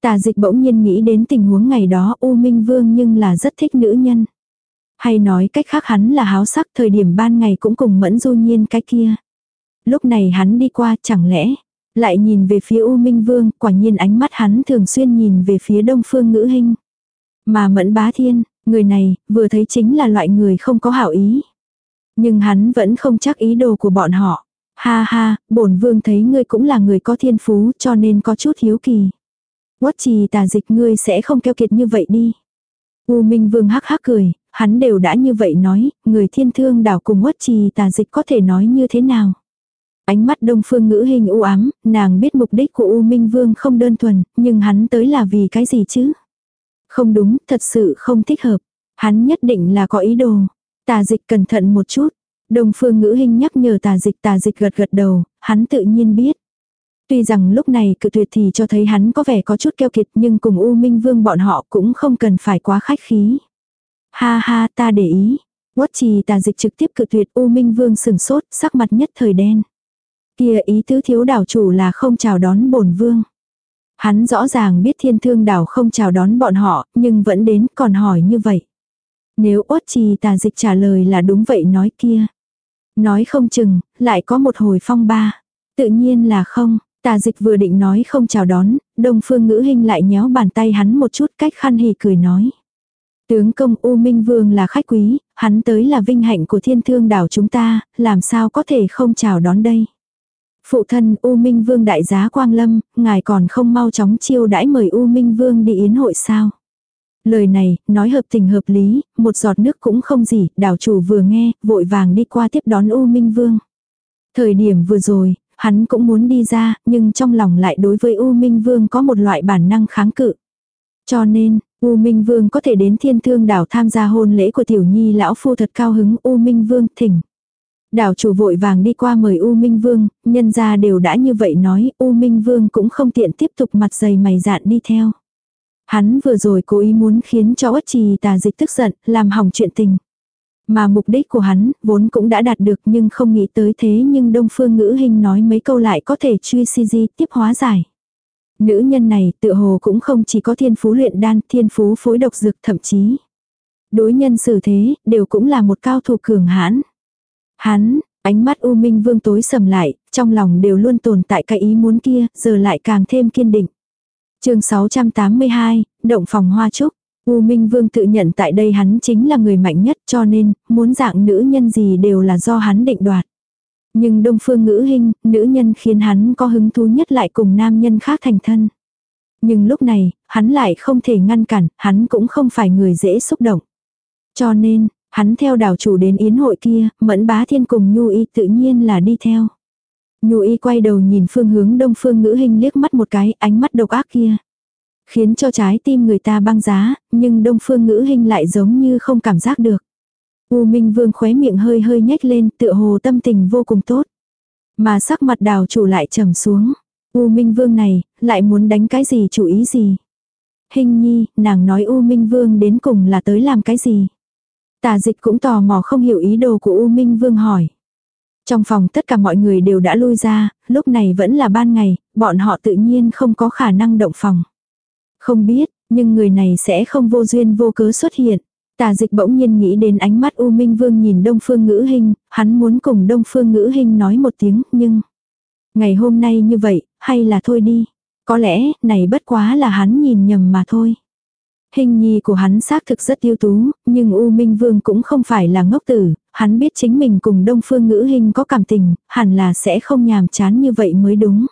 Tà dịch bỗng nhiên nghĩ đến tình huống ngày đó U Minh Vương nhưng là rất thích nữ nhân. Hay nói cách khác hắn là háo sắc thời điểm ban ngày cũng cùng mẫn du nhiên cái kia. Lúc này hắn đi qua chẳng lẽ, lại nhìn về phía U Minh Vương, quả nhiên ánh mắt hắn thường xuyên nhìn về phía đông phương ngữ hình. Mà mẫn bá thiên, người này, vừa thấy chính là loại người không có hảo ý. Nhưng hắn vẫn không chắc ý đồ của bọn họ. Ha ha, bổn vương thấy ngươi cũng là người có thiên phú cho nên có chút hiếu kỳ. Quất trì tà dịch ngươi sẽ không keo kiệt như vậy đi. U Minh Vương hắc hắc cười, hắn đều đã như vậy nói, người thiên thương đảo cùng quất trì tà dịch có thể nói như thế nào. Ánh mắt đông phương ngữ hình u ám, nàng biết mục đích của U Minh Vương không đơn thuần, nhưng hắn tới là vì cái gì chứ? Không đúng, thật sự không thích hợp. Hắn nhất định là có ý đồ. Tà dịch cẩn thận một chút. Đông phương ngữ hình nhắc nhở tà dịch tà dịch gật gật đầu, hắn tự nhiên biết. Tuy rằng lúc này cự tuyệt thì cho thấy hắn có vẻ có chút keo kiệt nhưng cùng U Minh Vương bọn họ cũng không cần phải quá khách khí. Ha ha ta để ý. Quất trì tà dịch trực tiếp cự tuyệt U Minh Vương sừng sốt, sắc mặt nhất thời đen. Kia ý tứ thiếu đảo chủ là không chào đón bổn vương. Hắn rõ ràng biết thiên thương đảo không chào đón bọn họ, nhưng vẫn đến còn hỏi như vậy. Nếu uất trì tà dịch trả lời là đúng vậy nói kia. Nói không chừng, lại có một hồi phong ba. Tự nhiên là không, tà dịch vừa định nói không chào đón, đông phương ngữ hình lại nhéo bàn tay hắn một chút cách khăn hỉ cười nói. Tướng công U Minh Vương là khách quý, hắn tới là vinh hạnh của thiên thương đảo chúng ta, làm sao có thể không chào đón đây. Phụ thân U Minh Vương đại giá Quang Lâm, ngài còn không mau chóng chiêu đãi mời U Minh Vương đi yến hội sao. Lời này, nói hợp tình hợp lý, một giọt nước cũng không gì, đảo chủ vừa nghe, vội vàng đi qua tiếp đón U Minh Vương. Thời điểm vừa rồi, hắn cũng muốn đi ra, nhưng trong lòng lại đối với U Minh Vương có một loại bản năng kháng cự. Cho nên, U Minh Vương có thể đến thiên thương đảo tham gia hôn lễ của tiểu nhi lão phu thật cao hứng U Minh Vương thỉnh. Đảo chủ vội vàng đi qua mời U Minh Vương, nhân ra đều đã như vậy nói, U Minh Vương cũng không tiện tiếp tục mặt dày mày dạn đi theo. Hắn vừa rồi cố ý muốn khiến cho ất trì tà dịch tức giận, làm hỏng chuyện tình. Mà mục đích của hắn, vốn cũng đã đạt được nhưng không nghĩ tới thế nhưng Đông Phương Ngữ Hình nói mấy câu lại có thể truy si di tiếp hóa giải. Nữ nhân này tự hồ cũng không chỉ có thiên phú luyện đan, thiên phú phối độc dược thậm chí. Đối nhân xử thế, đều cũng là một cao thủ cường hãn. Hắn, ánh mắt U Minh Vương tối sầm lại, trong lòng đều luôn tồn tại cái ý muốn kia, giờ lại càng thêm kiên định chương 682, Động phòng hoa trúc. U Minh Vương tự nhận tại đây hắn chính là người mạnh nhất cho nên, muốn dạng nữ nhân gì đều là do hắn định đoạt. Nhưng đông phương ngữ hình, nữ nhân khiến hắn có hứng thú nhất lại cùng nam nhân khác thành thân. Nhưng lúc này, hắn lại không thể ngăn cản, hắn cũng không phải người dễ xúc động. Cho nên, hắn theo đảo chủ đến yến hội kia, mẫn bá thiên cùng Nhu Y tự nhiên là đi theo. Nhu Y quay đầu nhìn phương hướng đông phương ngữ hình liếc mắt một cái, ánh mắt độc ác kia. Khiến cho trái tim người ta băng giá, nhưng đông phương ngữ hình lại giống như không cảm giác được. U Minh Vương khóe miệng hơi hơi nhếch lên tựa hồ tâm tình vô cùng tốt. Mà sắc mặt đào chủ lại trầm xuống. U Minh Vương này, lại muốn đánh cái gì chủ ý gì. Hình nhi, nàng nói U Minh Vương đến cùng là tới làm cái gì. Tà dịch cũng tò mò không hiểu ý đồ của U Minh Vương hỏi. Trong phòng tất cả mọi người đều đã lui ra, lúc này vẫn là ban ngày, bọn họ tự nhiên không có khả năng động phòng. Không biết, nhưng người này sẽ không vô duyên vô cớ xuất hiện. Tà dịch bỗng nhiên nghĩ đến ánh mắt U Minh Vương nhìn Đông Phương Ngữ Hinh, hắn muốn cùng Đông Phương Ngữ Hinh nói một tiếng, nhưng... Ngày hôm nay như vậy, hay là thôi đi. Có lẽ, này bất quá là hắn nhìn nhầm mà thôi. Hình nhi của hắn xác thực rất ưu tú, nhưng U Minh Vương cũng không phải là ngốc tử, hắn biết chính mình cùng Đông Phương Ngữ hình có cảm tình, hẳn là sẽ không nhàm chán như vậy mới đúng.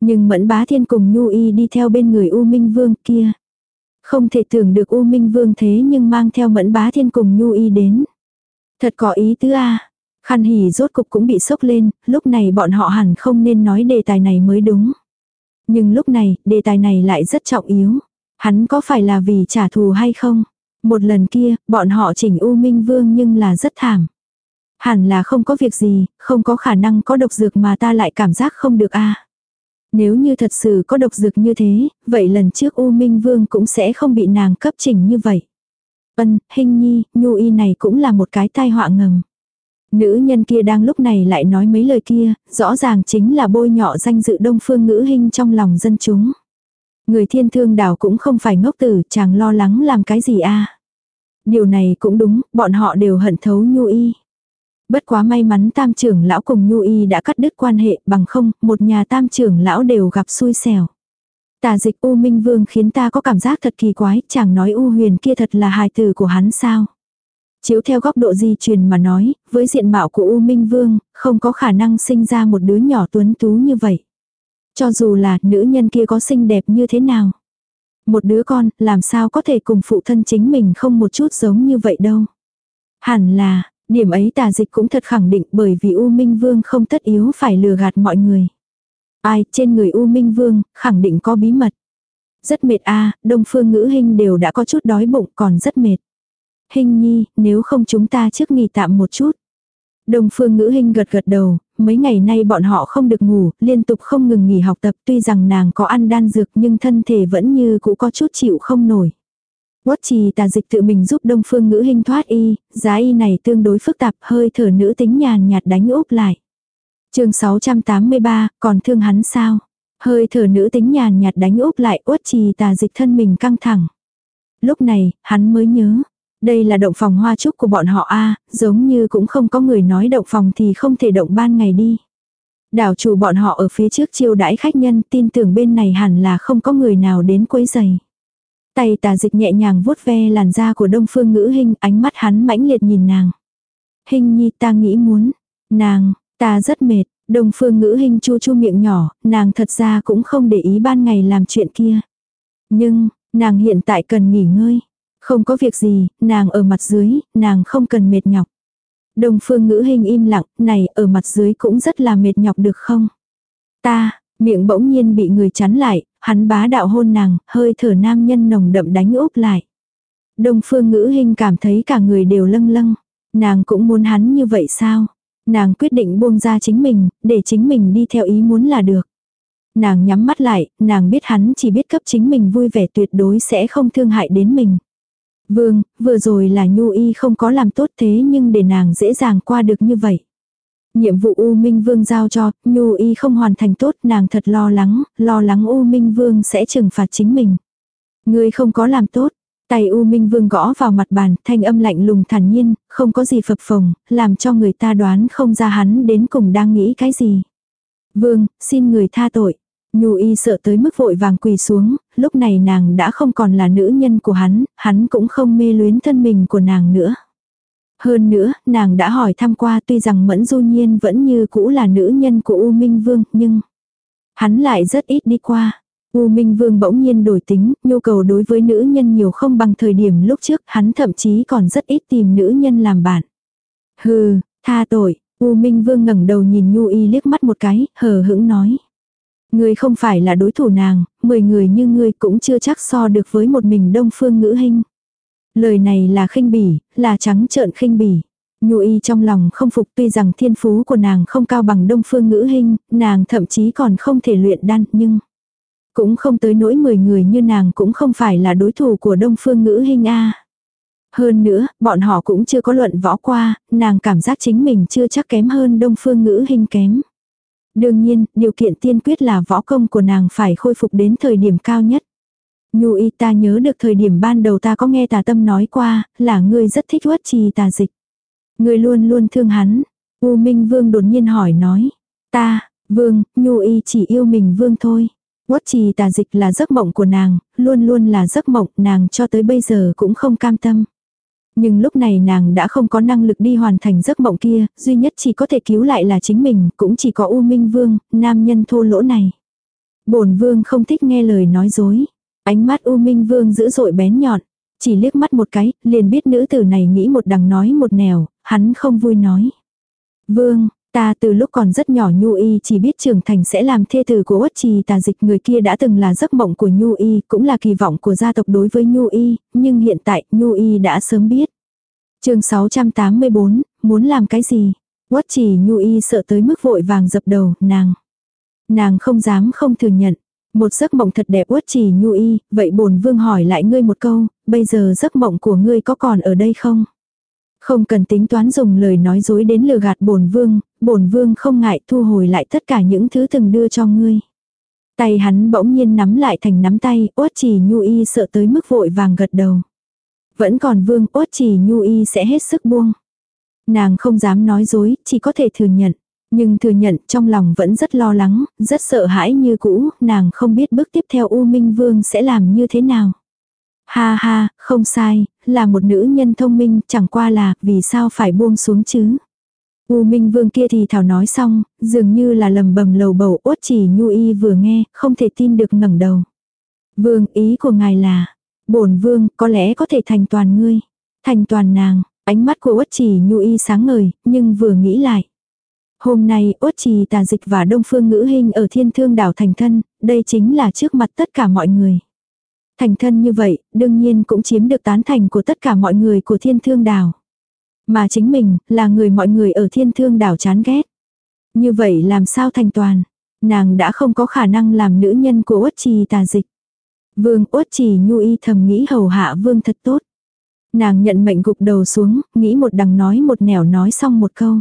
Nhưng Mẫn Bá Thiên cùng Nhu Y đi theo bên người U Minh Vương kia. Không thể tưởng được U Minh Vương thế nhưng mang theo Mẫn Bá Thiên cùng Nhu Y đến. Thật có ý tứ a. Khăn hỉ rốt cục cũng bị sốc lên, lúc này bọn họ hẳn không nên nói đề tài này mới đúng. Nhưng lúc này, đề tài này lại rất trọng yếu. Hắn có phải là vì trả thù hay không? Một lần kia, bọn họ chỉnh U Minh Vương nhưng là rất thảm. Hẳn là không có việc gì, không có khả năng có độc dược mà ta lại cảm giác không được a. Nếu như thật sự có độc dược như thế, vậy lần trước U Minh Vương cũng sẽ không bị nàng cấp chỉnh như vậy. Ân, hình nhi, nhu y này cũng là một cái tai họa ngầm. Nữ nhân kia đang lúc này lại nói mấy lời kia, rõ ràng chính là bôi nhọ danh dự đông phương ngữ hình trong lòng dân chúng. Người thiên thương đảo cũng không phải ngốc tử, chàng lo lắng làm cái gì a Điều này cũng đúng, bọn họ đều hận thấu nhu y. Bất quá may mắn tam trưởng lão cùng Nhu Y đã cắt đứt quan hệ bằng không, một nhà tam trưởng lão đều gặp xui xẻo. Tà dịch U Minh Vương khiến ta có cảm giác thật kỳ quái, chẳng nói U huyền kia thật là hài tử của hắn sao. Chiếu theo góc độ di truyền mà nói, với diện mạo của U Minh Vương, không có khả năng sinh ra một đứa nhỏ tuấn tú như vậy. Cho dù là nữ nhân kia có xinh đẹp như thế nào. Một đứa con, làm sao có thể cùng phụ thân chính mình không một chút giống như vậy đâu. Hẳn là, Điểm ấy tà dịch cũng thật khẳng định bởi vì U Minh Vương không tất yếu phải lừa gạt mọi người. Ai, trên người U Minh Vương, khẳng định có bí mật. Rất mệt a đông phương ngữ hình đều đã có chút đói bụng còn rất mệt. Hình nhi, nếu không chúng ta trước nghỉ tạm một chút. Đông phương ngữ hình gật gật đầu, mấy ngày nay bọn họ không được ngủ, liên tục không ngừng nghỉ học tập tuy rằng nàng có ăn đan dược nhưng thân thể vẫn như cũ có chút chịu không nổi. Quất trì tà dịch tự mình giúp đông phương ngữ hình thoát y, giá y này tương đối phức tạp hơi thở nữ tính nhàn nhạt đánh úp lại. chương 683, còn thương hắn sao? Hơi thở nữ tính nhàn nhạt đánh úp lại uất trì tà dịch thân mình căng thẳng. Lúc này, hắn mới nhớ. Đây là động phòng hoa trúc của bọn họ a giống như cũng không có người nói động phòng thì không thể động ban ngày đi. Đảo chủ bọn họ ở phía trước chiêu đãi khách nhân tin tưởng bên này hẳn là không có người nào đến quấy giày. Tay tà dịch nhẹ nhàng vuốt ve làn da của đông phương ngữ hình, ánh mắt hắn mãnh liệt nhìn nàng. Hình nhi ta nghĩ muốn. Nàng, ta rất mệt. Đông phương ngữ hình chu chu miệng nhỏ, nàng thật ra cũng không để ý ban ngày làm chuyện kia. Nhưng, nàng hiện tại cần nghỉ ngơi. Không có việc gì, nàng ở mặt dưới, nàng không cần mệt nhọc. đồng phương ngữ hình im lặng, này ở mặt dưới cũng rất là mệt nhọc được không? Ta, miệng bỗng nhiên bị người chắn lại, hắn bá đạo hôn nàng, hơi thở nam nhân nồng đậm đánh úp lại. đồng phương ngữ hình cảm thấy cả người đều lâng lâng. Nàng cũng muốn hắn như vậy sao? Nàng quyết định buông ra chính mình, để chính mình đi theo ý muốn là được. Nàng nhắm mắt lại, nàng biết hắn chỉ biết cấp chính mình vui vẻ tuyệt đối sẽ không thương hại đến mình. Vương, vừa rồi là Nhu Y không có làm tốt thế nhưng để nàng dễ dàng qua được như vậy. Nhiệm vụ U Minh Vương giao cho, Nhu Y không hoàn thành tốt, nàng thật lo lắng, lo lắng U Minh Vương sẽ trừng phạt chính mình. Ngươi không có làm tốt. Tay U Minh Vương gõ vào mặt bàn, thanh âm lạnh lùng thản nhiên, không có gì phập phồng, làm cho người ta đoán không ra hắn đến cùng đang nghĩ cái gì. Vương, xin người tha tội. Nhu y sợ tới mức vội vàng quỳ xuống, lúc này nàng đã không còn là nữ nhân của hắn, hắn cũng không mê luyến thân mình của nàng nữa. Hơn nữa, nàng đã hỏi thăm qua tuy rằng Mẫn Du Nhiên vẫn như cũ là nữ nhân của U Minh Vương, nhưng hắn lại rất ít đi qua. U Minh Vương bỗng nhiên đổi tính, nhu cầu đối với nữ nhân nhiều không bằng thời điểm lúc trước, hắn thậm chí còn rất ít tìm nữ nhân làm bạn. Hừ, tha tội, U Minh Vương ngẩng đầu nhìn Nhu Y liếc mắt một cái, hờ hững nói. Ngươi không phải là đối thủ nàng, mười người như ngươi cũng chưa chắc so được với một mình đông phương ngữ hình. Lời này là khinh bỉ, là trắng trợn khinh bỉ. Nhu y trong lòng không phục tuy rằng thiên phú của nàng không cao bằng đông phương ngữ hình, nàng thậm chí còn không thể luyện đan nhưng cũng không tới nỗi 10 người như nàng cũng không phải là đối thủ của đông phương ngữ hình a. Hơn nữa, bọn họ cũng chưa có luận võ qua, nàng cảm giác chính mình chưa chắc kém hơn đông phương ngữ hình kém. Đương nhiên, điều kiện tiên quyết là võ công của nàng phải khôi phục đến thời điểm cao nhất. Nhu y ta nhớ được thời điểm ban đầu ta có nghe tà tâm nói qua, là ngươi rất thích uất trì tà dịch. Ngươi luôn luôn thương hắn. U Minh Vương đột nhiên hỏi nói. Ta, Vương, Nhu y chỉ yêu mình Vương thôi. Uất trì tà dịch là giấc mộng của nàng, luôn luôn là giấc mộng nàng cho tới bây giờ cũng không cam tâm. Nhưng lúc này nàng đã không có năng lực đi hoàn thành giấc mộng kia, duy nhất chỉ có thể cứu lại là chính mình, cũng chỉ có U Minh Vương, nam nhân thô lỗ này. bổn Vương không thích nghe lời nói dối. Ánh mắt U Minh Vương dữ dội bén nhọn. Chỉ liếc mắt một cái, liền biết nữ tử này nghĩ một đằng nói một nẻo, hắn không vui nói. Vương, ta từ lúc còn rất nhỏ Nhu Y chỉ biết trưởng thành sẽ làm thê tử của Uất Trì tà dịch người kia đã từng là giấc mộng của Nhu Y, cũng là kỳ vọng của gia tộc đối với Nhu Y, nhưng hiện tại Nhu Y đã sớm biết. chương 684, muốn làm cái gì? Uất Trì Nhu Y sợ tới mức vội vàng dập đầu, nàng. Nàng không dám không thừa nhận. Một giấc mộng thật đẹp uất trì nhu y, vậy bổn vương hỏi lại ngươi một câu, bây giờ giấc mộng của ngươi có còn ở đây không? Không cần tính toán dùng lời nói dối đến lừa gạt bổn vương, bổn vương không ngại thu hồi lại tất cả những thứ từng đưa cho ngươi. Tay hắn bỗng nhiên nắm lại thành nắm tay, uất chỉ nhu y sợ tới mức vội vàng gật đầu. Vẫn còn vương, uất chỉ nhu y sẽ hết sức buông. Nàng không dám nói dối, chỉ có thể thừa nhận. Nhưng thừa nhận trong lòng vẫn rất lo lắng, rất sợ hãi như cũ, nàng không biết bước tiếp theo U Minh Vương sẽ làm như thế nào. Ha ha, không sai, là một nữ nhân thông minh, chẳng qua là, vì sao phải buông xuống chứ. U Minh Vương kia thì thảo nói xong, dường như là lầm bầm lầu bầu ốt chỉ nhu y vừa nghe, không thể tin được ngẩng đầu. Vương, ý của ngài là, bổn vương, có lẽ có thể thành toàn ngươi. Thành toàn nàng, ánh mắt của ốt chỉ nhu y sáng ngời, nhưng vừa nghĩ lại. Hôm nay ốt Trì Tà Dịch và Đông Phương Ngữ Hình ở Thiên Thương đảo thành thân, đây chính là trước mặt tất cả mọi người. Thành thân như vậy, đương nhiên cũng chiếm được tán thành của tất cả mọi người của Thiên Thương đảo. Mà chính mình, là người mọi người ở Thiên Thương đảo chán ghét. Như vậy làm sao thành toàn? Nàng đã không có khả năng làm nữ nhân của Uất Trì Tà Dịch. Vương Uất Trì Nhu Y thầm nghĩ hầu hạ Vương thật tốt. Nàng nhận mệnh gục đầu xuống, nghĩ một đằng nói một nẻo nói xong một câu.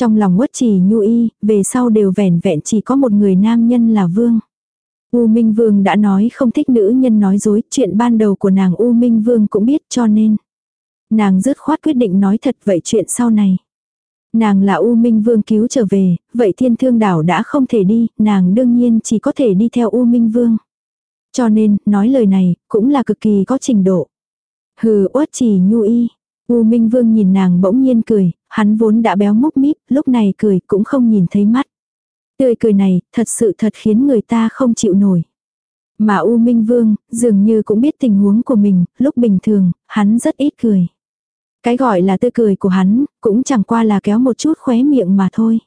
Trong lòng uất trì nhu y, về sau đều vẻn vẹn chỉ có một người nam nhân là vương. U Minh Vương đã nói không thích nữ nhân nói dối, chuyện ban đầu của nàng U Minh Vương cũng biết cho nên. Nàng dứt khoát quyết định nói thật vậy chuyện sau này. Nàng là U Minh Vương cứu trở về, vậy thiên thương đảo đã không thể đi, nàng đương nhiên chỉ có thể đi theo U Minh Vương. Cho nên, nói lời này, cũng là cực kỳ có trình độ. Hừ uất chỉ nhu y. U Minh Vương nhìn nàng bỗng nhiên cười, hắn vốn đã béo múc míp, lúc này cười cũng không nhìn thấy mắt. Tươi cười này, thật sự thật khiến người ta không chịu nổi. Mà U Minh Vương, dường như cũng biết tình huống của mình, lúc bình thường, hắn rất ít cười. Cái gọi là tươi cười của hắn, cũng chẳng qua là kéo một chút khóe miệng mà thôi.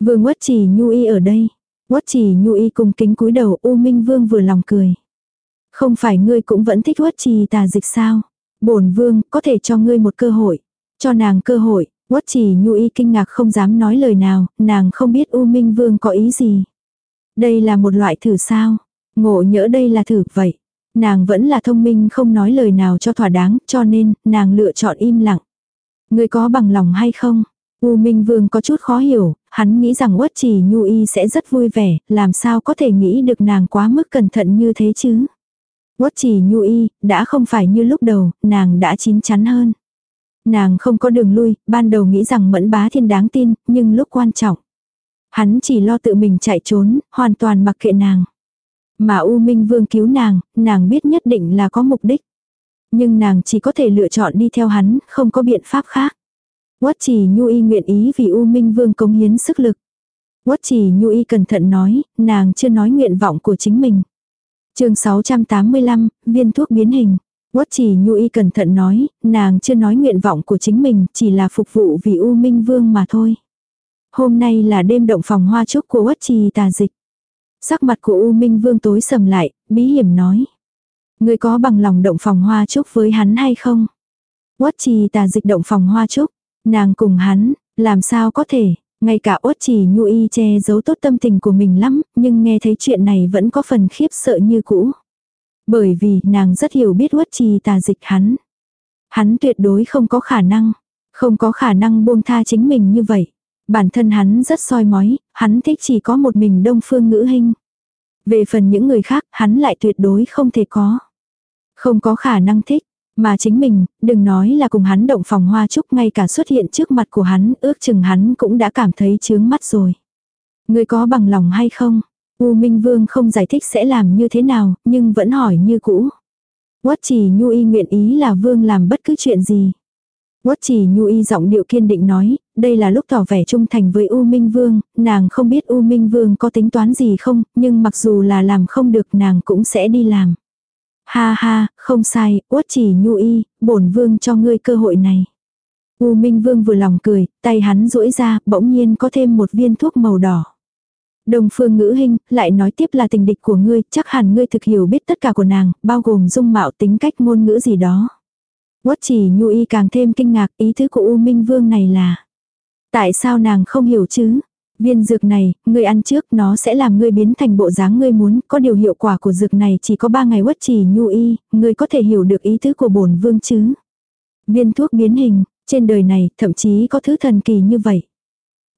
Vương Quất Chỉ Nhu Y ở đây. Quất Chỉ Nhu Y cùng kính cúi đầu U Minh Vương vừa lòng cười. Không phải ngươi cũng vẫn thích Quất Trì tà dịch sao? bổn vương, có thể cho ngươi một cơ hội. Cho nàng cơ hội, Quất chỉ nhu y kinh ngạc không dám nói lời nào, nàng không biết U Minh Vương có ý gì. Đây là một loại thử sao? Ngộ nhỡ đây là thử vậy. Nàng vẫn là thông minh không nói lời nào cho thỏa đáng, cho nên, nàng lựa chọn im lặng. người có bằng lòng hay không? U Minh Vương có chút khó hiểu, hắn nghĩ rằng Uất Chỉ Nhu Y sẽ rất vui vẻ, làm sao có thể nghĩ được nàng quá mức cẩn thận như thế chứ? Quất chỉ nhu y, đã không phải như lúc đầu, nàng đã chín chắn hơn. Nàng không có đường lui, ban đầu nghĩ rằng mẫn bá thiên đáng tin, nhưng lúc quan trọng. Hắn chỉ lo tự mình chạy trốn, hoàn toàn mặc kệ nàng. Mà U Minh Vương cứu nàng, nàng biết nhất định là có mục đích. Nhưng nàng chỉ có thể lựa chọn đi theo hắn, không có biện pháp khác. Quất chỉ nhu y nguyện ý vì U Minh Vương cống hiến sức lực. Quất chỉ nhu y cẩn thận nói, nàng chưa nói nguyện vọng của chính mình. chương 685, viên thuốc biến hình. Quất chỉ nhu y cẩn thận nói, nàng chưa nói nguyện vọng của chính mình, chỉ là phục vụ vì U Minh Vương mà thôi. Hôm nay là đêm động phòng hoa trúc của Quất trì tà dịch. Sắc mặt của U Minh Vương tối sầm lại, bí hiểm nói. Người có bằng lòng động phòng hoa trúc với hắn hay không? Quất trì tà dịch động phòng hoa trúc. Nàng cùng hắn, làm sao có thể, ngay cả uất trì nhu y che giấu tốt tâm tình của mình lắm, nhưng nghe thấy chuyện này vẫn có phần khiếp sợ như cũ. Bởi vì nàng rất hiểu biết uất trì tà dịch hắn. Hắn tuyệt đối không có khả năng, không có khả năng buông tha chính mình như vậy. Bản thân hắn rất soi mói, hắn thích chỉ có một mình đông phương ngữ hình. Về phần những người khác, hắn lại tuyệt đối không thể có. Không có khả năng thích, mà chính mình, đừng nói là cùng hắn động phòng hoa trúc ngay cả xuất hiện trước mặt của hắn, ước chừng hắn cũng đã cảm thấy chướng mắt rồi. Người có bằng lòng hay không? U Minh Vương không giải thích sẽ làm như thế nào, nhưng vẫn hỏi như cũ. Quất chỉ nhu y nguyện ý là Vương làm bất cứ chuyện gì. Quất chỉ nhu y giọng điệu kiên định nói, đây là lúc tỏ vẻ trung thành với U Minh Vương, nàng không biết U Minh Vương có tính toán gì không, nhưng mặc dù là làm không được nàng cũng sẽ đi làm. Ha ha, không sai, quất chỉ nhu y, bổn vương cho ngươi cơ hội này. U Minh Vương vừa lòng cười, tay hắn duỗi ra, bỗng nhiên có thêm một viên thuốc màu đỏ. Đồng phương ngữ hình, lại nói tiếp là tình địch của ngươi, chắc hẳn ngươi thực hiểu biết tất cả của nàng, bao gồm dung mạo tính cách ngôn ngữ gì đó. Quất chỉ nhu y càng thêm kinh ngạc, ý thứ của U Minh Vương này là. Tại sao nàng không hiểu chứ? Viên dược này, ngươi ăn trước nó sẽ làm ngươi biến thành bộ dáng ngươi muốn, có điều hiệu quả của dược này chỉ có 3 ngày quất Chỉ nhu y, ngươi có thể hiểu được ý tứ của bổn vương chứ. Viên thuốc biến hình, trên đời này thậm chí có thứ thần kỳ như vậy.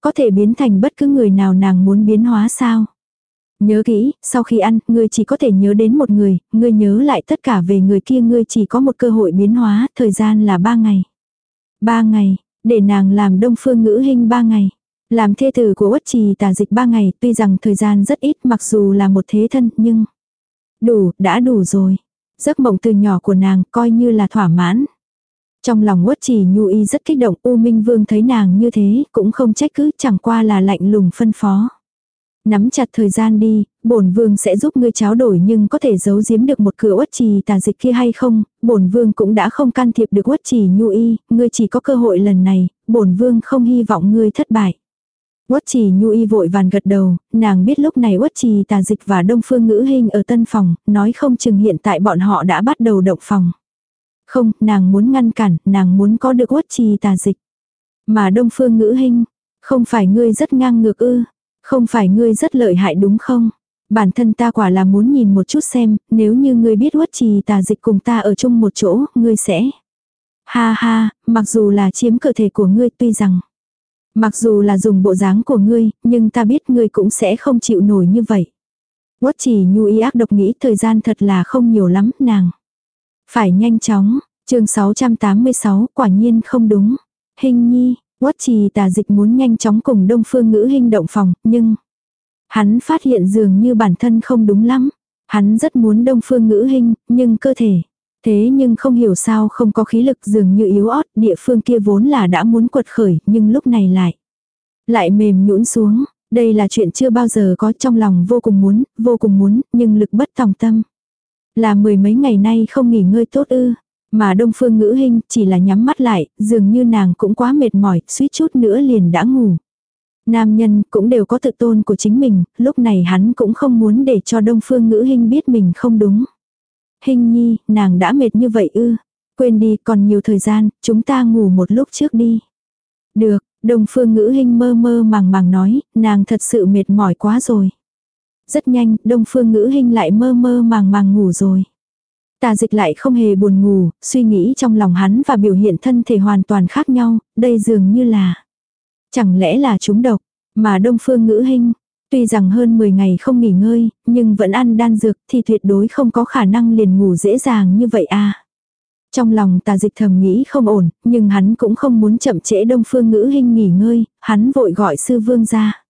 Có thể biến thành bất cứ người nào nàng muốn biến hóa sao. Nhớ kỹ, sau khi ăn, ngươi chỉ có thể nhớ đến một người, ngươi nhớ lại tất cả về người kia ngươi chỉ có một cơ hội biến hóa, thời gian là ba ngày. ba ngày, để nàng làm đông phương ngữ hình ba ngày. Làm thê tử của uất trì tà dịch ba ngày, tuy rằng thời gian rất ít mặc dù là một thế thân, nhưng... Đủ, đã đủ rồi. Giấc mộng từ nhỏ của nàng coi như là thỏa mãn. Trong lòng uất trì nhu y rất kích động, U Minh Vương thấy nàng như thế, cũng không trách cứ, chẳng qua là lạnh lùng phân phó. Nắm chặt thời gian đi, bổn vương sẽ giúp ngươi tráo đổi nhưng có thể giấu giếm được một cửa uất trì tà dịch kia hay không, bổn vương cũng đã không can thiệp được uất trì nhu y, ngươi chỉ có cơ hội lần này, bổn vương không hy vọng ngươi thất bại. Uất trì nhu y vội vàng gật đầu, nàng biết lúc này uất trì tà dịch và đông phương ngữ hình ở tân phòng, nói không chừng hiện tại bọn họ đã bắt đầu động phòng. Không, nàng muốn ngăn cản, nàng muốn có được uất trì tà dịch. Mà đông phương ngữ hình, không phải ngươi rất ngang ngược ư, không phải ngươi rất lợi hại đúng không? Bản thân ta quả là muốn nhìn một chút xem, nếu như ngươi biết uất trì tà dịch cùng ta ở chung một chỗ, ngươi sẽ. Ha ha, mặc dù là chiếm cơ thể của ngươi tuy rằng. Mặc dù là dùng bộ dáng của ngươi, nhưng ta biết ngươi cũng sẽ không chịu nổi như vậy. Quất chỉ nhu ý ác độc nghĩ thời gian thật là không nhiều lắm, nàng. Phải nhanh chóng, chương 686 quả nhiên không đúng. Hình nhi, quất trì tà dịch muốn nhanh chóng cùng đông phương ngữ hình động phòng, nhưng... Hắn phát hiện dường như bản thân không đúng lắm. Hắn rất muốn đông phương ngữ hình, nhưng cơ thể. Thế nhưng không hiểu sao không có khí lực dường như yếu ớt, địa phương kia vốn là đã muốn quật khởi, nhưng lúc này lại. Lại mềm nhũn xuống, đây là chuyện chưa bao giờ có trong lòng vô cùng muốn, vô cùng muốn, nhưng lực bất tòng tâm. Là mười mấy ngày nay không nghỉ ngơi tốt ư, mà đông phương ngữ hình chỉ là nhắm mắt lại, dường như nàng cũng quá mệt mỏi, suýt chút nữa liền đã ngủ. Nam nhân cũng đều có tự tôn của chính mình, lúc này hắn cũng không muốn để cho đông phương ngữ hình biết mình không đúng. Hình nhi, nàng đã mệt như vậy ư. Quên đi, còn nhiều thời gian, chúng ta ngủ một lúc trước đi. Được, đồng phương ngữ hình mơ mơ màng màng nói, nàng thật sự mệt mỏi quá rồi. Rất nhanh, đông phương ngữ hình lại mơ mơ màng màng ngủ rồi. Tà dịch lại không hề buồn ngủ, suy nghĩ trong lòng hắn và biểu hiện thân thể hoàn toàn khác nhau, đây dường như là. Chẳng lẽ là chúng độc, mà đông phương ngữ hình, Tuy rằng hơn 10 ngày không nghỉ ngơi, nhưng vẫn ăn đan dược thì tuyệt đối không có khả năng liền ngủ dễ dàng như vậy à. Trong lòng tà dịch thầm nghĩ không ổn, nhưng hắn cũng không muốn chậm trễ đông phương ngữ hình nghỉ ngơi, hắn vội gọi sư vương ra.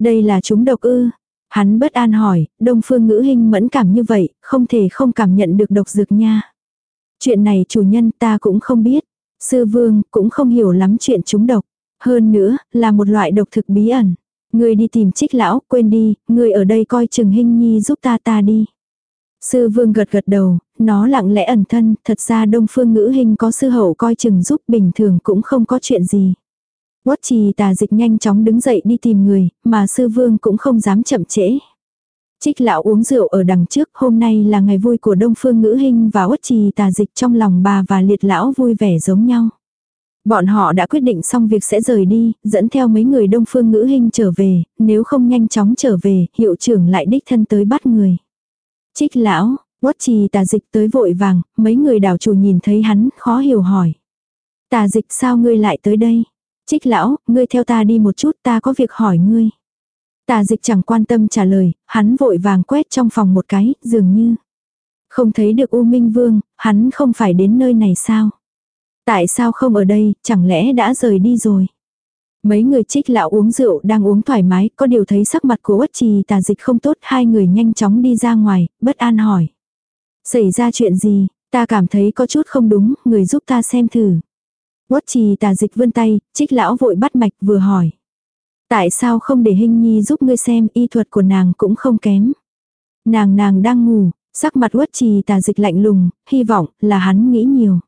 Đây là chúng độc ư. Hắn bất an hỏi, đông phương ngữ hình mẫn cảm như vậy, không thể không cảm nhận được độc dược nha. Chuyện này chủ nhân ta cũng không biết. Sư vương cũng không hiểu lắm chuyện chúng độc. Hơn nữa, là một loại độc thực bí ẩn. Người đi tìm trích lão, quên đi, người ở đây coi chừng hình nhi giúp ta ta đi. Sư vương gật gật đầu, nó lặng lẽ ẩn thân, thật ra đông phương ngữ hình có sư hậu coi chừng giúp bình thường cũng không có chuyện gì. Quốc trì tà dịch nhanh chóng đứng dậy đi tìm người, mà sư vương cũng không dám chậm trễ. Trích lão uống rượu ở đằng trước, hôm nay là ngày vui của đông phương ngữ hình và quất trì tà dịch trong lòng bà và liệt lão vui vẻ giống nhau. Bọn họ đã quyết định xong việc sẽ rời đi, dẫn theo mấy người đông phương ngữ hình trở về, nếu không nhanh chóng trở về, hiệu trưởng lại đích thân tới bắt người. Trích lão, quất trì tà dịch tới vội vàng, mấy người đảo chủ nhìn thấy hắn, khó hiểu hỏi. Tà dịch sao ngươi lại tới đây? Trích lão, ngươi theo ta đi một chút ta có việc hỏi ngươi. Tà dịch chẳng quan tâm trả lời, hắn vội vàng quét trong phòng một cái, dường như. Không thấy được U Minh Vương, hắn không phải đến nơi này sao? Tại sao không ở đây, chẳng lẽ đã rời đi rồi? Mấy người trích lão uống rượu đang uống thoải mái, có điều thấy sắc mặt của uất trì tà dịch không tốt, hai người nhanh chóng đi ra ngoài, bất an hỏi. Xảy ra chuyện gì, ta cảm thấy có chút không đúng, người giúp ta xem thử quất trì tà dịch vươn tay, trích lão vội bắt mạch vừa hỏi. Tại sao không để hình nhi giúp ngươi xem y thuật của nàng cũng không kém. Nàng nàng đang ngủ, sắc mặt quất trì tà dịch lạnh lùng, hy vọng là hắn nghĩ nhiều.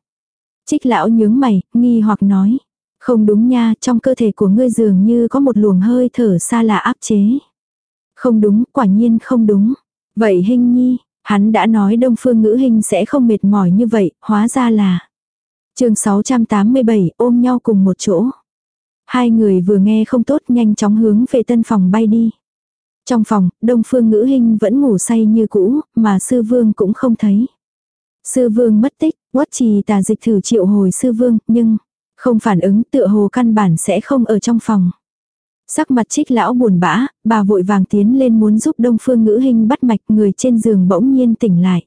Trích lão nhướng mày, nghi hoặc nói. Không đúng nha, trong cơ thể của ngươi dường như có một luồng hơi thở xa lạ áp chế. Không đúng, quả nhiên không đúng. Vậy hình nhi, hắn đã nói đông phương ngữ hình sẽ không mệt mỏi như vậy, hóa ra là chương 687 ôm nhau cùng một chỗ. Hai người vừa nghe không tốt nhanh chóng hướng về tân phòng bay đi. Trong phòng, đông phương ngữ hình vẫn ngủ say như cũ, mà sư vương cũng không thấy. Sư vương mất tích, quất trì tà dịch thử triệu hồi sư vương, nhưng không phản ứng tựa hồ căn bản sẽ không ở trong phòng. Sắc mặt trích lão buồn bã, bà vội vàng tiến lên muốn giúp đông phương ngữ hình bắt mạch người trên giường bỗng nhiên tỉnh lại.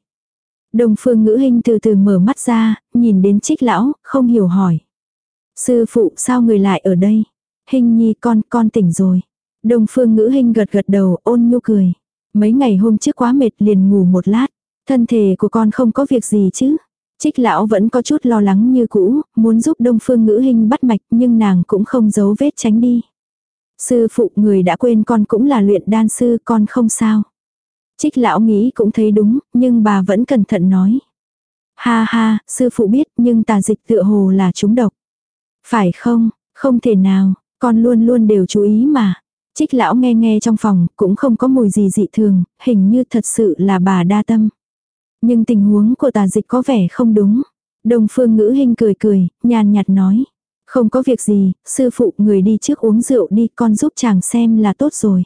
Đông phương ngữ hình từ từ mở mắt ra, nhìn đến trích lão, không hiểu hỏi. Sư phụ sao người lại ở đây? Hình nhi con, con tỉnh rồi. Đông phương ngữ hình gật gật đầu ôn nhu cười. Mấy ngày hôm trước quá mệt liền ngủ một lát. Thân thể của con không có việc gì chứ? Trích lão vẫn có chút lo lắng như cũ, muốn giúp đông phương ngữ hình bắt mạch nhưng nàng cũng không giấu vết tránh đi. Sư phụ người đã quên con cũng là luyện đan sư con không sao. Trích lão nghĩ cũng thấy đúng, nhưng bà vẫn cẩn thận nói. Ha ha, sư phụ biết nhưng tà dịch tựa hồ là chúng độc. Phải không, không thể nào, con luôn luôn đều chú ý mà. Trích lão nghe nghe trong phòng, cũng không có mùi gì dị thường, hình như thật sự là bà đa tâm. Nhưng tình huống của tà dịch có vẻ không đúng. Đồng phương ngữ hình cười cười, nhàn nhạt nói. Không có việc gì, sư phụ người đi trước uống rượu đi, con giúp chàng xem là tốt rồi.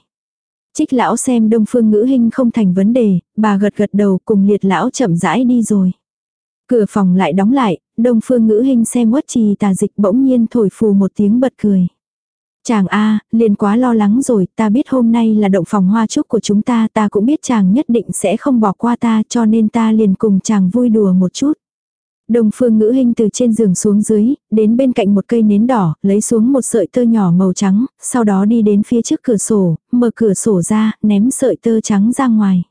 Trích lão xem đông phương ngữ hình không thành vấn đề, bà gật gật đầu cùng liệt lão chậm rãi đi rồi. Cửa phòng lại đóng lại, đông phương ngữ hình xem quất trì tà dịch bỗng nhiên thổi phù một tiếng bật cười. Chàng a liền quá lo lắng rồi, ta biết hôm nay là động phòng hoa chúc của chúng ta, ta cũng biết chàng nhất định sẽ không bỏ qua ta cho nên ta liền cùng chàng vui đùa một chút. Đông phương ngữ hình từ trên giường xuống dưới, đến bên cạnh một cây nến đỏ, lấy xuống một sợi tơ nhỏ màu trắng, sau đó đi đến phía trước cửa sổ, mở cửa sổ ra, ném sợi tơ trắng ra ngoài.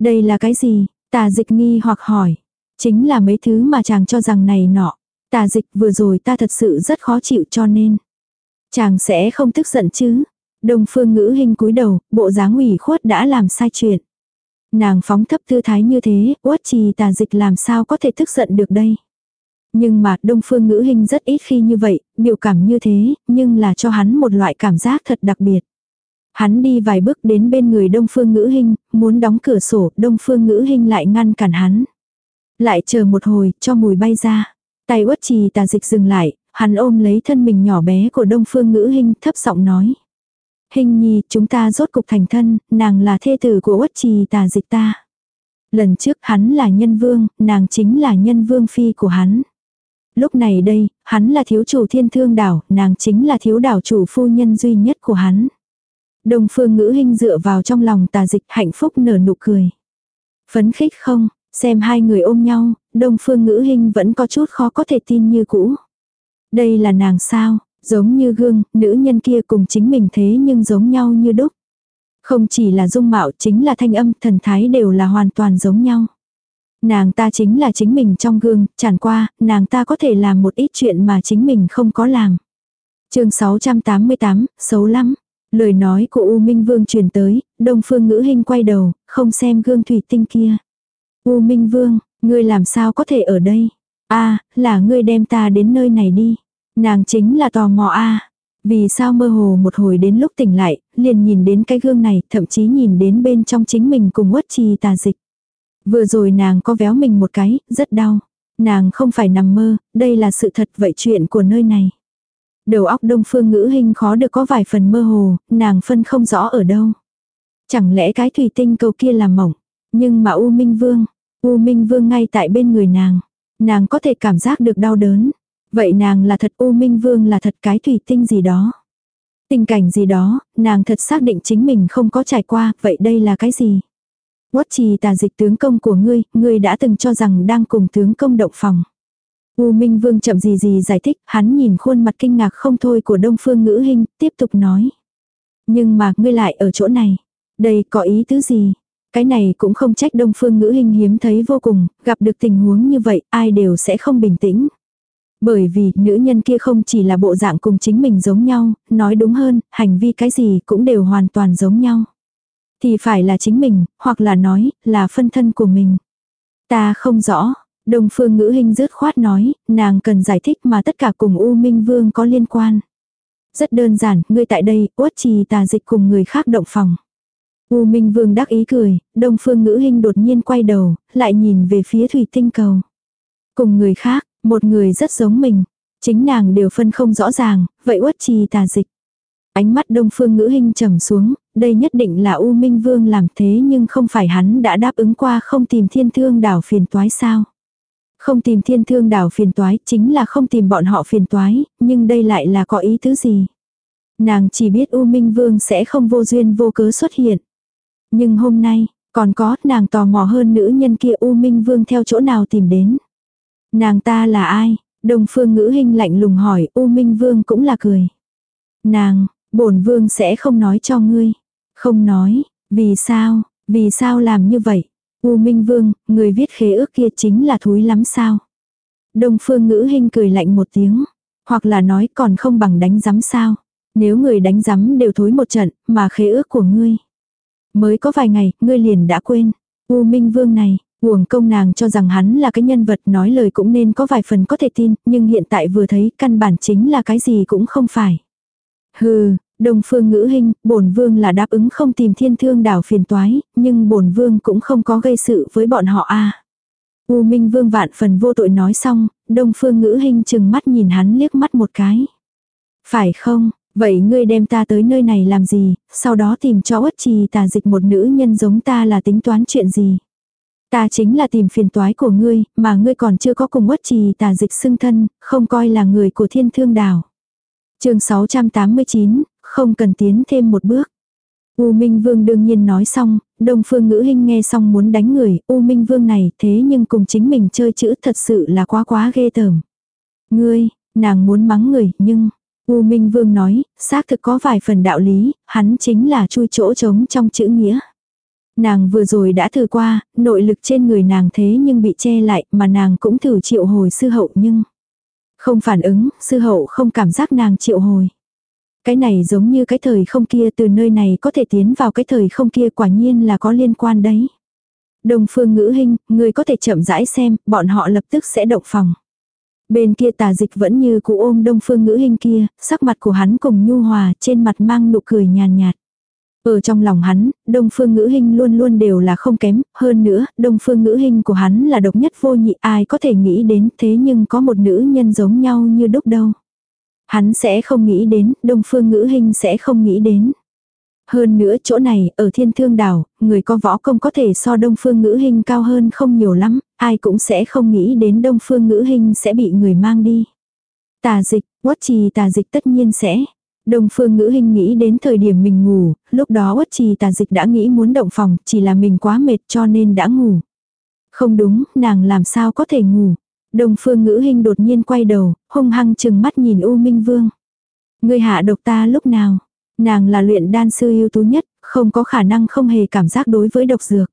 Đây là cái gì? Tà dịch nghi hoặc hỏi. Chính là mấy thứ mà chàng cho rằng này nọ. Tà dịch vừa rồi ta thật sự rất khó chịu cho nên. Chàng sẽ không tức giận chứ. Đông phương ngữ hình cúi đầu, bộ dáng ủy khuất đã làm sai chuyện. Nàng phóng thấp tư thái như thế, uất trì tà dịch làm sao có thể tức giận được đây. Nhưng mà đông phương ngữ hình rất ít khi như vậy, biểu cảm như thế, nhưng là cho hắn một loại cảm giác thật đặc biệt. Hắn đi vài bước đến bên người đông phương ngữ hình, muốn đóng cửa sổ, đông phương ngữ hình lại ngăn cản hắn. Lại chờ một hồi, cho mùi bay ra. Tay uất trì tà dịch dừng lại, hắn ôm lấy thân mình nhỏ bé của đông phương ngữ hình thấp giọng nói. Hình nhi, chúng ta rốt cục thành thân, nàng là thê tử của uất trì tà dịch ta. Lần trước hắn là nhân vương, nàng chính là nhân vương phi của hắn. Lúc này đây, hắn là thiếu chủ thiên thương đảo, nàng chính là thiếu đảo chủ phu nhân duy nhất của hắn. Đông phương ngữ hình dựa vào trong lòng tà dịch hạnh phúc nở nụ cười. Phấn khích không, xem hai người ôm nhau, đông phương ngữ hình vẫn có chút khó có thể tin như cũ. Đây là nàng sao, giống như gương, nữ nhân kia cùng chính mình thế nhưng giống nhau như đúc. Không chỉ là dung mạo chính là thanh âm, thần thái đều là hoàn toàn giống nhau. Nàng ta chính là chính mình trong gương, chẳng qua, nàng ta có thể làm một ít chuyện mà chính mình không có làm. chương 688, xấu lắm. Lời nói của U Minh Vương truyền tới, Đông Phương Ngữ Hinh quay đầu, không xem gương thủy tinh kia. U Minh Vương, ngươi làm sao có thể ở đây? a là ngươi đem ta đến nơi này đi. Nàng chính là tò mò a Vì sao mơ hồ một hồi đến lúc tỉnh lại, liền nhìn đến cái gương này, thậm chí nhìn đến bên trong chính mình cùng uất trì tà dịch. Vừa rồi nàng có véo mình một cái, rất đau. Nàng không phải nằm mơ, đây là sự thật vậy chuyện của nơi này. Đầu óc đông phương ngữ hình khó được có vài phần mơ hồ, nàng phân không rõ ở đâu. Chẳng lẽ cái thủy tinh cầu kia là mỏng. Nhưng mà U Minh Vương, U Minh Vương ngay tại bên người nàng. Nàng có thể cảm giác được đau đớn. Vậy nàng là thật U Minh Vương là thật cái thủy tinh gì đó. Tình cảnh gì đó, nàng thật xác định chính mình không có trải qua, vậy đây là cái gì? Quất trì tà dịch tướng công của ngươi, ngươi đã từng cho rằng đang cùng tướng công động phòng. U Minh Vương chậm gì gì giải thích, hắn nhìn khuôn mặt kinh ngạc không thôi của Đông Phương Ngữ Hinh, tiếp tục nói. Nhưng mà, ngươi lại ở chỗ này. Đây có ý tứ gì? Cái này cũng không trách Đông Phương Ngữ Hinh hiếm thấy vô cùng, gặp được tình huống như vậy, ai đều sẽ không bình tĩnh. Bởi vì, nữ nhân kia không chỉ là bộ dạng cùng chính mình giống nhau, nói đúng hơn, hành vi cái gì cũng đều hoàn toàn giống nhau. Thì phải là chính mình, hoặc là nói, là phân thân của mình. Ta không rõ, Đông phương ngữ hình rớt khoát nói, nàng cần giải thích mà tất cả cùng U Minh Vương có liên quan. Rất đơn giản, ngươi tại đây, uất trì tà dịch cùng người khác động phòng. U Minh Vương đắc ý cười, Đông phương ngữ hình đột nhiên quay đầu, lại nhìn về phía thủy tinh cầu. Cùng người khác, một người rất giống mình. Chính nàng đều phân không rõ ràng, vậy uất trì tà dịch. Ánh mắt đông phương ngữ hình trầm xuống, đây nhất định là U Minh Vương làm thế nhưng không phải hắn đã đáp ứng qua không tìm thiên thương đảo phiền toái sao. Không tìm thiên thương đảo phiền toái chính là không tìm bọn họ phiền toái, nhưng đây lại là có ý thứ gì. Nàng chỉ biết U Minh Vương sẽ không vô duyên vô cớ xuất hiện. Nhưng hôm nay, còn có nàng tò mò hơn nữ nhân kia U Minh Vương theo chỗ nào tìm đến. Nàng ta là ai? Đồng phương ngữ hình lạnh lùng hỏi U Minh Vương cũng là cười. Nàng, bổn vương sẽ không nói cho ngươi. Không nói, vì sao, vì sao làm như vậy? U Minh Vương, người viết khế ước kia chính là thúi lắm sao? Đông phương ngữ hình cười lạnh một tiếng. Hoặc là nói còn không bằng đánh giám sao? Nếu người đánh giám đều thối một trận, mà khế ước của ngươi. Mới có vài ngày, ngươi liền đã quên. U Minh Vương này, nguồn công nàng cho rằng hắn là cái nhân vật nói lời cũng nên có vài phần có thể tin, nhưng hiện tại vừa thấy căn bản chính là cái gì cũng không phải. Hừ, Đông Phương Ngữ hình bổn vương là đáp ứng không tìm Thiên Thương đảo phiền toái, nhưng bổn vương cũng không có gây sự với bọn họ a. U Minh Vương vạn phần vô tội nói xong, Đông Phương Ngữ Hinh chừng mắt nhìn hắn liếc mắt một cái. Phải không, vậy ngươi đem ta tới nơi này làm gì, sau đó tìm cho uất trì tà dịch một nữ nhân giống ta là tính toán chuyện gì. Ta chính là tìm phiền toái của ngươi, mà ngươi còn chưa có cùng uất trì tà dịch xưng thân, không coi là người của thiên thương đảo chương 689, không cần tiến thêm một bước. U Minh Vương đương nhiên nói xong, Đông Phương Ngữ Hinh nghe xong muốn đánh người, U Minh Vương này thế nhưng cùng chính mình chơi chữ thật sự là quá quá ghê tởm. Ngươi, nàng muốn mắng người, nhưng, U Minh Vương nói, xác thực có vài phần đạo lý, hắn chính là chui chỗ trống trong chữ nghĩa. Nàng vừa rồi đã thử qua, nội lực trên người nàng thế nhưng bị che lại, mà nàng cũng thử triệu hồi sư hậu nhưng không phản ứng, sư hậu không cảm giác nàng triệu hồi. Cái này giống như cái thời không kia từ nơi này có thể tiến vào cái thời không kia quả nhiên là có liên quan đấy. Đồng phương ngữ hình, người có thể chậm rãi xem, bọn họ lập tức sẽ động phòng. Bên kia tà dịch vẫn như cụ ôm đông phương ngữ hình kia, sắc mặt của hắn cùng nhu hòa, trên mặt mang nụ cười nhàn nhạt. Ở trong lòng hắn, đông phương ngữ hình luôn luôn đều là không kém, hơn nữa, đông phương ngữ hình của hắn là độc nhất vô nhị ai có thể nghĩ đến thế nhưng có một nữ nhân giống nhau như đúc đâu. Hắn sẽ không nghĩ đến, đông phương ngữ hình sẽ không nghĩ đến. Hơn nữa chỗ này, ở thiên thương đảo, người có võ công có thể so đông phương ngữ hình cao hơn không nhiều lắm, ai cũng sẽ không nghĩ đến đông phương ngữ hình sẽ bị người mang đi. Tà dịch, quất trì tà dịch tất nhiên sẽ. Đông phương ngữ hình nghĩ đến thời điểm mình ngủ, lúc đó uất trì tà dịch đã nghĩ muốn động phòng, chỉ là mình quá mệt cho nên đã ngủ. Không đúng, nàng làm sao có thể ngủ. Đông phương ngữ hình đột nhiên quay đầu, hung hăng chừng mắt nhìn U Minh Vương. Ngươi hạ độc ta lúc nào? Nàng là luyện đan sư ưu tú nhất, không có khả năng không hề cảm giác đối với độc dược.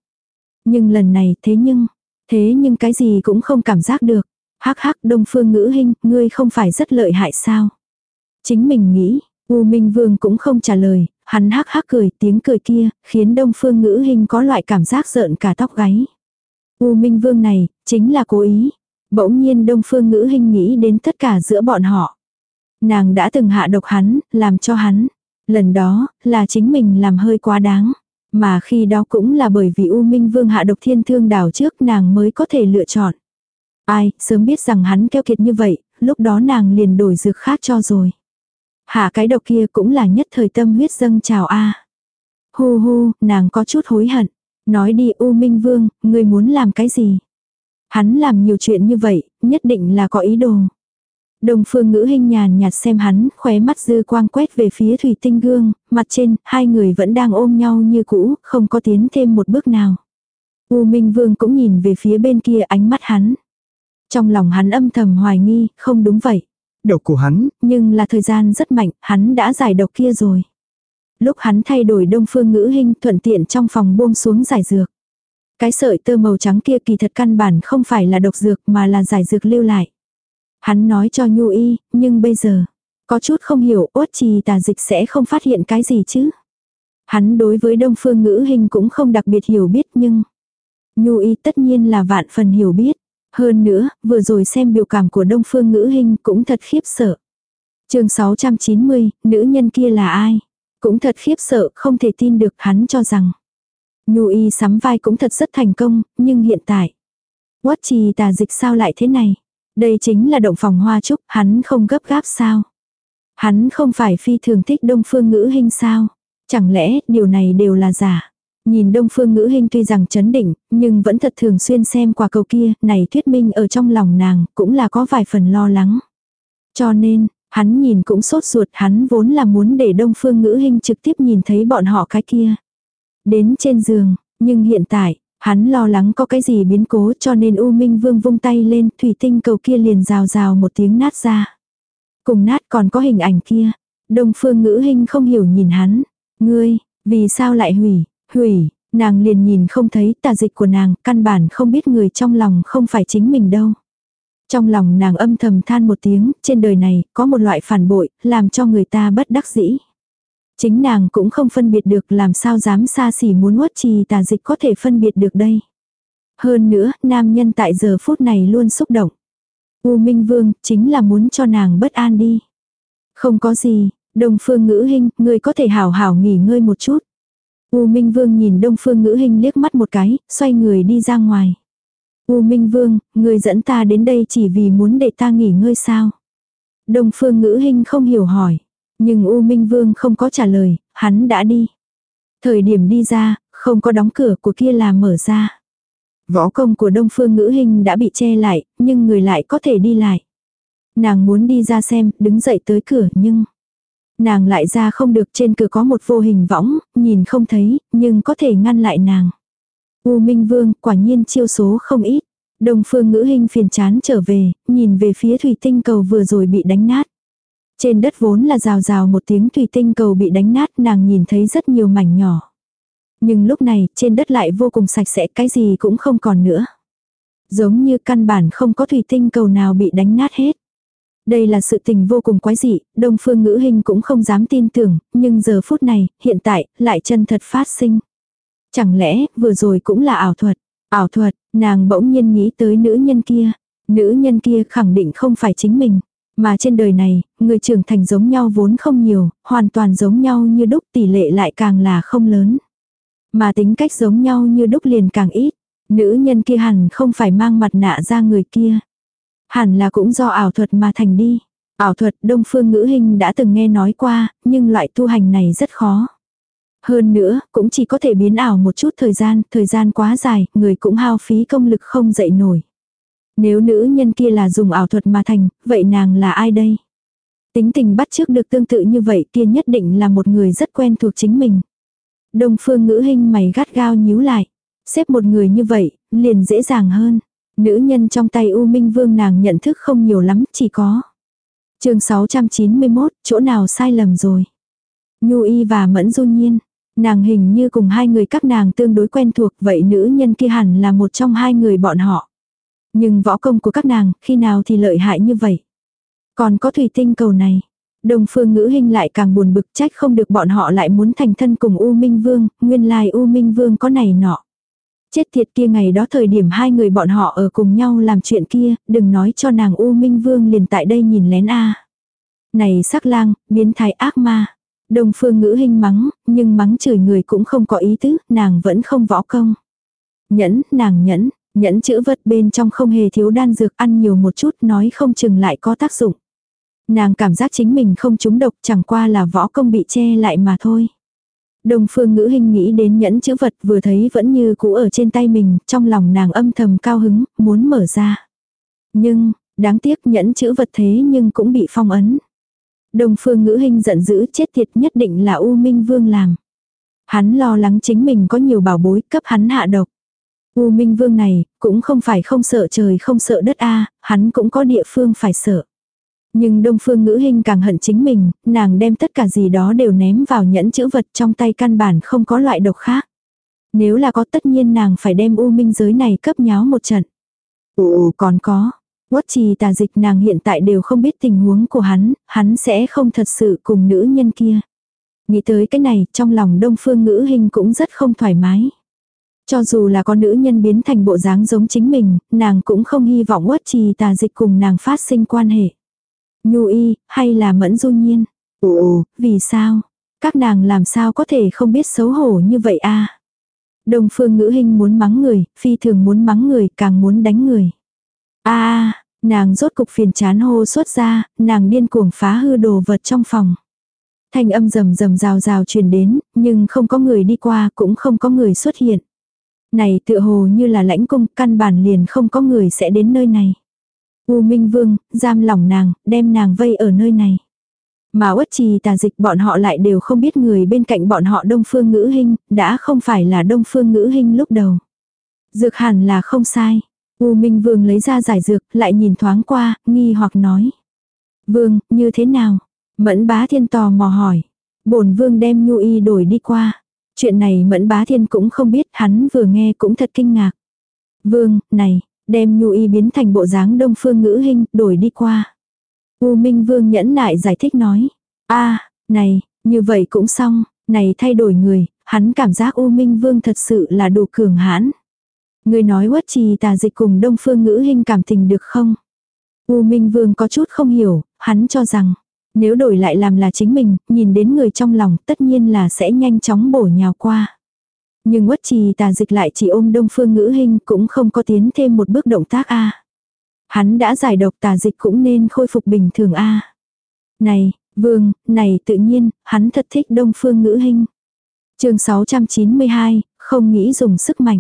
Nhưng lần này thế nhưng, thế nhưng cái gì cũng không cảm giác được. Hắc hắc đông phương ngữ hình, ngươi không phải rất lợi hại sao? Chính mình nghĩ, U Minh Vương cũng không trả lời, hắn hắc hắc cười tiếng cười kia, khiến đông phương ngữ hình có loại cảm giác rợn cả tóc gáy. U Minh Vương này, chính là cố ý. Bỗng nhiên đông phương ngữ hình nghĩ đến tất cả giữa bọn họ. Nàng đã từng hạ độc hắn, làm cho hắn. Lần đó, là chính mình làm hơi quá đáng. Mà khi đó cũng là bởi vì U Minh Vương hạ độc thiên thương đảo trước nàng mới có thể lựa chọn. Ai, sớm biết rằng hắn keo kiệt như vậy, lúc đó nàng liền đổi dược khác cho rồi. Hạ cái độc kia cũng là nhất thời tâm huyết dâng chào a. Hu hu, nàng có chút hối hận. Nói đi U Minh Vương, ngươi muốn làm cái gì? Hắn làm nhiều chuyện như vậy, nhất định là có ý đồ. Đồng phương ngữ hình nhàn nhạt xem hắn, khóe mắt dư quang quét về phía thủy tinh gương, mặt trên, hai người vẫn đang ôm nhau như cũ, không có tiến thêm một bước nào. U Minh Vương cũng nhìn về phía bên kia ánh mắt hắn. Trong lòng hắn âm thầm hoài nghi, không đúng vậy. Độc của hắn, Nhưng là thời gian rất mạnh, hắn đã giải độc kia rồi. Lúc hắn thay đổi đông phương ngữ hình thuận tiện trong phòng buông xuống giải dược. Cái sợi tơ màu trắng kia kỳ thật căn bản không phải là độc dược mà là giải dược lưu lại. Hắn nói cho Nhu Y, nhưng bây giờ, có chút không hiểu ốt trì tà dịch sẽ không phát hiện cái gì chứ. Hắn đối với đông phương ngữ hình cũng không đặc biệt hiểu biết nhưng Nhu Y tất nhiên là vạn phần hiểu biết. Hơn nữa, vừa rồi xem biểu cảm của đông phương ngữ hình cũng thật khiếp sợ. chương 690, nữ nhân kia là ai? Cũng thật khiếp sợ, không thể tin được hắn cho rằng. Nhu y sắm vai cũng thật rất thành công, nhưng hiện tại. Quất trì tà dịch sao lại thế này? Đây chính là động phòng hoa trúc, hắn không gấp gáp sao? Hắn không phải phi thường thích đông phương ngữ hình sao? Chẳng lẽ điều này đều là giả? Nhìn đông phương ngữ hình tuy rằng chấn định, nhưng vẫn thật thường xuyên xem quả cầu kia, này thuyết minh ở trong lòng nàng, cũng là có vài phần lo lắng. Cho nên, hắn nhìn cũng sốt ruột, hắn vốn là muốn để đông phương ngữ hình trực tiếp nhìn thấy bọn họ cái kia. Đến trên giường, nhưng hiện tại, hắn lo lắng có cái gì biến cố cho nên U Minh Vương vung tay lên, thủy tinh cầu kia liền rào rào một tiếng nát ra. Cùng nát còn có hình ảnh kia. Đông phương ngữ hình không hiểu nhìn hắn. Ngươi, vì sao lại hủy, hủy, nàng liền nhìn không thấy tà dịch của nàng, căn bản không biết người trong lòng không phải chính mình đâu. Trong lòng nàng âm thầm than một tiếng, trên đời này, có một loại phản bội, làm cho người ta bất đắc dĩ. Chính nàng cũng không phân biệt được làm sao dám xa xỉ muốn uất trì tà dịch có thể phân biệt được đây. Hơn nữa, nam nhân tại giờ phút này luôn xúc động. U Minh Vương chính là muốn cho nàng bất an đi. Không có gì, Đông Phương Ngữ Hinh, ngươi có thể hảo hảo nghỉ ngơi một chút. U Minh Vương nhìn Đông Phương Ngữ Hinh liếc mắt một cái, xoay người đi ra ngoài. U Minh Vương, người dẫn ta đến đây chỉ vì muốn để ta nghỉ ngơi sao? Đông Phương Ngữ Hinh không hiểu hỏi. Nhưng U Minh Vương không có trả lời, hắn đã đi. Thời điểm đi ra, không có đóng cửa của kia là mở ra. Võ công của Đông Phương Ngữ Hinh đã bị che lại, nhưng người lại có thể đi lại. Nàng muốn đi ra xem, đứng dậy tới cửa nhưng... Nàng lại ra không được trên cửa có một vô hình võng, nhìn không thấy, nhưng có thể ngăn lại nàng. U Minh Vương quả nhiên chiêu số không ít. đồng Phương Ngữ Hình phiền chán trở về, nhìn về phía thủy tinh cầu vừa rồi bị đánh nát. Trên đất vốn là rào rào một tiếng thủy tinh cầu bị đánh nát nàng nhìn thấy rất nhiều mảnh nhỏ. Nhưng lúc này trên đất lại vô cùng sạch sẽ cái gì cũng không còn nữa. Giống như căn bản không có thủy tinh cầu nào bị đánh nát hết. Đây là sự tình vô cùng quái dị, đông phương ngữ hình cũng không dám tin tưởng, nhưng giờ phút này, hiện tại, lại chân thật phát sinh. Chẳng lẽ, vừa rồi cũng là ảo thuật. Ảo thuật, nàng bỗng nhiên nghĩ tới nữ nhân kia. Nữ nhân kia khẳng định không phải chính mình. Mà trên đời này, người trưởng thành giống nhau vốn không nhiều, hoàn toàn giống nhau như đúc tỷ lệ lại càng là không lớn. Mà tính cách giống nhau như đúc liền càng ít. Nữ nhân kia hẳn không phải mang mặt nạ ra người kia. Hẳn là cũng do ảo thuật mà thành đi. Ảo thuật đông phương ngữ hình đã từng nghe nói qua, nhưng loại tu hành này rất khó. Hơn nữa, cũng chỉ có thể biến ảo một chút thời gian, thời gian quá dài, người cũng hao phí công lực không dậy nổi. Nếu nữ nhân kia là dùng ảo thuật mà thành, vậy nàng là ai đây? Tính tình bắt trước được tương tự như vậy kia nhất định là một người rất quen thuộc chính mình. Đông phương ngữ hình mày gắt gao nhíu lại. Xếp một người như vậy, liền dễ dàng hơn. Nữ nhân trong tay U Minh Vương nàng nhận thức không nhiều lắm, chỉ có. chương 691, chỗ nào sai lầm rồi. Nhu y và mẫn du nhiên. Nàng hình như cùng hai người các nàng tương đối quen thuộc vậy nữ nhân kia hẳn là một trong hai người bọn họ. Nhưng võ công của các nàng khi nào thì lợi hại như vậy. Còn có thủy tinh cầu này. Đồng phương ngữ hình lại càng buồn bực trách không được bọn họ lại muốn thành thân cùng U Minh Vương, nguyên lai U Minh Vương có này nọ. Chết thiệt kia ngày đó thời điểm hai người bọn họ ở cùng nhau làm chuyện kia, đừng nói cho nàng U Minh Vương liền tại đây nhìn lén a Này sắc lang, biến thái ác ma. Đồng phương ngữ hình mắng, nhưng mắng chửi người cũng không có ý tứ, nàng vẫn không võ công. Nhẫn, nàng nhẫn, nhẫn chữ vật bên trong không hề thiếu đan dược ăn nhiều một chút nói không chừng lại có tác dụng. Nàng cảm giác chính mình không trúng độc chẳng qua là võ công bị che lại mà thôi. Đông phương ngữ hình nghĩ đến nhẫn chữ vật vừa thấy vẫn như cũ ở trên tay mình, trong lòng nàng âm thầm cao hứng, muốn mở ra. Nhưng, đáng tiếc nhẫn chữ vật thế nhưng cũng bị phong ấn. Đông phương ngữ hình giận dữ chết tiệt nhất định là U Minh Vương làm. Hắn lo lắng chính mình có nhiều bảo bối cấp hắn hạ độc. U Minh Vương này, cũng không phải không sợ trời không sợ đất a hắn cũng có địa phương phải sợ. Nhưng đông phương ngữ hình càng hận chính mình, nàng đem tất cả gì đó đều ném vào nhẫn chữ vật trong tay căn bản không có loại độc khác. Nếu là có tất nhiên nàng phải đem u minh giới này cấp nháo một trận. Ồ còn có. Quất trì tà dịch nàng hiện tại đều không biết tình huống của hắn, hắn sẽ không thật sự cùng nữ nhân kia. Nghĩ tới cái này, trong lòng đông phương ngữ hình cũng rất không thoải mái. Cho dù là con nữ nhân biến thành bộ dáng giống chính mình, nàng cũng không hy vọng quất trì tà dịch cùng nàng phát sinh quan hệ. Nhu y, hay là mẫn du nhiên? Ồ, vì sao? Các nàng làm sao có thể không biết xấu hổ như vậy a à? Đồng phương ngữ hình muốn mắng người, phi thường muốn mắng người, càng muốn đánh người. a nàng rốt cục phiền chán hô xuất ra, nàng điên cuồng phá hư đồ vật trong phòng. Thanh âm rầm rầm rào rào truyền đến, nhưng không có người đi qua, cũng không có người xuất hiện. Này tựa hồ như là lãnh cung, căn bản liền không có người sẽ đến nơi này. U Minh Vương, giam lỏng nàng, đem nàng vây ở nơi này. Mà uất trì tà dịch bọn họ lại đều không biết người bên cạnh bọn họ Đông Phương Ngữ Hinh, đã không phải là Đông Phương Ngữ Hinh lúc đầu. Dược hẳn là không sai. U Minh Vương lấy ra giải dược, lại nhìn thoáng qua, nghi hoặc nói. Vương, như thế nào? Mẫn bá thiên tò mò hỏi. bổn vương đem nhu y đổi đi qua. Chuyện này mẫn bá thiên cũng không biết, hắn vừa nghe cũng thật kinh ngạc. Vương, này, đem nhu y biến thành bộ dáng đông phương ngữ hình, đổi đi qua. U Minh Vương nhẫn nại giải thích nói. a này, như vậy cũng xong, này thay đổi người, hắn cảm giác U Minh Vương thật sự là đủ cường hãn. Người nói quất trì tà dịch cùng đông phương ngữ hình cảm tình được không? U Minh Vương có chút không hiểu, hắn cho rằng, nếu đổi lại làm là chính mình, nhìn đến người trong lòng tất nhiên là sẽ nhanh chóng bổ nhào qua. Nhưng uất trì tà dịch lại chỉ ôm đông phương ngữ hình cũng không có tiến thêm một bước động tác a Hắn đã giải độc tà dịch cũng nên khôi phục bình thường a Này, vương, này tự nhiên, hắn thật thích đông phương ngữ hình. chương 692, không nghĩ dùng sức mạnh.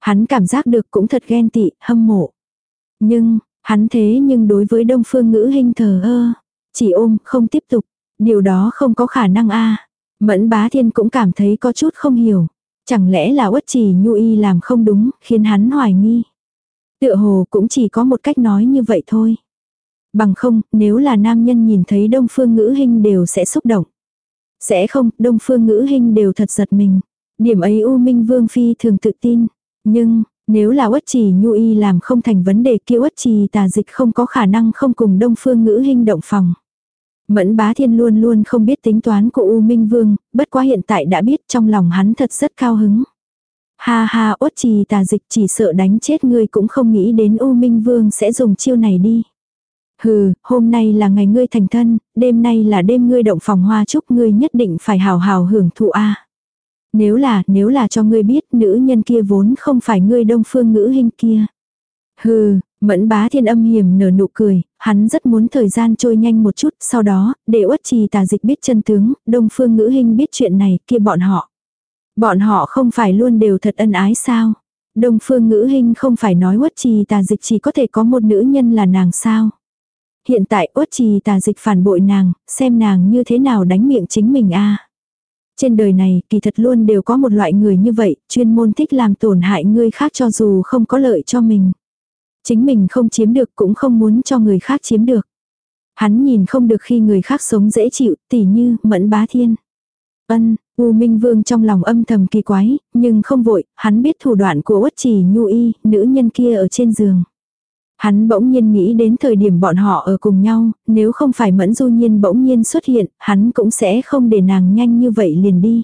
Hắn cảm giác được cũng thật ghen tị, hâm mộ. Nhưng, hắn thế nhưng đối với đông phương ngữ hình thờ ơ. Chỉ ôm, không tiếp tục. Điều đó không có khả năng a Mẫn bá thiên cũng cảm thấy có chút không hiểu. Chẳng lẽ là uất trì nhu y làm không đúng, khiến hắn hoài nghi. Tựa hồ cũng chỉ có một cách nói như vậy thôi. Bằng không, nếu là nam nhân nhìn thấy đông phương ngữ hình đều sẽ xúc động. Sẽ không, đông phương ngữ hình đều thật giật mình. Điểm ấy U Minh Vương Phi thường tự tin. Nhưng, nếu là uất trì nhu y làm không thành vấn đề kia uất trì tà dịch không có khả năng không cùng đông phương ngữ hình động phòng. Mẫn bá thiên luôn luôn không biết tính toán của U Minh Vương, bất quá hiện tại đã biết trong lòng hắn thật rất cao hứng. Ha ha ốt trì tà dịch chỉ sợ đánh chết ngươi cũng không nghĩ đến U Minh Vương sẽ dùng chiêu này đi. Hừ, hôm nay là ngày ngươi thành thân, đêm nay là đêm ngươi động phòng hoa chúc ngươi nhất định phải hào hào hưởng thụ a. Nếu là, nếu là cho ngươi biết nữ nhân kia vốn không phải ngươi đông phương ngữ hình kia. Hừ, Mẫn bá thiên âm hiểm nở nụ cười, hắn rất muốn thời gian trôi nhanh một chút, sau đó, để uất trì tà dịch biết chân tướng, đông phương ngữ hình biết chuyện này, kia bọn họ. Bọn họ không phải luôn đều thật ân ái sao? Đông phương ngữ hình không phải nói uất trì tà dịch chỉ có thể có một nữ nhân là nàng sao? hiện tại uất trì tà dịch phản bội nàng, xem nàng như thế nào đánh miệng chính mình a Trên đời này, kỳ thật luôn đều có một loại người như vậy, chuyên môn thích làm tổn hại người khác cho dù không có lợi cho mình. Chính mình không chiếm được cũng không muốn cho người khác chiếm được. Hắn nhìn không được khi người khác sống dễ chịu, tỉ như mẫn bá thiên. Ân, U Minh Vương trong lòng âm thầm kỳ quái, nhưng không vội, hắn biết thủ đoạn của uất chỉ nhu y, nữ nhân kia ở trên giường. Hắn bỗng nhiên nghĩ đến thời điểm bọn họ ở cùng nhau, nếu không phải mẫn du nhiên bỗng nhiên xuất hiện, hắn cũng sẽ không để nàng nhanh như vậy liền đi.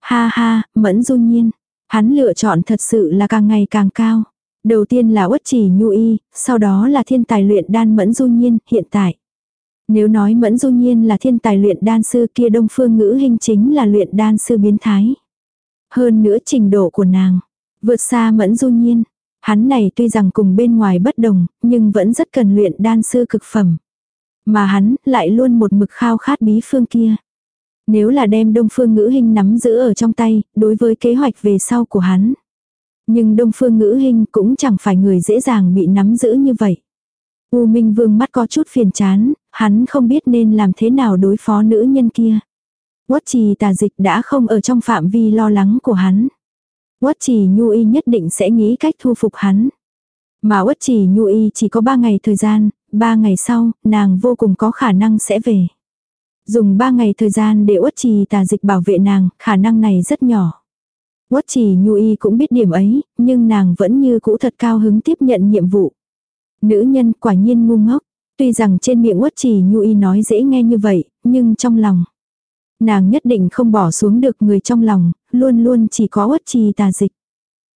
Ha ha, mẫn du nhiên. Hắn lựa chọn thật sự là càng ngày càng cao. Đầu tiên là uất chỉ nhu y, sau đó là thiên tài luyện đan mẫn du nhiên, hiện tại. Nếu nói mẫn du nhiên là thiên tài luyện đan sư kia đông phương ngữ hình chính là luyện đan sư biến thái. Hơn nữa trình độ của nàng, vượt xa mẫn du nhiên. Hắn này tuy rằng cùng bên ngoài bất đồng, nhưng vẫn rất cần luyện đan sư cực phẩm. Mà hắn lại luôn một mực khao khát bí phương kia. Nếu là đem đông phương ngữ hình nắm giữ ở trong tay, đối với kế hoạch về sau của hắn. Nhưng đông phương ngữ hình cũng chẳng phải người dễ dàng bị nắm giữ như vậy. U Minh Vương mắt có chút phiền chán, hắn không biết nên làm thế nào đối phó nữ nhân kia. Quất trì tà dịch đã không ở trong phạm vi lo lắng của hắn. Quất trì nhu y nhất định sẽ nghĩ cách thu phục hắn. Mà quất trì nhu y chỉ có ba ngày thời gian, ba ngày sau, nàng vô cùng có khả năng sẽ về. Dùng ba ngày thời gian để uất trì tà dịch bảo vệ nàng, khả năng này rất nhỏ. Quất Chỉ nhu y cũng biết điểm ấy, nhưng nàng vẫn như cũ thật cao hứng tiếp nhận nhiệm vụ. Nữ nhân quả nhiên ngu ngốc. Tuy rằng trên miệng Quất Chỉ nhu y nói dễ nghe như vậy, nhưng trong lòng. Nàng nhất định không bỏ xuống được người trong lòng, luôn luôn chỉ có Quất trì tà dịch.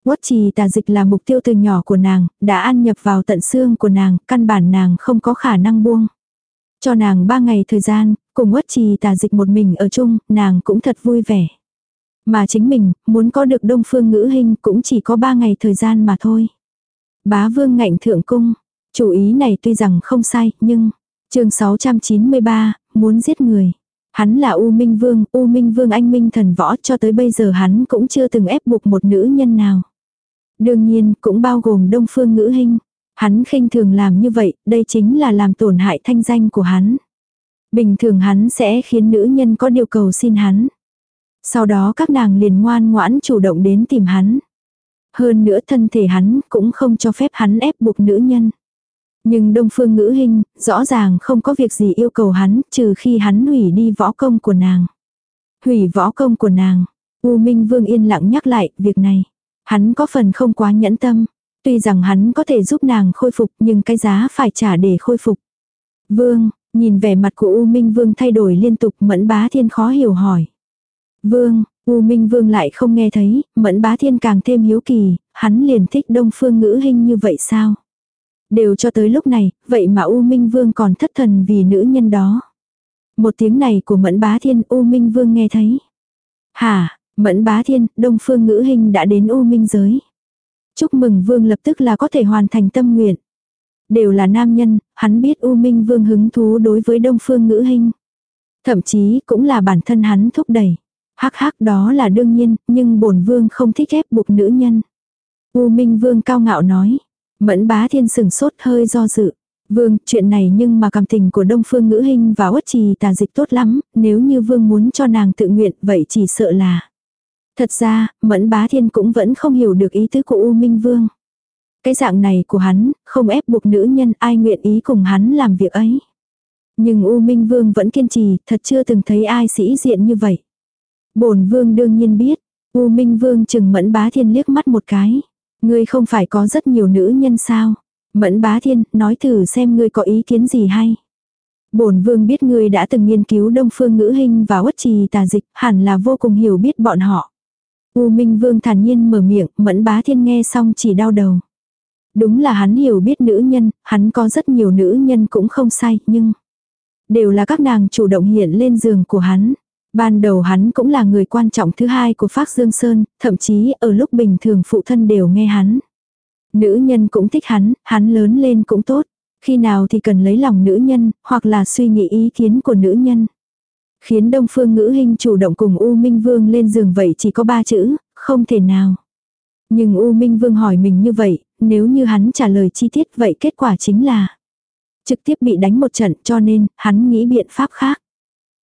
Quất trì tà dịch là mục tiêu từ nhỏ của nàng, đã ăn nhập vào tận xương của nàng, căn bản nàng không có khả năng buông. Cho nàng ba ngày thời gian, cùng Quất trì tà dịch một mình ở chung, nàng cũng thật vui vẻ. Mà chính mình, muốn có được đông phương ngữ hình cũng chỉ có ba ngày thời gian mà thôi. Bá vương ngạnh thượng cung, Chủ ý này tuy rằng không sai, nhưng... chương 693, muốn giết người. Hắn là U Minh Vương, U Minh Vương anh Minh thần võ cho tới bây giờ hắn cũng chưa từng ép buộc một nữ nhân nào. Đương nhiên, cũng bao gồm đông phương ngữ hình. Hắn khinh thường làm như vậy, đây chính là làm tổn hại thanh danh của hắn. Bình thường hắn sẽ khiến nữ nhân có điều cầu xin hắn. Sau đó các nàng liền ngoan ngoãn chủ động đến tìm hắn. Hơn nữa thân thể hắn cũng không cho phép hắn ép buộc nữ nhân. Nhưng đông phương ngữ hình, rõ ràng không có việc gì yêu cầu hắn, trừ khi hắn hủy đi võ công của nàng. Hủy võ công của nàng. U Minh Vương yên lặng nhắc lại, việc này. Hắn có phần không quá nhẫn tâm. Tuy rằng hắn có thể giúp nàng khôi phục nhưng cái giá phải trả để khôi phục. Vương, nhìn vẻ mặt của U Minh Vương thay đổi liên tục mẫn bá thiên khó hiểu hỏi. Vương, U Minh Vương lại không nghe thấy, mẫn bá thiên càng thêm hiếu kỳ, hắn liền thích đông phương ngữ hình như vậy sao? Đều cho tới lúc này, vậy mà U Minh Vương còn thất thần vì nữ nhân đó. Một tiếng này của Mẫn Bá Thiên U Minh Vương nghe thấy. Hả, Mẫn Bá Thiên, Đông Phương Ngữ Hình đã đến U Minh giới. Chúc mừng Vương lập tức là có thể hoàn thành tâm nguyện. Đều là nam nhân, hắn biết U Minh Vương hứng thú đối với Đông Phương Ngữ Hình. Thậm chí cũng là bản thân hắn thúc đẩy. Hắc hắc đó là đương nhiên, nhưng bổn vương không thích ép buộc nữ nhân. U Minh Vương cao ngạo nói. Mẫn bá thiên sừng sốt hơi do dự. Vương, chuyện này nhưng mà cảm tình của Đông Phương Ngữ Hinh và Uất Trì tà dịch tốt lắm, nếu như Vương muốn cho nàng tự nguyện vậy chỉ sợ là. Thật ra, Mẫn Bá Thiên cũng vẫn không hiểu được ý tứ của U Minh Vương. Cái dạng này của hắn, không ép buộc nữ nhân ai nguyện ý cùng hắn làm việc ấy. Nhưng U Minh Vương vẫn kiên trì, thật chưa từng thấy ai sĩ diện như vậy bổn Vương đương nhiên biết, U Minh Vương chừng Mẫn Bá Thiên liếc mắt một cái. Ngươi không phải có rất nhiều nữ nhân sao? Mẫn bá thiên, nói thử xem ngươi có ý kiến gì hay. Bổn vương biết ngươi đã từng nghiên cứu đông phương ngữ hình và uất trì tà dịch, hẳn là vô cùng hiểu biết bọn họ. U Minh Vương thản nhiên mở miệng, mẫn bá thiên nghe xong chỉ đau đầu. Đúng là hắn hiểu biết nữ nhân, hắn có rất nhiều nữ nhân cũng không sai, nhưng... Đều là các nàng chủ động hiện lên giường của hắn. Ban đầu hắn cũng là người quan trọng thứ hai của Phác Dương Sơn, thậm chí ở lúc bình thường phụ thân đều nghe hắn. Nữ nhân cũng thích hắn, hắn lớn lên cũng tốt. Khi nào thì cần lấy lòng nữ nhân, hoặc là suy nghĩ ý kiến của nữ nhân. Khiến Đông Phương Ngữ Hinh chủ động cùng U Minh Vương lên giường vậy chỉ có ba chữ, không thể nào. Nhưng U Minh Vương hỏi mình như vậy, nếu như hắn trả lời chi tiết vậy kết quả chính là trực tiếp bị đánh một trận cho nên hắn nghĩ biện pháp khác.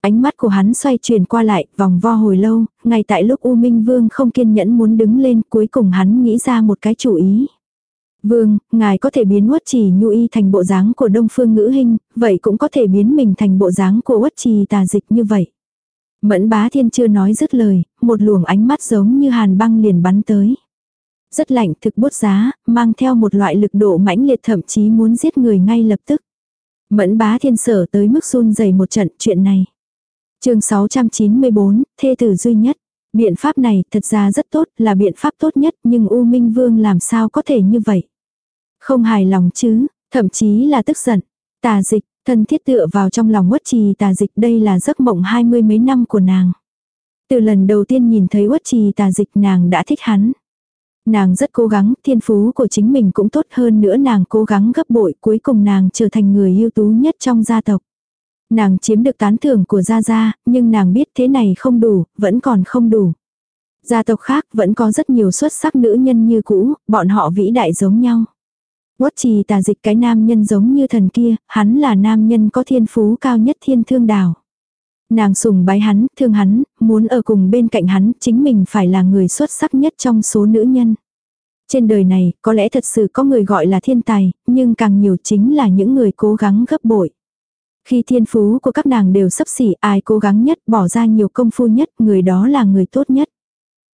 Ánh mắt của hắn xoay chuyển qua lại, vòng vo hồi lâu, ngay tại lúc U Minh Vương không kiên nhẫn muốn đứng lên, cuối cùng hắn nghĩ ra một cái chủ ý. Vương, ngài có thể biến uất trì nhu y thành bộ dáng của đông phương ngữ hình, vậy cũng có thể biến mình thành bộ dáng của uất trì tà dịch như vậy. Mẫn bá thiên chưa nói dứt lời, một luồng ánh mắt giống như hàn băng liền bắn tới. Rất lạnh thực bút giá, mang theo một loại lực độ mãnh liệt thậm chí muốn giết người ngay lập tức. Mẫn bá thiên sở tới mức run dày một trận chuyện này chương 694, thê tử duy nhất. Biện pháp này thật ra rất tốt, là biện pháp tốt nhất, nhưng U Minh Vương làm sao có thể như vậy? Không hài lòng chứ, thậm chí là tức giận. Tà dịch, thân thiết tựa vào trong lòng uất trì tà dịch đây là giấc mộng hai mươi mấy năm của nàng. Từ lần đầu tiên nhìn thấy uất trì tà dịch nàng đã thích hắn. Nàng rất cố gắng, thiên phú của chính mình cũng tốt hơn nữa nàng cố gắng gấp bội cuối cùng nàng trở thành người ưu tú nhất trong gia tộc. Nàng chiếm được tán thưởng của Gia Gia, nhưng nàng biết thế này không đủ, vẫn còn không đủ. Gia tộc khác vẫn có rất nhiều xuất sắc nữ nhân như cũ, bọn họ vĩ đại giống nhau. Quất trì tà dịch cái nam nhân giống như thần kia, hắn là nam nhân có thiên phú cao nhất thiên thương đảo. Nàng sùng bái hắn, thương hắn, muốn ở cùng bên cạnh hắn, chính mình phải là người xuất sắc nhất trong số nữ nhân. Trên đời này, có lẽ thật sự có người gọi là thiên tài, nhưng càng nhiều chính là những người cố gắng gấp bội. Khi thiên phú của các nàng đều sắp xỉ, ai cố gắng nhất, bỏ ra nhiều công phu nhất, người đó là người tốt nhất.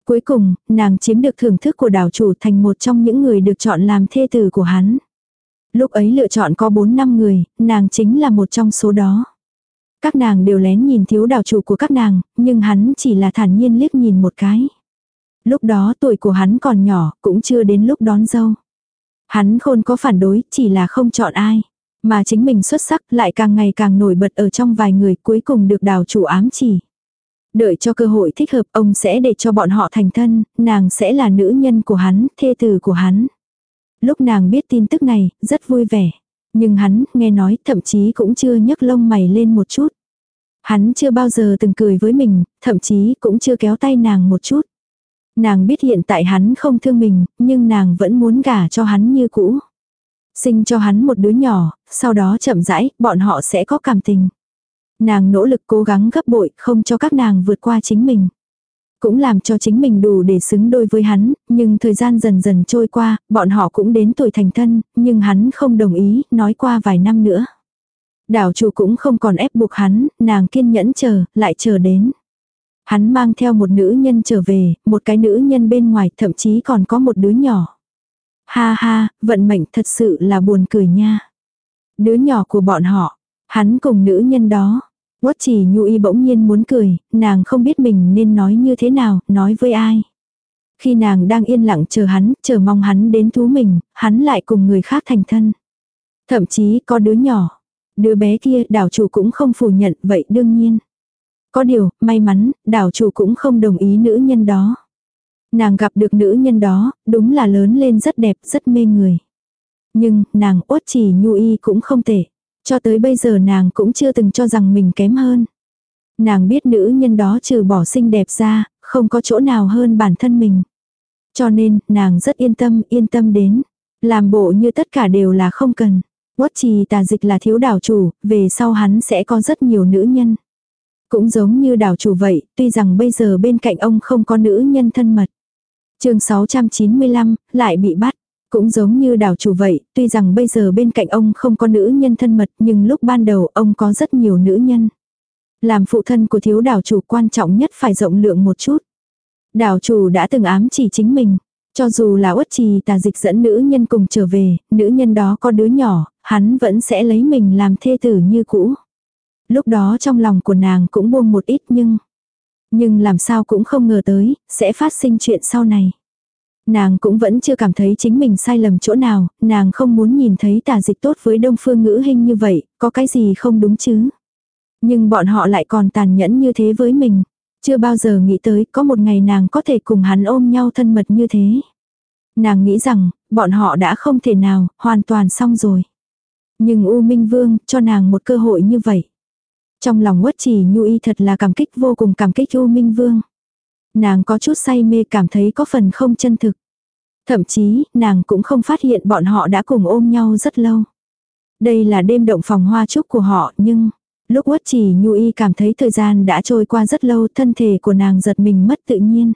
Cuối cùng, nàng chiếm được thưởng thức của đảo chủ thành một trong những người được chọn làm thê tử của hắn. Lúc ấy lựa chọn có 4 năm người, nàng chính là một trong số đó. Các nàng đều lén nhìn thiếu đảo chủ của các nàng, nhưng hắn chỉ là thản nhiên liếc nhìn một cái. Lúc đó tuổi của hắn còn nhỏ, cũng chưa đến lúc đón dâu. Hắn khôn có phản đối, chỉ là không chọn ai. Mà chính mình xuất sắc lại càng ngày càng nổi bật ở trong vài người cuối cùng được đào chủ ám chỉ. Đợi cho cơ hội thích hợp ông sẽ để cho bọn họ thành thân, nàng sẽ là nữ nhân của hắn, thê tử của hắn. Lúc nàng biết tin tức này, rất vui vẻ. Nhưng hắn, nghe nói, thậm chí cũng chưa nhấc lông mày lên một chút. Hắn chưa bao giờ từng cười với mình, thậm chí cũng chưa kéo tay nàng một chút. Nàng biết hiện tại hắn không thương mình, nhưng nàng vẫn muốn gả cho hắn như cũ. Sinh cho hắn một đứa nhỏ, sau đó chậm rãi, bọn họ sẽ có cảm tình. Nàng nỗ lực cố gắng gấp bội, không cho các nàng vượt qua chính mình. Cũng làm cho chính mình đủ để xứng đôi với hắn, nhưng thời gian dần dần trôi qua, bọn họ cũng đến tuổi thành thân, nhưng hắn không đồng ý, nói qua vài năm nữa. Đảo chủ cũng không còn ép buộc hắn, nàng kiên nhẫn chờ, lại chờ đến. Hắn mang theo một nữ nhân trở về, một cái nữ nhân bên ngoài, thậm chí còn có một đứa nhỏ. Ha ha, vận mệnh thật sự là buồn cười nha. Đứa nhỏ của bọn họ, hắn cùng nữ nhân đó. Quất chỉ nhu y bỗng nhiên muốn cười, nàng không biết mình nên nói như thế nào, nói với ai. Khi nàng đang yên lặng chờ hắn, chờ mong hắn đến thú mình, hắn lại cùng người khác thành thân. Thậm chí có đứa nhỏ. Đứa bé kia đảo chủ cũng không phủ nhận vậy đương nhiên. Có điều, may mắn, đảo chủ cũng không đồng ý nữ nhân đó. Nàng gặp được nữ nhân đó, đúng là lớn lên rất đẹp, rất mê người. Nhưng, nàng ốt chỉ nhu y cũng không tệ. Cho tới bây giờ nàng cũng chưa từng cho rằng mình kém hơn. Nàng biết nữ nhân đó trừ bỏ xinh đẹp ra, không có chỗ nào hơn bản thân mình. Cho nên, nàng rất yên tâm, yên tâm đến. Làm bộ như tất cả đều là không cần. Quất trì tà dịch là thiếu đảo chủ, về sau hắn sẽ có rất nhiều nữ nhân. Cũng giống như đảo chủ vậy, tuy rằng bây giờ bên cạnh ông không có nữ nhân thân mật chương 695, lại bị bắt. Cũng giống như đảo chủ vậy, tuy rằng bây giờ bên cạnh ông không có nữ nhân thân mật nhưng lúc ban đầu ông có rất nhiều nữ nhân. Làm phụ thân của thiếu đảo chủ quan trọng nhất phải rộng lượng một chút. Đảo chủ đã từng ám chỉ chính mình. Cho dù là uất trì tà dịch dẫn nữ nhân cùng trở về, nữ nhân đó có đứa nhỏ, hắn vẫn sẽ lấy mình làm thê tử như cũ. Lúc đó trong lòng của nàng cũng buông một ít nhưng... Nhưng làm sao cũng không ngờ tới, sẽ phát sinh chuyện sau này. Nàng cũng vẫn chưa cảm thấy chính mình sai lầm chỗ nào, nàng không muốn nhìn thấy tà dịch tốt với đông phương ngữ hình như vậy, có cái gì không đúng chứ. Nhưng bọn họ lại còn tàn nhẫn như thế với mình. Chưa bao giờ nghĩ tới có một ngày nàng có thể cùng hắn ôm nhau thân mật như thế. Nàng nghĩ rằng, bọn họ đã không thể nào, hoàn toàn xong rồi. Nhưng U Minh Vương cho nàng một cơ hội như vậy. Trong lòng quất chỉ nhu y thật là cảm kích vô cùng cảm kích U Minh Vương. Nàng có chút say mê cảm thấy có phần không chân thực. Thậm chí, nàng cũng không phát hiện bọn họ đã cùng ôm nhau rất lâu. Đây là đêm động phòng hoa trúc của họ nhưng... Lúc quất chỉ nhu y cảm thấy thời gian đã trôi qua rất lâu thân thể của nàng giật mình mất tự nhiên.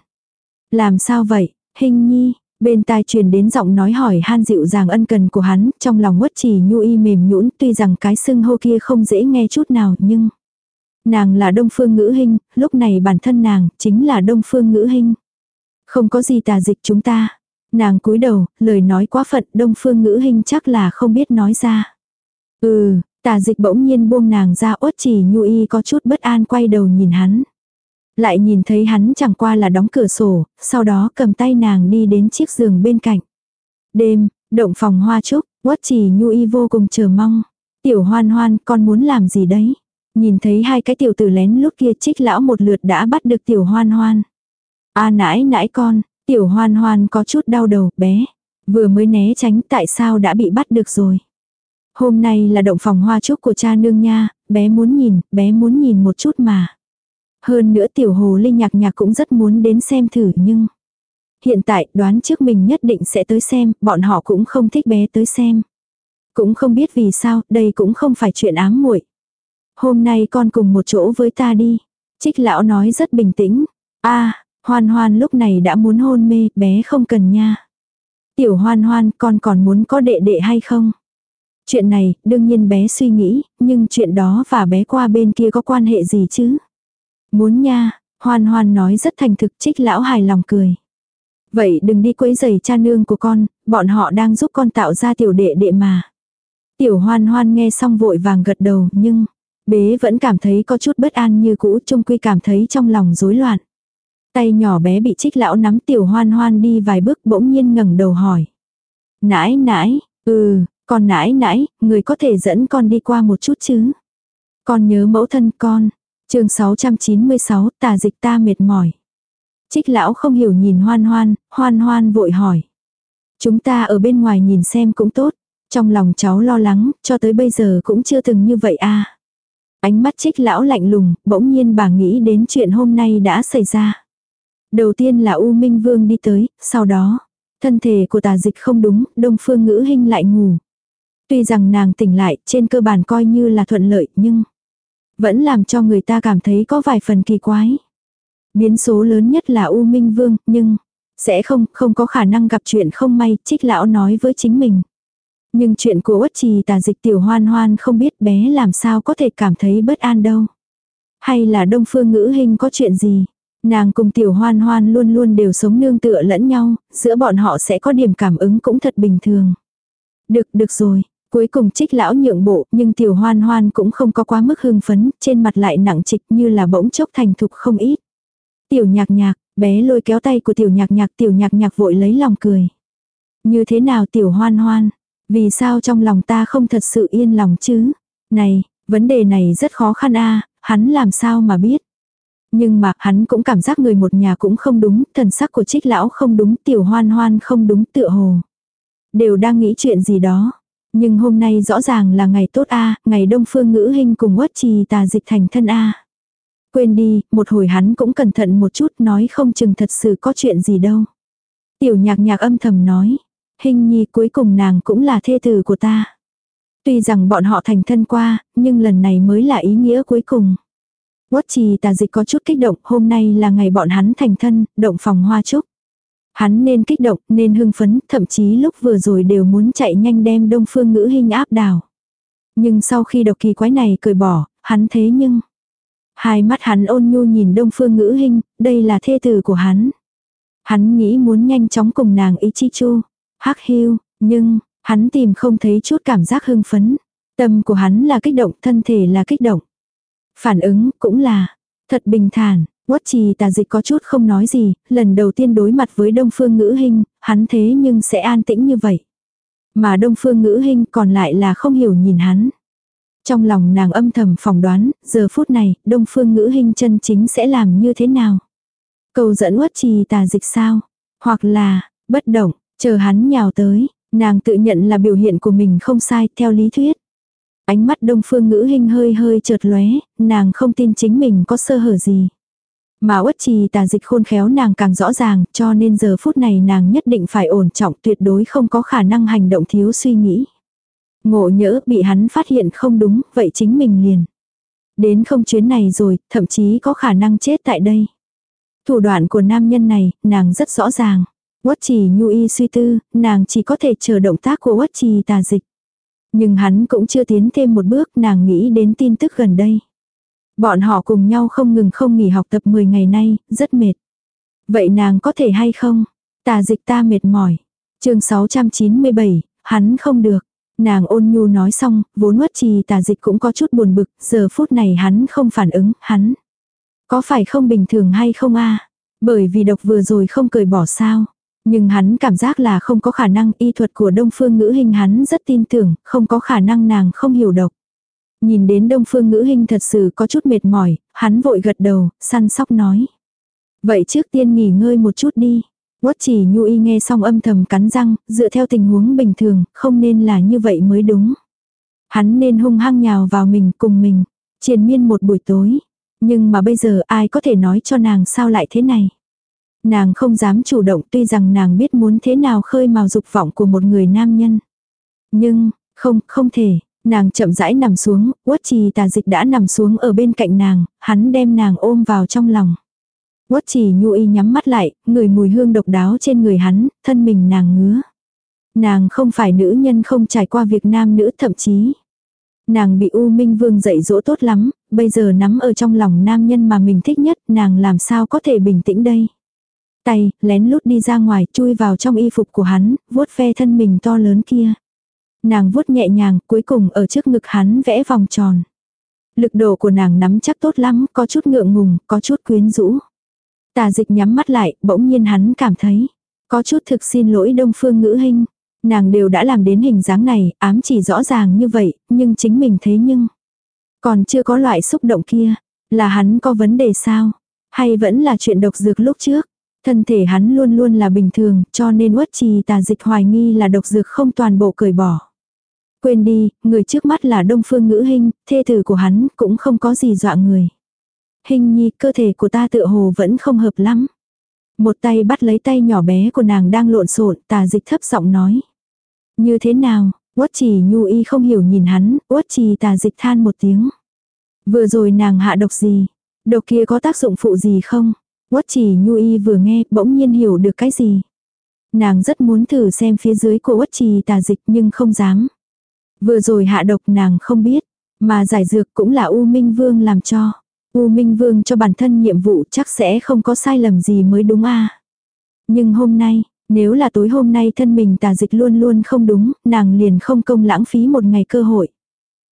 Làm sao vậy, hình nhi, bên tai truyền đến giọng nói hỏi han dịu dàng ân cần của hắn, trong lòng uất chỉ nhu y mềm nhũn tuy rằng cái sưng hô kia không dễ nghe chút nào nhưng... Nàng là đông phương ngữ hình, lúc này bản thân nàng chính là đông phương ngữ hình. Không có gì tà dịch chúng ta. Nàng cúi đầu, lời nói quá phận đông phương ngữ hình chắc là không biết nói ra. Ừ, tà dịch bỗng nhiên buông nàng ra uất chỉ nhu y có chút bất an quay đầu nhìn hắn. Lại nhìn thấy hắn chẳng qua là đóng cửa sổ, sau đó cầm tay nàng đi đến chiếc giường bên cạnh. Đêm, động phòng hoa trúc, quất chỉ nhu y vô cùng chờ mong. Tiểu hoan hoan, con muốn làm gì đấy? Nhìn thấy hai cái tiểu tử lén lúc kia trích lão một lượt đã bắt được tiểu hoan hoan. A à, nãi nãi con, tiểu hoan hoan có chút đau đầu, bé. Vừa mới né tránh tại sao đã bị bắt được rồi. Hôm nay là động phòng hoa trúc của cha nương nha, bé muốn nhìn, bé muốn nhìn một chút mà. Hơn nữa tiểu hồ linh nhạc nhạc cũng rất muốn đến xem thử nhưng... Hiện tại đoán trước mình nhất định sẽ tới xem, bọn họ cũng không thích bé tới xem. Cũng không biết vì sao, đây cũng không phải chuyện ám muội. Hôm nay con cùng một chỗ với ta đi. Trích lão nói rất bình tĩnh. a hoan hoan lúc này đã muốn hôn mê, bé không cần nha. Tiểu hoan hoan, con còn muốn có đệ đệ hay không? Chuyện này, đương nhiên bé suy nghĩ, nhưng chuyện đó và bé qua bên kia có quan hệ gì chứ? Muốn nha, hoan hoan nói rất thành thực trích lão hài lòng cười. Vậy đừng đi quấy giày cha nương của con, bọn họ đang giúp con tạo ra tiểu đệ đệ mà. Tiểu hoan hoan nghe xong vội vàng gật đầu nhưng, bế vẫn cảm thấy có chút bất an như cũ trung quy cảm thấy trong lòng rối loạn. Tay nhỏ bé bị trích lão nắm tiểu hoan hoan đi vài bước bỗng nhiên ngẩng đầu hỏi. Nãi nãi, ừ, con nãi nãi, người có thể dẫn con đi qua một chút chứ. Con nhớ mẫu thân con chương 696, tà dịch ta mệt mỏi. Trích lão không hiểu nhìn hoan hoan, hoan hoan vội hỏi. Chúng ta ở bên ngoài nhìn xem cũng tốt. Trong lòng cháu lo lắng, cho tới bây giờ cũng chưa từng như vậy à. Ánh mắt trích lão lạnh lùng, bỗng nhiên bà nghĩ đến chuyện hôm nay đã xảy ra. Đầu tiên là U Minh Vương đi tới, sau đó, thân thể của tà dịch không đúng, đông phương ngữ hình lại ngủ. Tuy rằng nàng tỉnh lại, trên cơ bản coi như là thuận lợi, nhưng vẫn làm cho người ta cảm thấy có vài phần kỳ quái. Biến số lớn nhất là U Minh Vương, nhưng sẽ không, không có khả năng gặp chuyện không may, trích lão nói với chính mình. Nhưng chuyện của uất trì tà dịch tiểu hoan hoan không biết bé làm sao có thể cảm thấy bất an đâu. Hay là đông phương ngữ hình có chuyện gì. Nàng cùng tiểu hoan hoan luôn luôn đều sống nương tựa lẫn nhau, giữa bọn họ sẽ có điểm cảm ứng cũng thật bình thường. Được, được rồi. Cuối cùng trích lão nhượng bộ, nhưng tiểu hoan hoan cũng không có quá mức hưng phấn, trên mặt lại nặng trịch như là bỗng chốc thành thục không ít. Tiểu nhạc nhạc, bé lôi kéo tay của tiểu nhạc nhạc, tiểu nhạc nhạc vội lấy lòng cười. Như thế nào tiểu hoan hoan, vì sao trong lòng ta không thật sự yên lòng chứ? Này, vấn đề này rất khó khăn a hắn làm sao mà biết. Nhưng mà hắn cũng cảm giác người một nhà cũng không đúng, thần sắc của trích lão không đúng, tiểu hoan hoan không đúng tựa hồ. Đều đang nghĩ chuyện gì đó. Nhưng hôm nay rõ ràng là ngày tốt a ngày đông phương ngữ hình cùng uất trì tà dịch thành thân a Quên đi, một hồi hắn cũng cẩn thận một chút nói không chừng thật sự có chuyện gì đâu. Tiểu nhạc nhạc âm thầm nói. Hình nhi cuối cùng nàng cũng là thê tử của ta. Tuy rằng bọn họ thành thân qua, nhưng lần này mới là ý nghĩa cuối cùng. Quất trì tà dịch có chút kích động, hôm nay là ngày bọn hắn thành thân, động phòng hoa chúc Hắn nên kích động, nên hưng phấn, thậm chí lúc vừa rồi đều muốn chạy nhanh đem đông phương ngữ hình áp đảo. Nhưng sau khi độc kỳ quái này cười bỏ, hắn thế nhưng... Hai mắt hắn ôn nhu nhìn đông phương ngữ hình, đây là thê tử của hắn. Hắn nghĩ muốn nhanh chóng cùng nàng ý chi chu. Hắc hiu, nhưng, hắn tìm không thấy chút cảm giác hưng phấn. Tâm của hắn là kích động, thân thể là kích động. Phản ứng cũng là thật bình thản. Quất trì tà dịch có chút không nói gì, lần đầu tiên đối mặt với đông phương ngữ hình, hắn thế nhưng sẽ an tĩnh như vậy. Mà đông phương ngữ hình còn lại là không hiểu nhìn hắn. Trong lòng nàng âm thầm phỏng đoán, giờ phút này, đông phương ngữ hình chân chính sẽ làm như thế nào? Cầu dẫn quất trì tà dịch sao? Hoặc là, bất động, chờ hắn nhào tới, nàng tự nhận là biểu hiện của mình không sai theo lý thuyết. Ánh mắt đông phương ngữ hình hơi hơi chợt lóe, nàng không tin chính mình có sơ hở gì. Mà uất trì tà dịch khôn khéo nàng càng rõ ràng, cho nên giờ phút này nàng nhất định phải ổn trọng tuyệt đối không có khả năng hành động thiếu suy nghĩ. Ngộ nhỡ bị hắn phát hiện không đúng, vậy chính mình liền. Đến không chuyến này rồi, thậm chí có khả năng chết tại đây. Thủ đoạn của nam nhân này, nàng rất rõ ràng. Quất trì nhu y suy tư, nàng chỉ có thể chờ động tác của quất trì tà dịch. Nhưng hắn cũng chưa tiến thêm một bước, nàng nghĩ đến tin tức gần đây. Bọn họ cùng nhau không ngừng không nghỉ học tập 10 ngày nay, rất mệt. Vậy nàng có thể hay không? Tà dịch ta mệt mỏi. chương 697, hắn không được. Nàng ôn nhu nói xong, vốn uất trì tà dịch cũng có chút buồn bực, giờ phút này hắn không phản ứng, hắn. Có phải không bình thường hay không a Bởi vì độc vừa rồi không cười bỏ sao. Nhưng hắn cảm giác là không có khả năng y thuật của đông phương ngữ hình hắn rất tin tưởng, không có khả năng nàng không hiểu độc. Nhìn đến đông phương ngữ hình thật sự có chút mệt mỏi, hắn vội gật đầu, săn sóc nói. Vậy trước tiên nghỉ ngơi một chút đi. Quất chỉ nhu y nghe xong âm thầm cắn răng, dựa theo tình huống bình thường, không nên là như vậy mới đúng. Hắn nên hung hăng nhào vào mình cùng mình, triền miên một buổi tối. Nhưng mà bây giờ ai có thể nói cho nàng sao lại thế này. Nàng không dám chủ động tuy rằng nàng biết muốn thế nào khơi mào dục vọng của một người nam nhân. Nhưng, không, không thể, nàng chậm rãi nằm xuống, quất trì tà dịch đã nằm xuống ở bên cạnh nàng, hắn đem nàng ôm vào trong lòng. Quất trì nhu y nhắm mắt lại, người mùi hương độc đáo trên người hắn, thân mình nàng ngứa. Nàng không phải nữ nhân không trải qua việc nam nữ thậm chí. Nàng bị U Minh Vương dạy dỗ tốt lắm, bây giờ nắm ở trong lòng nam nhân mà mình thích nhất, nàng làm sao có thể bình tĩnh đây. Tay, lén lút đi ra ngoài, chui vào trong y phục của hắn, vuốt ve thân mình to lớn kia. Nàng vuốt nhẹ nhàng, cuối cùng ở trước ngực hắn vẽ vòng tròn. Lực độ của nàng nắm chắc tốt lắm, có chút ngượng ngùng, có chút quyến rũ. Tà dịch nhắm mắt lại, bỗng nhiên hắn cảm thấy. Có chút thực xin lỗi đông phương ngữ hình. Nàng đều đã làm đến hình dáng này, ám chỉ rõ ràng như vậy, nhưng chính mình thế nhưng. Còn chưa có loại xúc động kia. Là hắn có vấn đề sao? Hay vẫn là chuyện độc dược lúc trước? Thân thể hắn luôn luôn là bình thường, cho nên uất trì tà dịch hoài nghi là độc dược không toàn bộ cởi bỏ. Quên đi, người trước mắt là đông phương ngữ hình, thê tử của hắn cũng không có gì dọa người. Hình nhi, cơ thể của ta tựa hồ vẫn không hợp lắm. Một tay bắt lấy tay nhỏ bé của nàng đang lộn xộn, tà dịch thấp giọng nói. Như thế nào, uất trì nhu y không hiểu nhìn hắn, uất trì tà dịch than một tiếng. Vừa rồi nàng hạ độc gì? Độc kia có tác dụng phụ gì không? Quất trì nhu y vừa nghe bỗng nhiên hiểu được cái gì. Nàng rất muốn thử xem phía dưới của quất trì tà dịch nhưng không dám. Vừa rồi hạ độc nàng không biết, mà giải dược cũng là U Minh Vương làm cho. U Minh Vương cho bản thân nhiệm vụ chắc sẽ không có sai lầm gì mới đúng a Nhưng hôm nay, nếu là tối hôm nay thân mình tà dịch luôn luôn không đúng, nàng liền không công lãng phí một ngày cơ hội.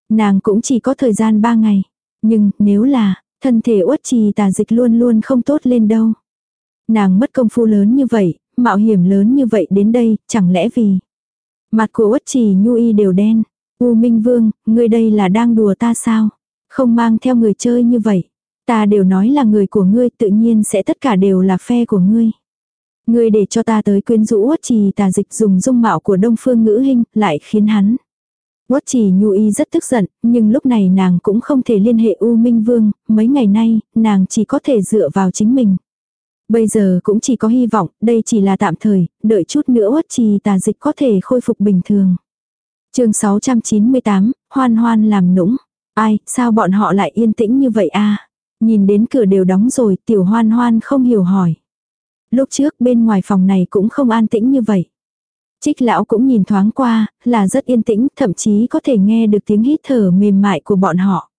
Nàng cũng chỉ có thời gian ba ngày. Nhưng nếu là, Thân thể uất trì tà dịch luôn luôn không tốt lên đâu. Nàng mất công phu lớn như vậy, mạo hiểm lớn như vậy đến đây, chẳng lẽ vì. Mặt của uất trì nhu y đều đen. U Minh Vương, ngươi đây là đang đùa ta sao? Không mang theo người chơi như vậy. Ta đều nói là người của ngươi tự nhiên sẽ tất cả đều là phe của ngươi. Ngươi để cho ta tới quyến rũ uất trì tà dịch dùng dung mạo của đông phương ngữ hình lại khiến hắn. Quất trì nhu y rất tức giận, nhưng lúc này nàng cũng không thể liên hệ U Minh Vương, mấy ngày nay, nàng chỉ có thể dựa vào chính mình. Bây giờ cũng chỉ có hy vọng, đây chỉ là tạm thời, đợi chút nữa uất trì tà dịch có thể khôi phục bình thường chương 698, hoan hoan làm nũng. Ai, sao bọn họ lại yên tĩnh như vậy a Nhìn đến cửa đều đóng rồi, tiểu hoan hoan không hiểu hỏi. Lúc trước bên ngoài phòng này cũng không an tĩnh như vậy. Trích lão cũng nhìn thoáng qua, là rất yên tĩnh, thậm chí có thể nghe được tiếng hít thở mềm mại của bọn họ.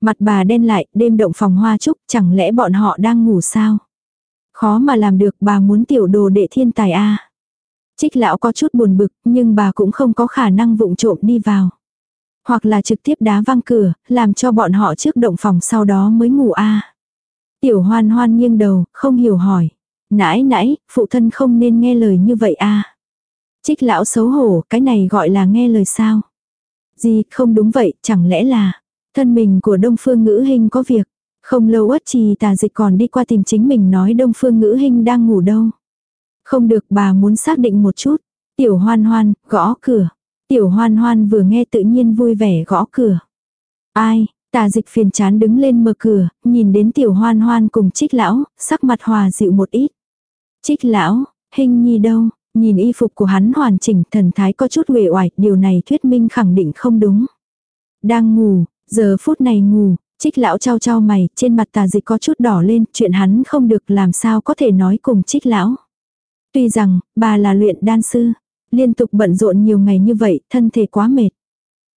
Mặt bà đen lại, đêm động phòng hoa trúc, chẳng lẽ bọn họ đang ngủ sao? Khó mà làm được bà muốn tiểu đồ đệ thiên tài a Trích lão có chút buồn bực, nhưng bà cũng không có khả năng vụng trộm đi vào. Hoặc là trực tiếp đá văng cửa, làm cho bọn họ trước động phòng sau đó mới ngủ a Tiểu hoan hoan nghiêng đầu, không hiểu hỏi. Nãi nãi, phụ thân không nên nghe lời như vậy a Trích lão xấu hổ, cái này gọi là nghe lời sao. Gì, không đúng vậy, chẳng lẽ là, thân mình của đông phương ngữ hình có việc. Không lâu ất trì tà dịch còn đi qua tìm chính mình nói đông phương ngữ hình đang ngủ đâu. Không được bà muốn xác định một chút. Tiểu hoan hoan, gõ cửa. Tiểu hoan hoan vừa nghe tự nhiên vui vẻ gõ cửa. Ai, tà dịch phiền chán đứng lên mở cửa, nhìn đến tiểu hoan hoan cùng trích lão, sắc mặt hòa dịu một ít. Trích lão, hình nhi đâu, Nhìn y phục của hắn hoàn chỉnh, thần thái có chút uể oải, điều này thuyết minh khẳng định không đúng. Đang ngủ, giờ phút này ngủ, trích lão trao trao mày, trên mặt tà dịch có chút đỏ lên, chuyện hắn không được làm sao có thể nói cùng trích lão. Tuy rằng, bà là luyện đan sư, liên tục bận rộn nhiều ngày như vậy, thân thể quá mệt.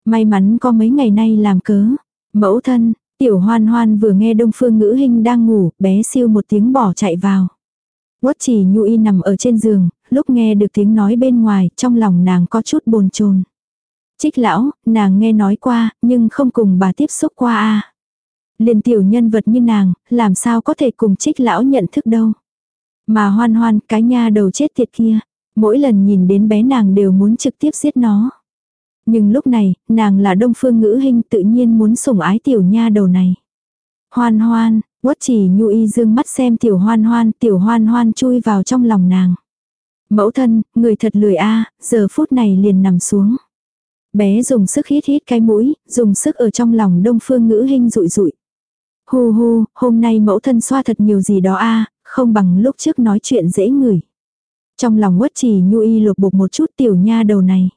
May mắn có mấy ngày nay làm cớ. Mẫu thân, tiểu hoan hoan vừa nghe đông phương ngữ hình đang ngủ, bé siêu một tiếng bỏ chạy vào. Quất chỉ nhu y nằm ở trên giường, lúc nghe được tiếng nói bên ngoài, trong lòng nàng có chút bồn chồn. Trích lão, nàng nghe nói qua, nhưng không cùng bà tiếp xúc qua a. À. Liền tiểu nhân vật như nàng, làm sao có thể cùng trích lão nhận thức đâu. Mà hoan hoan, cái nha đầu chết tiệt kia, mỗi lần nhìn đến bé nàng đều muốn trực tiếp giết nó. Nhưng lúc này, nàng là đông phương ngữ hình tự nhiên muốn sủng ái tiểu nha đầu này. Hoan hoan, quất chỉ nhu y dương mắt xem tiểu hoan hoan, tiểu hoan hoan chui vào trong lòng nàng. Mẫu thân, người thật lười a giờ phút này liền nằm xuống. Bé dùng sức hít hít cái mũi, dùng sức ở trong lòng đông phương ngữ hình rụi rụi. hù hù hôm nay mẫu thân xoa thật nhiều gì đó a không bằng lúc trước nói chuyện dễ ngửi. Trong lòng quất trì nhu y lột bột một chút tiểu nha đầu này.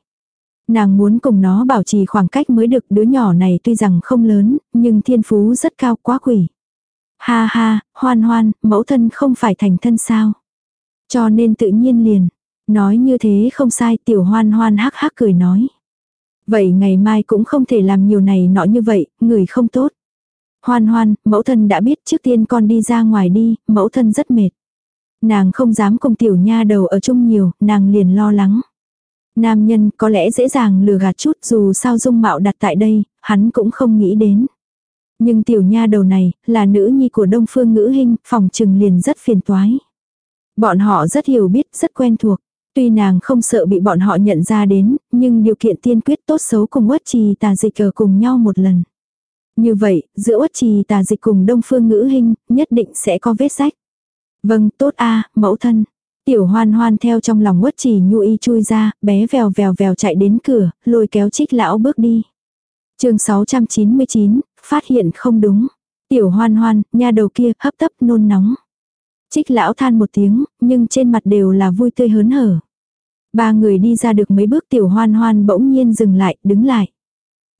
Nàng muốn cùng nó bảo trì khoảng cách mới được đứa nhỏ này tuy rằng không lớn, nhưng thiên phú rất cao quá quỷ. Ha ha, hoan hoan, mẫu thân không phải thành thân sao. Cho nên tự nhiên liền. Nói như thế không sai tiểu hoan hoan hắc hắc cười nói. Vậy ngày mai cũng không thể làm nhiều này nọ như vậy, người không tốt. Hoan hoan, mẫu thân đã biết trước tiên con đi ra ngoài đi, mẫu thân rất mệt. Nàng không dám cùng tiểu nha đầu ở chung nhiều, nàng liền lo lắng. Nam nhân có lẽ dễ dàng lừa gạt chút dù sao dung mạo đặt tại đây, hắn cũng không nghĩ đến. Nhưng tiểu nha đầu này, là nữ nhi của đông phương ngữ hình, phòng trừng liền rất phiền toái. Bọn họ rất hiểu biết, rất quen thuộc. Tuy nàng không sợ bị bọn họ nhận ra đến, nhưng điều kiện tiên quyết tốt xấu cùng quất trì tà dịch ở cùng nhau một lần. Như vậy, giữa uất trì tà dịch cùng đông phương ngữ hình, nhất định sẽ có vết sách. Vâng, tốt a mẫu thân. Tiểu hoan hoan theo trong lòng uất trì nhu y chui ra, bé vèo vèo vèo chạy đến cửa, lôi kéo trích lão bước đi. chương 699, phát hiện không đúng. Tiểu hoan hoan, nha đầu kia, hấp tấp nôn nóng. Trích lão than một tiếng, nhưng trên mặt đều là vui tươi hớn hở. Ba người đi ra được mấy bước tiểu hoan hoan bỗng nhiên dừng lại, đứng lại.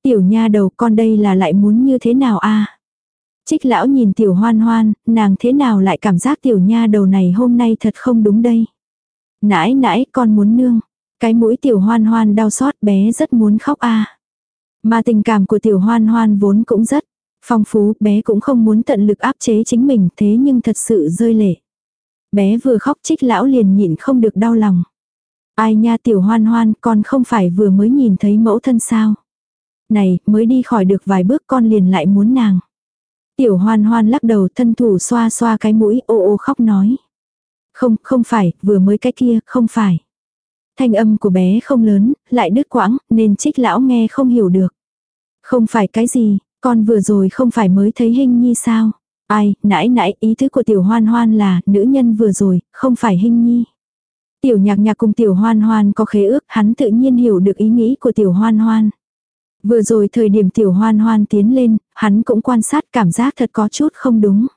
Tiểu nha đầu con đây là lại muốn như thế nào a Trích lão nhìn tiểu hoan hoan, nàng thế nào lại cảm giác tiểu nha đầu này hôm nay thật không đúng đây. Nãi nãi con muốn nương. Cái mũi tiểu hoan hoan đau xót bé rất muốn khóc a Mà tình cảm của tiểu hoan hoan vốn cũng rất phong phú, bé cũng không muốn tận lực áp chế chính mình thế nhưng thật sự rơi lệ. Bé vừa khóc trích lão liền nhịn không được đau lòng. Ai nha tiểu hoan hoan con không phải vừa mới nhìn thấy mẫu thân sao. Này mới đi khỏi được vài bước con liền lại muốn nàng. Tiểu hoan hoan lắc đầu thân thủ xoa xoa cái mũi ô ô khóc nói. Không, không phải, vừa mới cái kia, không phải. Thanh âm của bé không lớn, lại đứt quãng, nên trích lão nghe không hiểu được. Không phải cái gì, con vừa rồi không phải mới thấy hình nhi sao. Ai, nãy nãy ý thức của tiểu hoan hoan là nữ nhân vừa rồi, không phải hình nhi. Tiểu nhạc nhạc cùng tiểu hoan hoan có khế ước, hắn tự nhiên hiểu được ý nghĩ của tiểu hoan hoan. Vừa rồi thời điểm tiểu hoan hoan tiến lên, hắn cũng quan sát cảm giác thật có chút không đúng.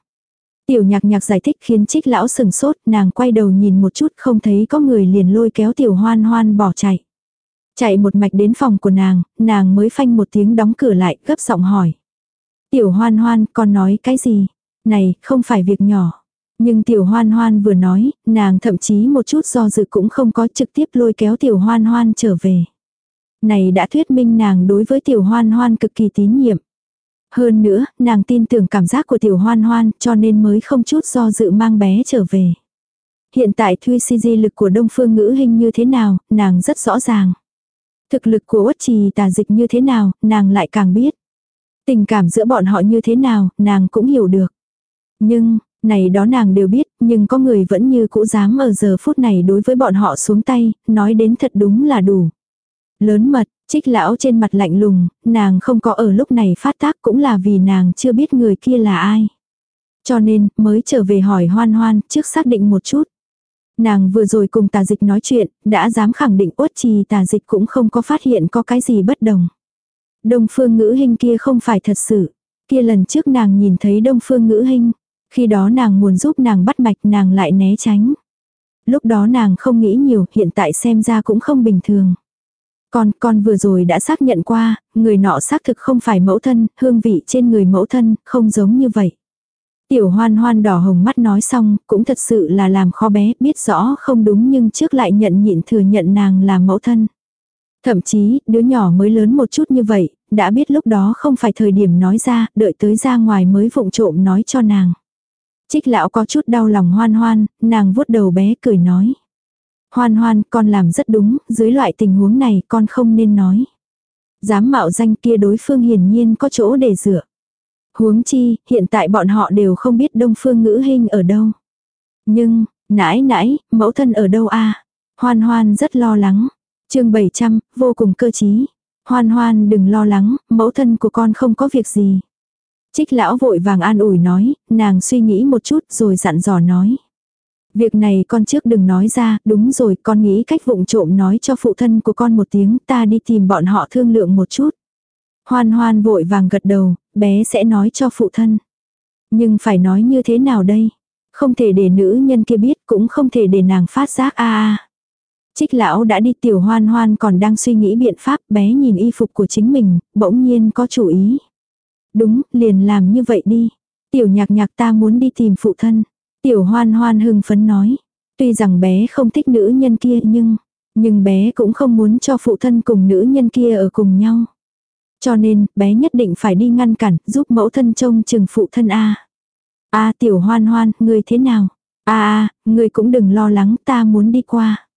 Tiểu nhạc nhạc giải thích khiến trích lão sừng sốt, nàng quay đầu nhìn một chút không thấy có người liền lôi kéo tiểu hoan hoan bỏ chạy. Chạy một mạch đến phòng của nàng, nàng mới phanh một tiếng đóng cửa lại, gấp giọng hỏi. Tiểu hoan hoan, con nói cái gì? Này, không phải việc nhỏ. Nhưng tiểu hoan hoan vừa nói, nàng thậm chí một chút do dự cũng không có trực tiếp lôi kéo tiểu hoan hoan trở về. Này đã thuyết minh nàng đối với tiểu hoan hoan cực kỳ tín nhiệm. Hơn nữa, nàng tin tưởng cảm giác của tiểu hoan hoan cho nên mới không chút do dự mang bé trở về. Hiện tại Thuy Si Di lực của Đông Phương Ngữ Hình như thế nào, nàng rất rõ ràng. Thực lực của Uất Trì tà dịch như thế nào, nàng lại càng biết. Tình cảm giữa bọn họ như thế nào, nàng cũng hiểu được. Nhưng, này đó nàng đều biết, nhưng có người vẫn như cũ dám ở giờ phút này đối với bọn họ xuống tay, nói đến thật đúng là đủ. Lớn mật, trích lão trên mặt lạnh lùng, nàng không có ở lúc này phát tác cũng là vì nàng chưa biết người kia là ai. Cho nên, mới trở về hỏi hoan hoan, trước xác định một chút. Nàng vừa rồi cùng tà dịch nói chuyện, đã dám khẳng định uất trì tà dịch cũng không có phát hiện có cái gì bất đồng. Đông phương ngữ hình kia không phải thật sự. Kia lần trước nàng nhìn thấy đông phương ngữ hình. Khi đó nàng muốn giúp nàng bắt mạch nàng lại né tránh. Lúc đó nàng không nghĩ nhiều, hiện tại xem ra cũng không bình thường. Con, con vừa rồi đã xác nhận qua, người nọ xác thực không phải mẫu thân, hương vị trên người mẫu thân, không giống như vậy. Tiểu hoan hoan đỏ hồng mắt nói xong, cũng thật sự là làm khó bé, biết rõ không đúng nhưng trước lại nhận nhịn thừa nhận nàng là mẫu thân. Thậm chí, đứa nhỏ mới lớn một chút như vậy, đã biết lúc đó không phải thời điểm nói ra, đợi tới ra ngoài mới vụng trộm nói cho nàng. Trích lão có chút đau lòng hoan hoan, nàng vuốt đầu bé cười nói. Hoan hoan, con làm rất đúng, dưới loại tình huống này con không nên nói. Dám mạo danh kia đối phương hiển nhiên có chỗ để dựa. Huống chi, hiện tại bọn họ đều không biết đông phương ngữ hình ở đâu. Nhưng, nãi nãi, mẫu thân ở đâu a Hoan hoan rất lo lắng. chương 700, vô cùng cơ trí. Hoan hoan đừng lo lắng, mẫu thân của con không có việc gì. Trích lão vội vàng an ủi nói, nàng suy nghĩ một chút rồi dặn dò nói. Việc này con trước đừng nói ra, đúng rồi, con nghĩ cách vụng trộm nói cho phụ thân của con một tiếng, ta đi tìm bọn họ thương lượng một chút. Hoan hoan vội vàng gật đầu, bé sẽ nói cho phụ thân. Nhưng phải nói như thế nào đây? Không thể để nữ nhân kia biết, cũng không thể để nàng phát giác a a. Trích lão đã đi tiểu hoan hoan còn đang suy nghĩ biện pháp bé nhìn y phục của chính mình, bỗng nhiên có chủ ý. Đúng, liền làm như vậy đi. Tiểu nhạc nhạc ta muốn đi tìm phụ thân. Tiểu hoan hoan hưng phấn nói. Tuy rằng bé không thích nữ nhân kia nhưng, nhưng bé cũng không muốn cho phụ thân cùng nữ nhân kia ở cùng nhau. Cho nên, bé nhất định phải đi ngăn cản, giúp mẫu thân trông chừng phụ thân A. A tiểu hoan hoan, người thế nào? A a, người cũng đừng lo lắng, ta muốn đi qua.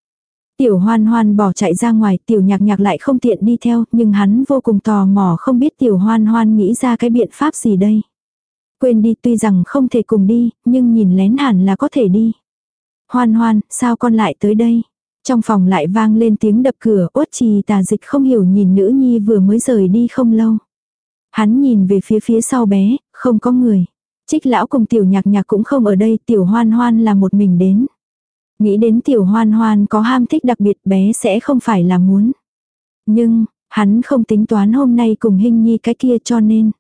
Tiểu hoan hoan bỏ chạy ra ngoài, tiểu nhạc nhạc lại không tiện đi theo, nhưng hắn vô cùng tò mò không biết tiểu hoan hoan nghĩ ra cái biện pháp gì đây. Quên đi tuy rằng không thể cùng đi, nhưng nhìn lén hẳn là có thể đi. Hoan hoan, sao con lại tới đây? Trong phòng lại vang lên tiếng đập cửa, ốt trì tà dịch không hiểu nhìn nữ nhi vừa mới rời đi không lâu. Hắn nhìn về phía phía sau bé, không có người. Trích lão cùng tiểu nhạc nhạc cũng không ở đây, tiểu hoan hoan là một mình đến. Nghĩ đến tiểu hoan hoan có ham thích đặc biệt bé sẽ không phải là muốn. Nhưng, hắn không tính toán hôm nay cùng hình nhi cái kia cho nên.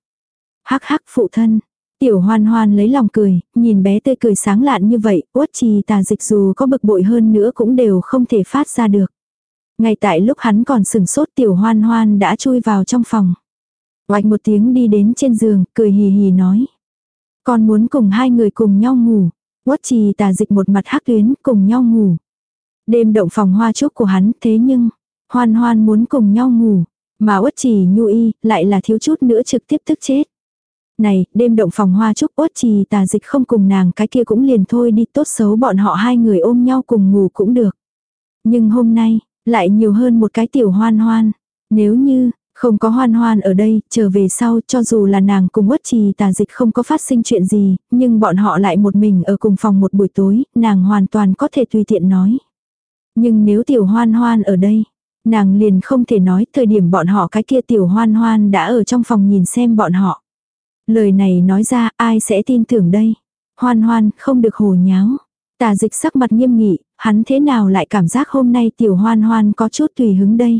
Hắc hắc phụ thân. Tiểu hoan hoan lấy lòng cười, nhìn bé tươi cười sáng lạn như vậy, uất trì tà dịch dù có bực bội hơn nữa cũng đều không thể phát ra được. Ngay tại lúc hắn còn sừng sốt tiểu hoan hoan đã chui vào trong phòng. Oạch một tiếng đi đến trên giường, cười hì hì nói. Con muốn cùng hai người cùng nhau ngủ. Quất trì tà dịch một mặt hắc tuyến cùng nhau ngủ. Đêm động phòng hoa chúc của hắn thế nhưng, hoan hoan muốn cùng nhau ngủ. Mà uất trì nhu y lại là thiếu chút nữa trực tiếp tức chết. Này, đêm động phòng hoa chúc uất trì tà dịch không cùng nàng cái kia cũng liền thôi đi tốt xấu bọn họ hai người ôm nhau cùng ngủ cũng được. Nhưng hôm nay, lại nhiều hơn một cái tiểu hoan hoan. Nếu như, không có hoan hoan ở đây, trở về sau cho dù là nàng cùng uất trì tà dịch không có phát sinh chuyện gì, nhưng bọn họ lại một mình ở cùng phòng một buổi tối, nàng hoàn toàn có thể tùy tiện nói. Nhưng nếu tiểu hoan hoan ở đây, nàng liền không thể nói thời điểm bọn họ cái kia tiểu hoan hoan đã ở trong phòng nhìn xem bọn họ. Lời này nói ra ai sẽ tin tưởng đây. Hoan hoan không được hồ nháo. Tà dịch sắc mặt nghiêm nghị, hắn thế nào lại cảm giác hôm nay tiểu hoan hoan có chút tùy hứng đây.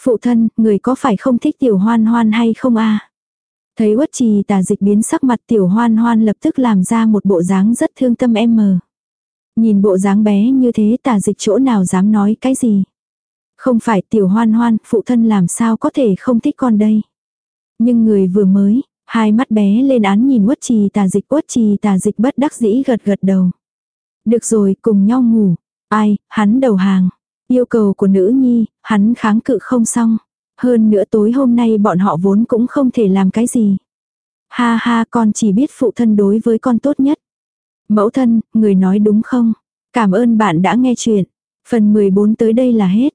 Phụ thân, người có phải không thích tiểu hoan hoan hay không a Thấy uất trì tà dịch biến sắc mặt tiểu hoan hoan lập tức làm ra một bộ dáng rất thương tâm em mờ. Nhìn bộ dáng bé như thế tà dịch chỗ nào dám nói cái gì. Không phải tiểu hoan hoan, phụ thân làm sao có thể không thích con đây. Nhưng người vừa mới, hai mắt bé lên án nhìn uất trì tà dịch uất trì tà dịch bất đắc dĩ gật gật đầu. Được rồi, cùng nhau ngủ. Ai, hắn đầu hàng. Yêu cầu của nữ nhi, hắn kháng cự không xong. Hơn nữa tối hôm nay bọn họ vốn cũng không thể làm cái gì. Ha ha con chỉ biết phụ thân đối với con tốt nhất. Mẫu thân, người nói đúng không? Cảm ơn bạn đã nghe chuyện. Phần 14 tới đây là hết.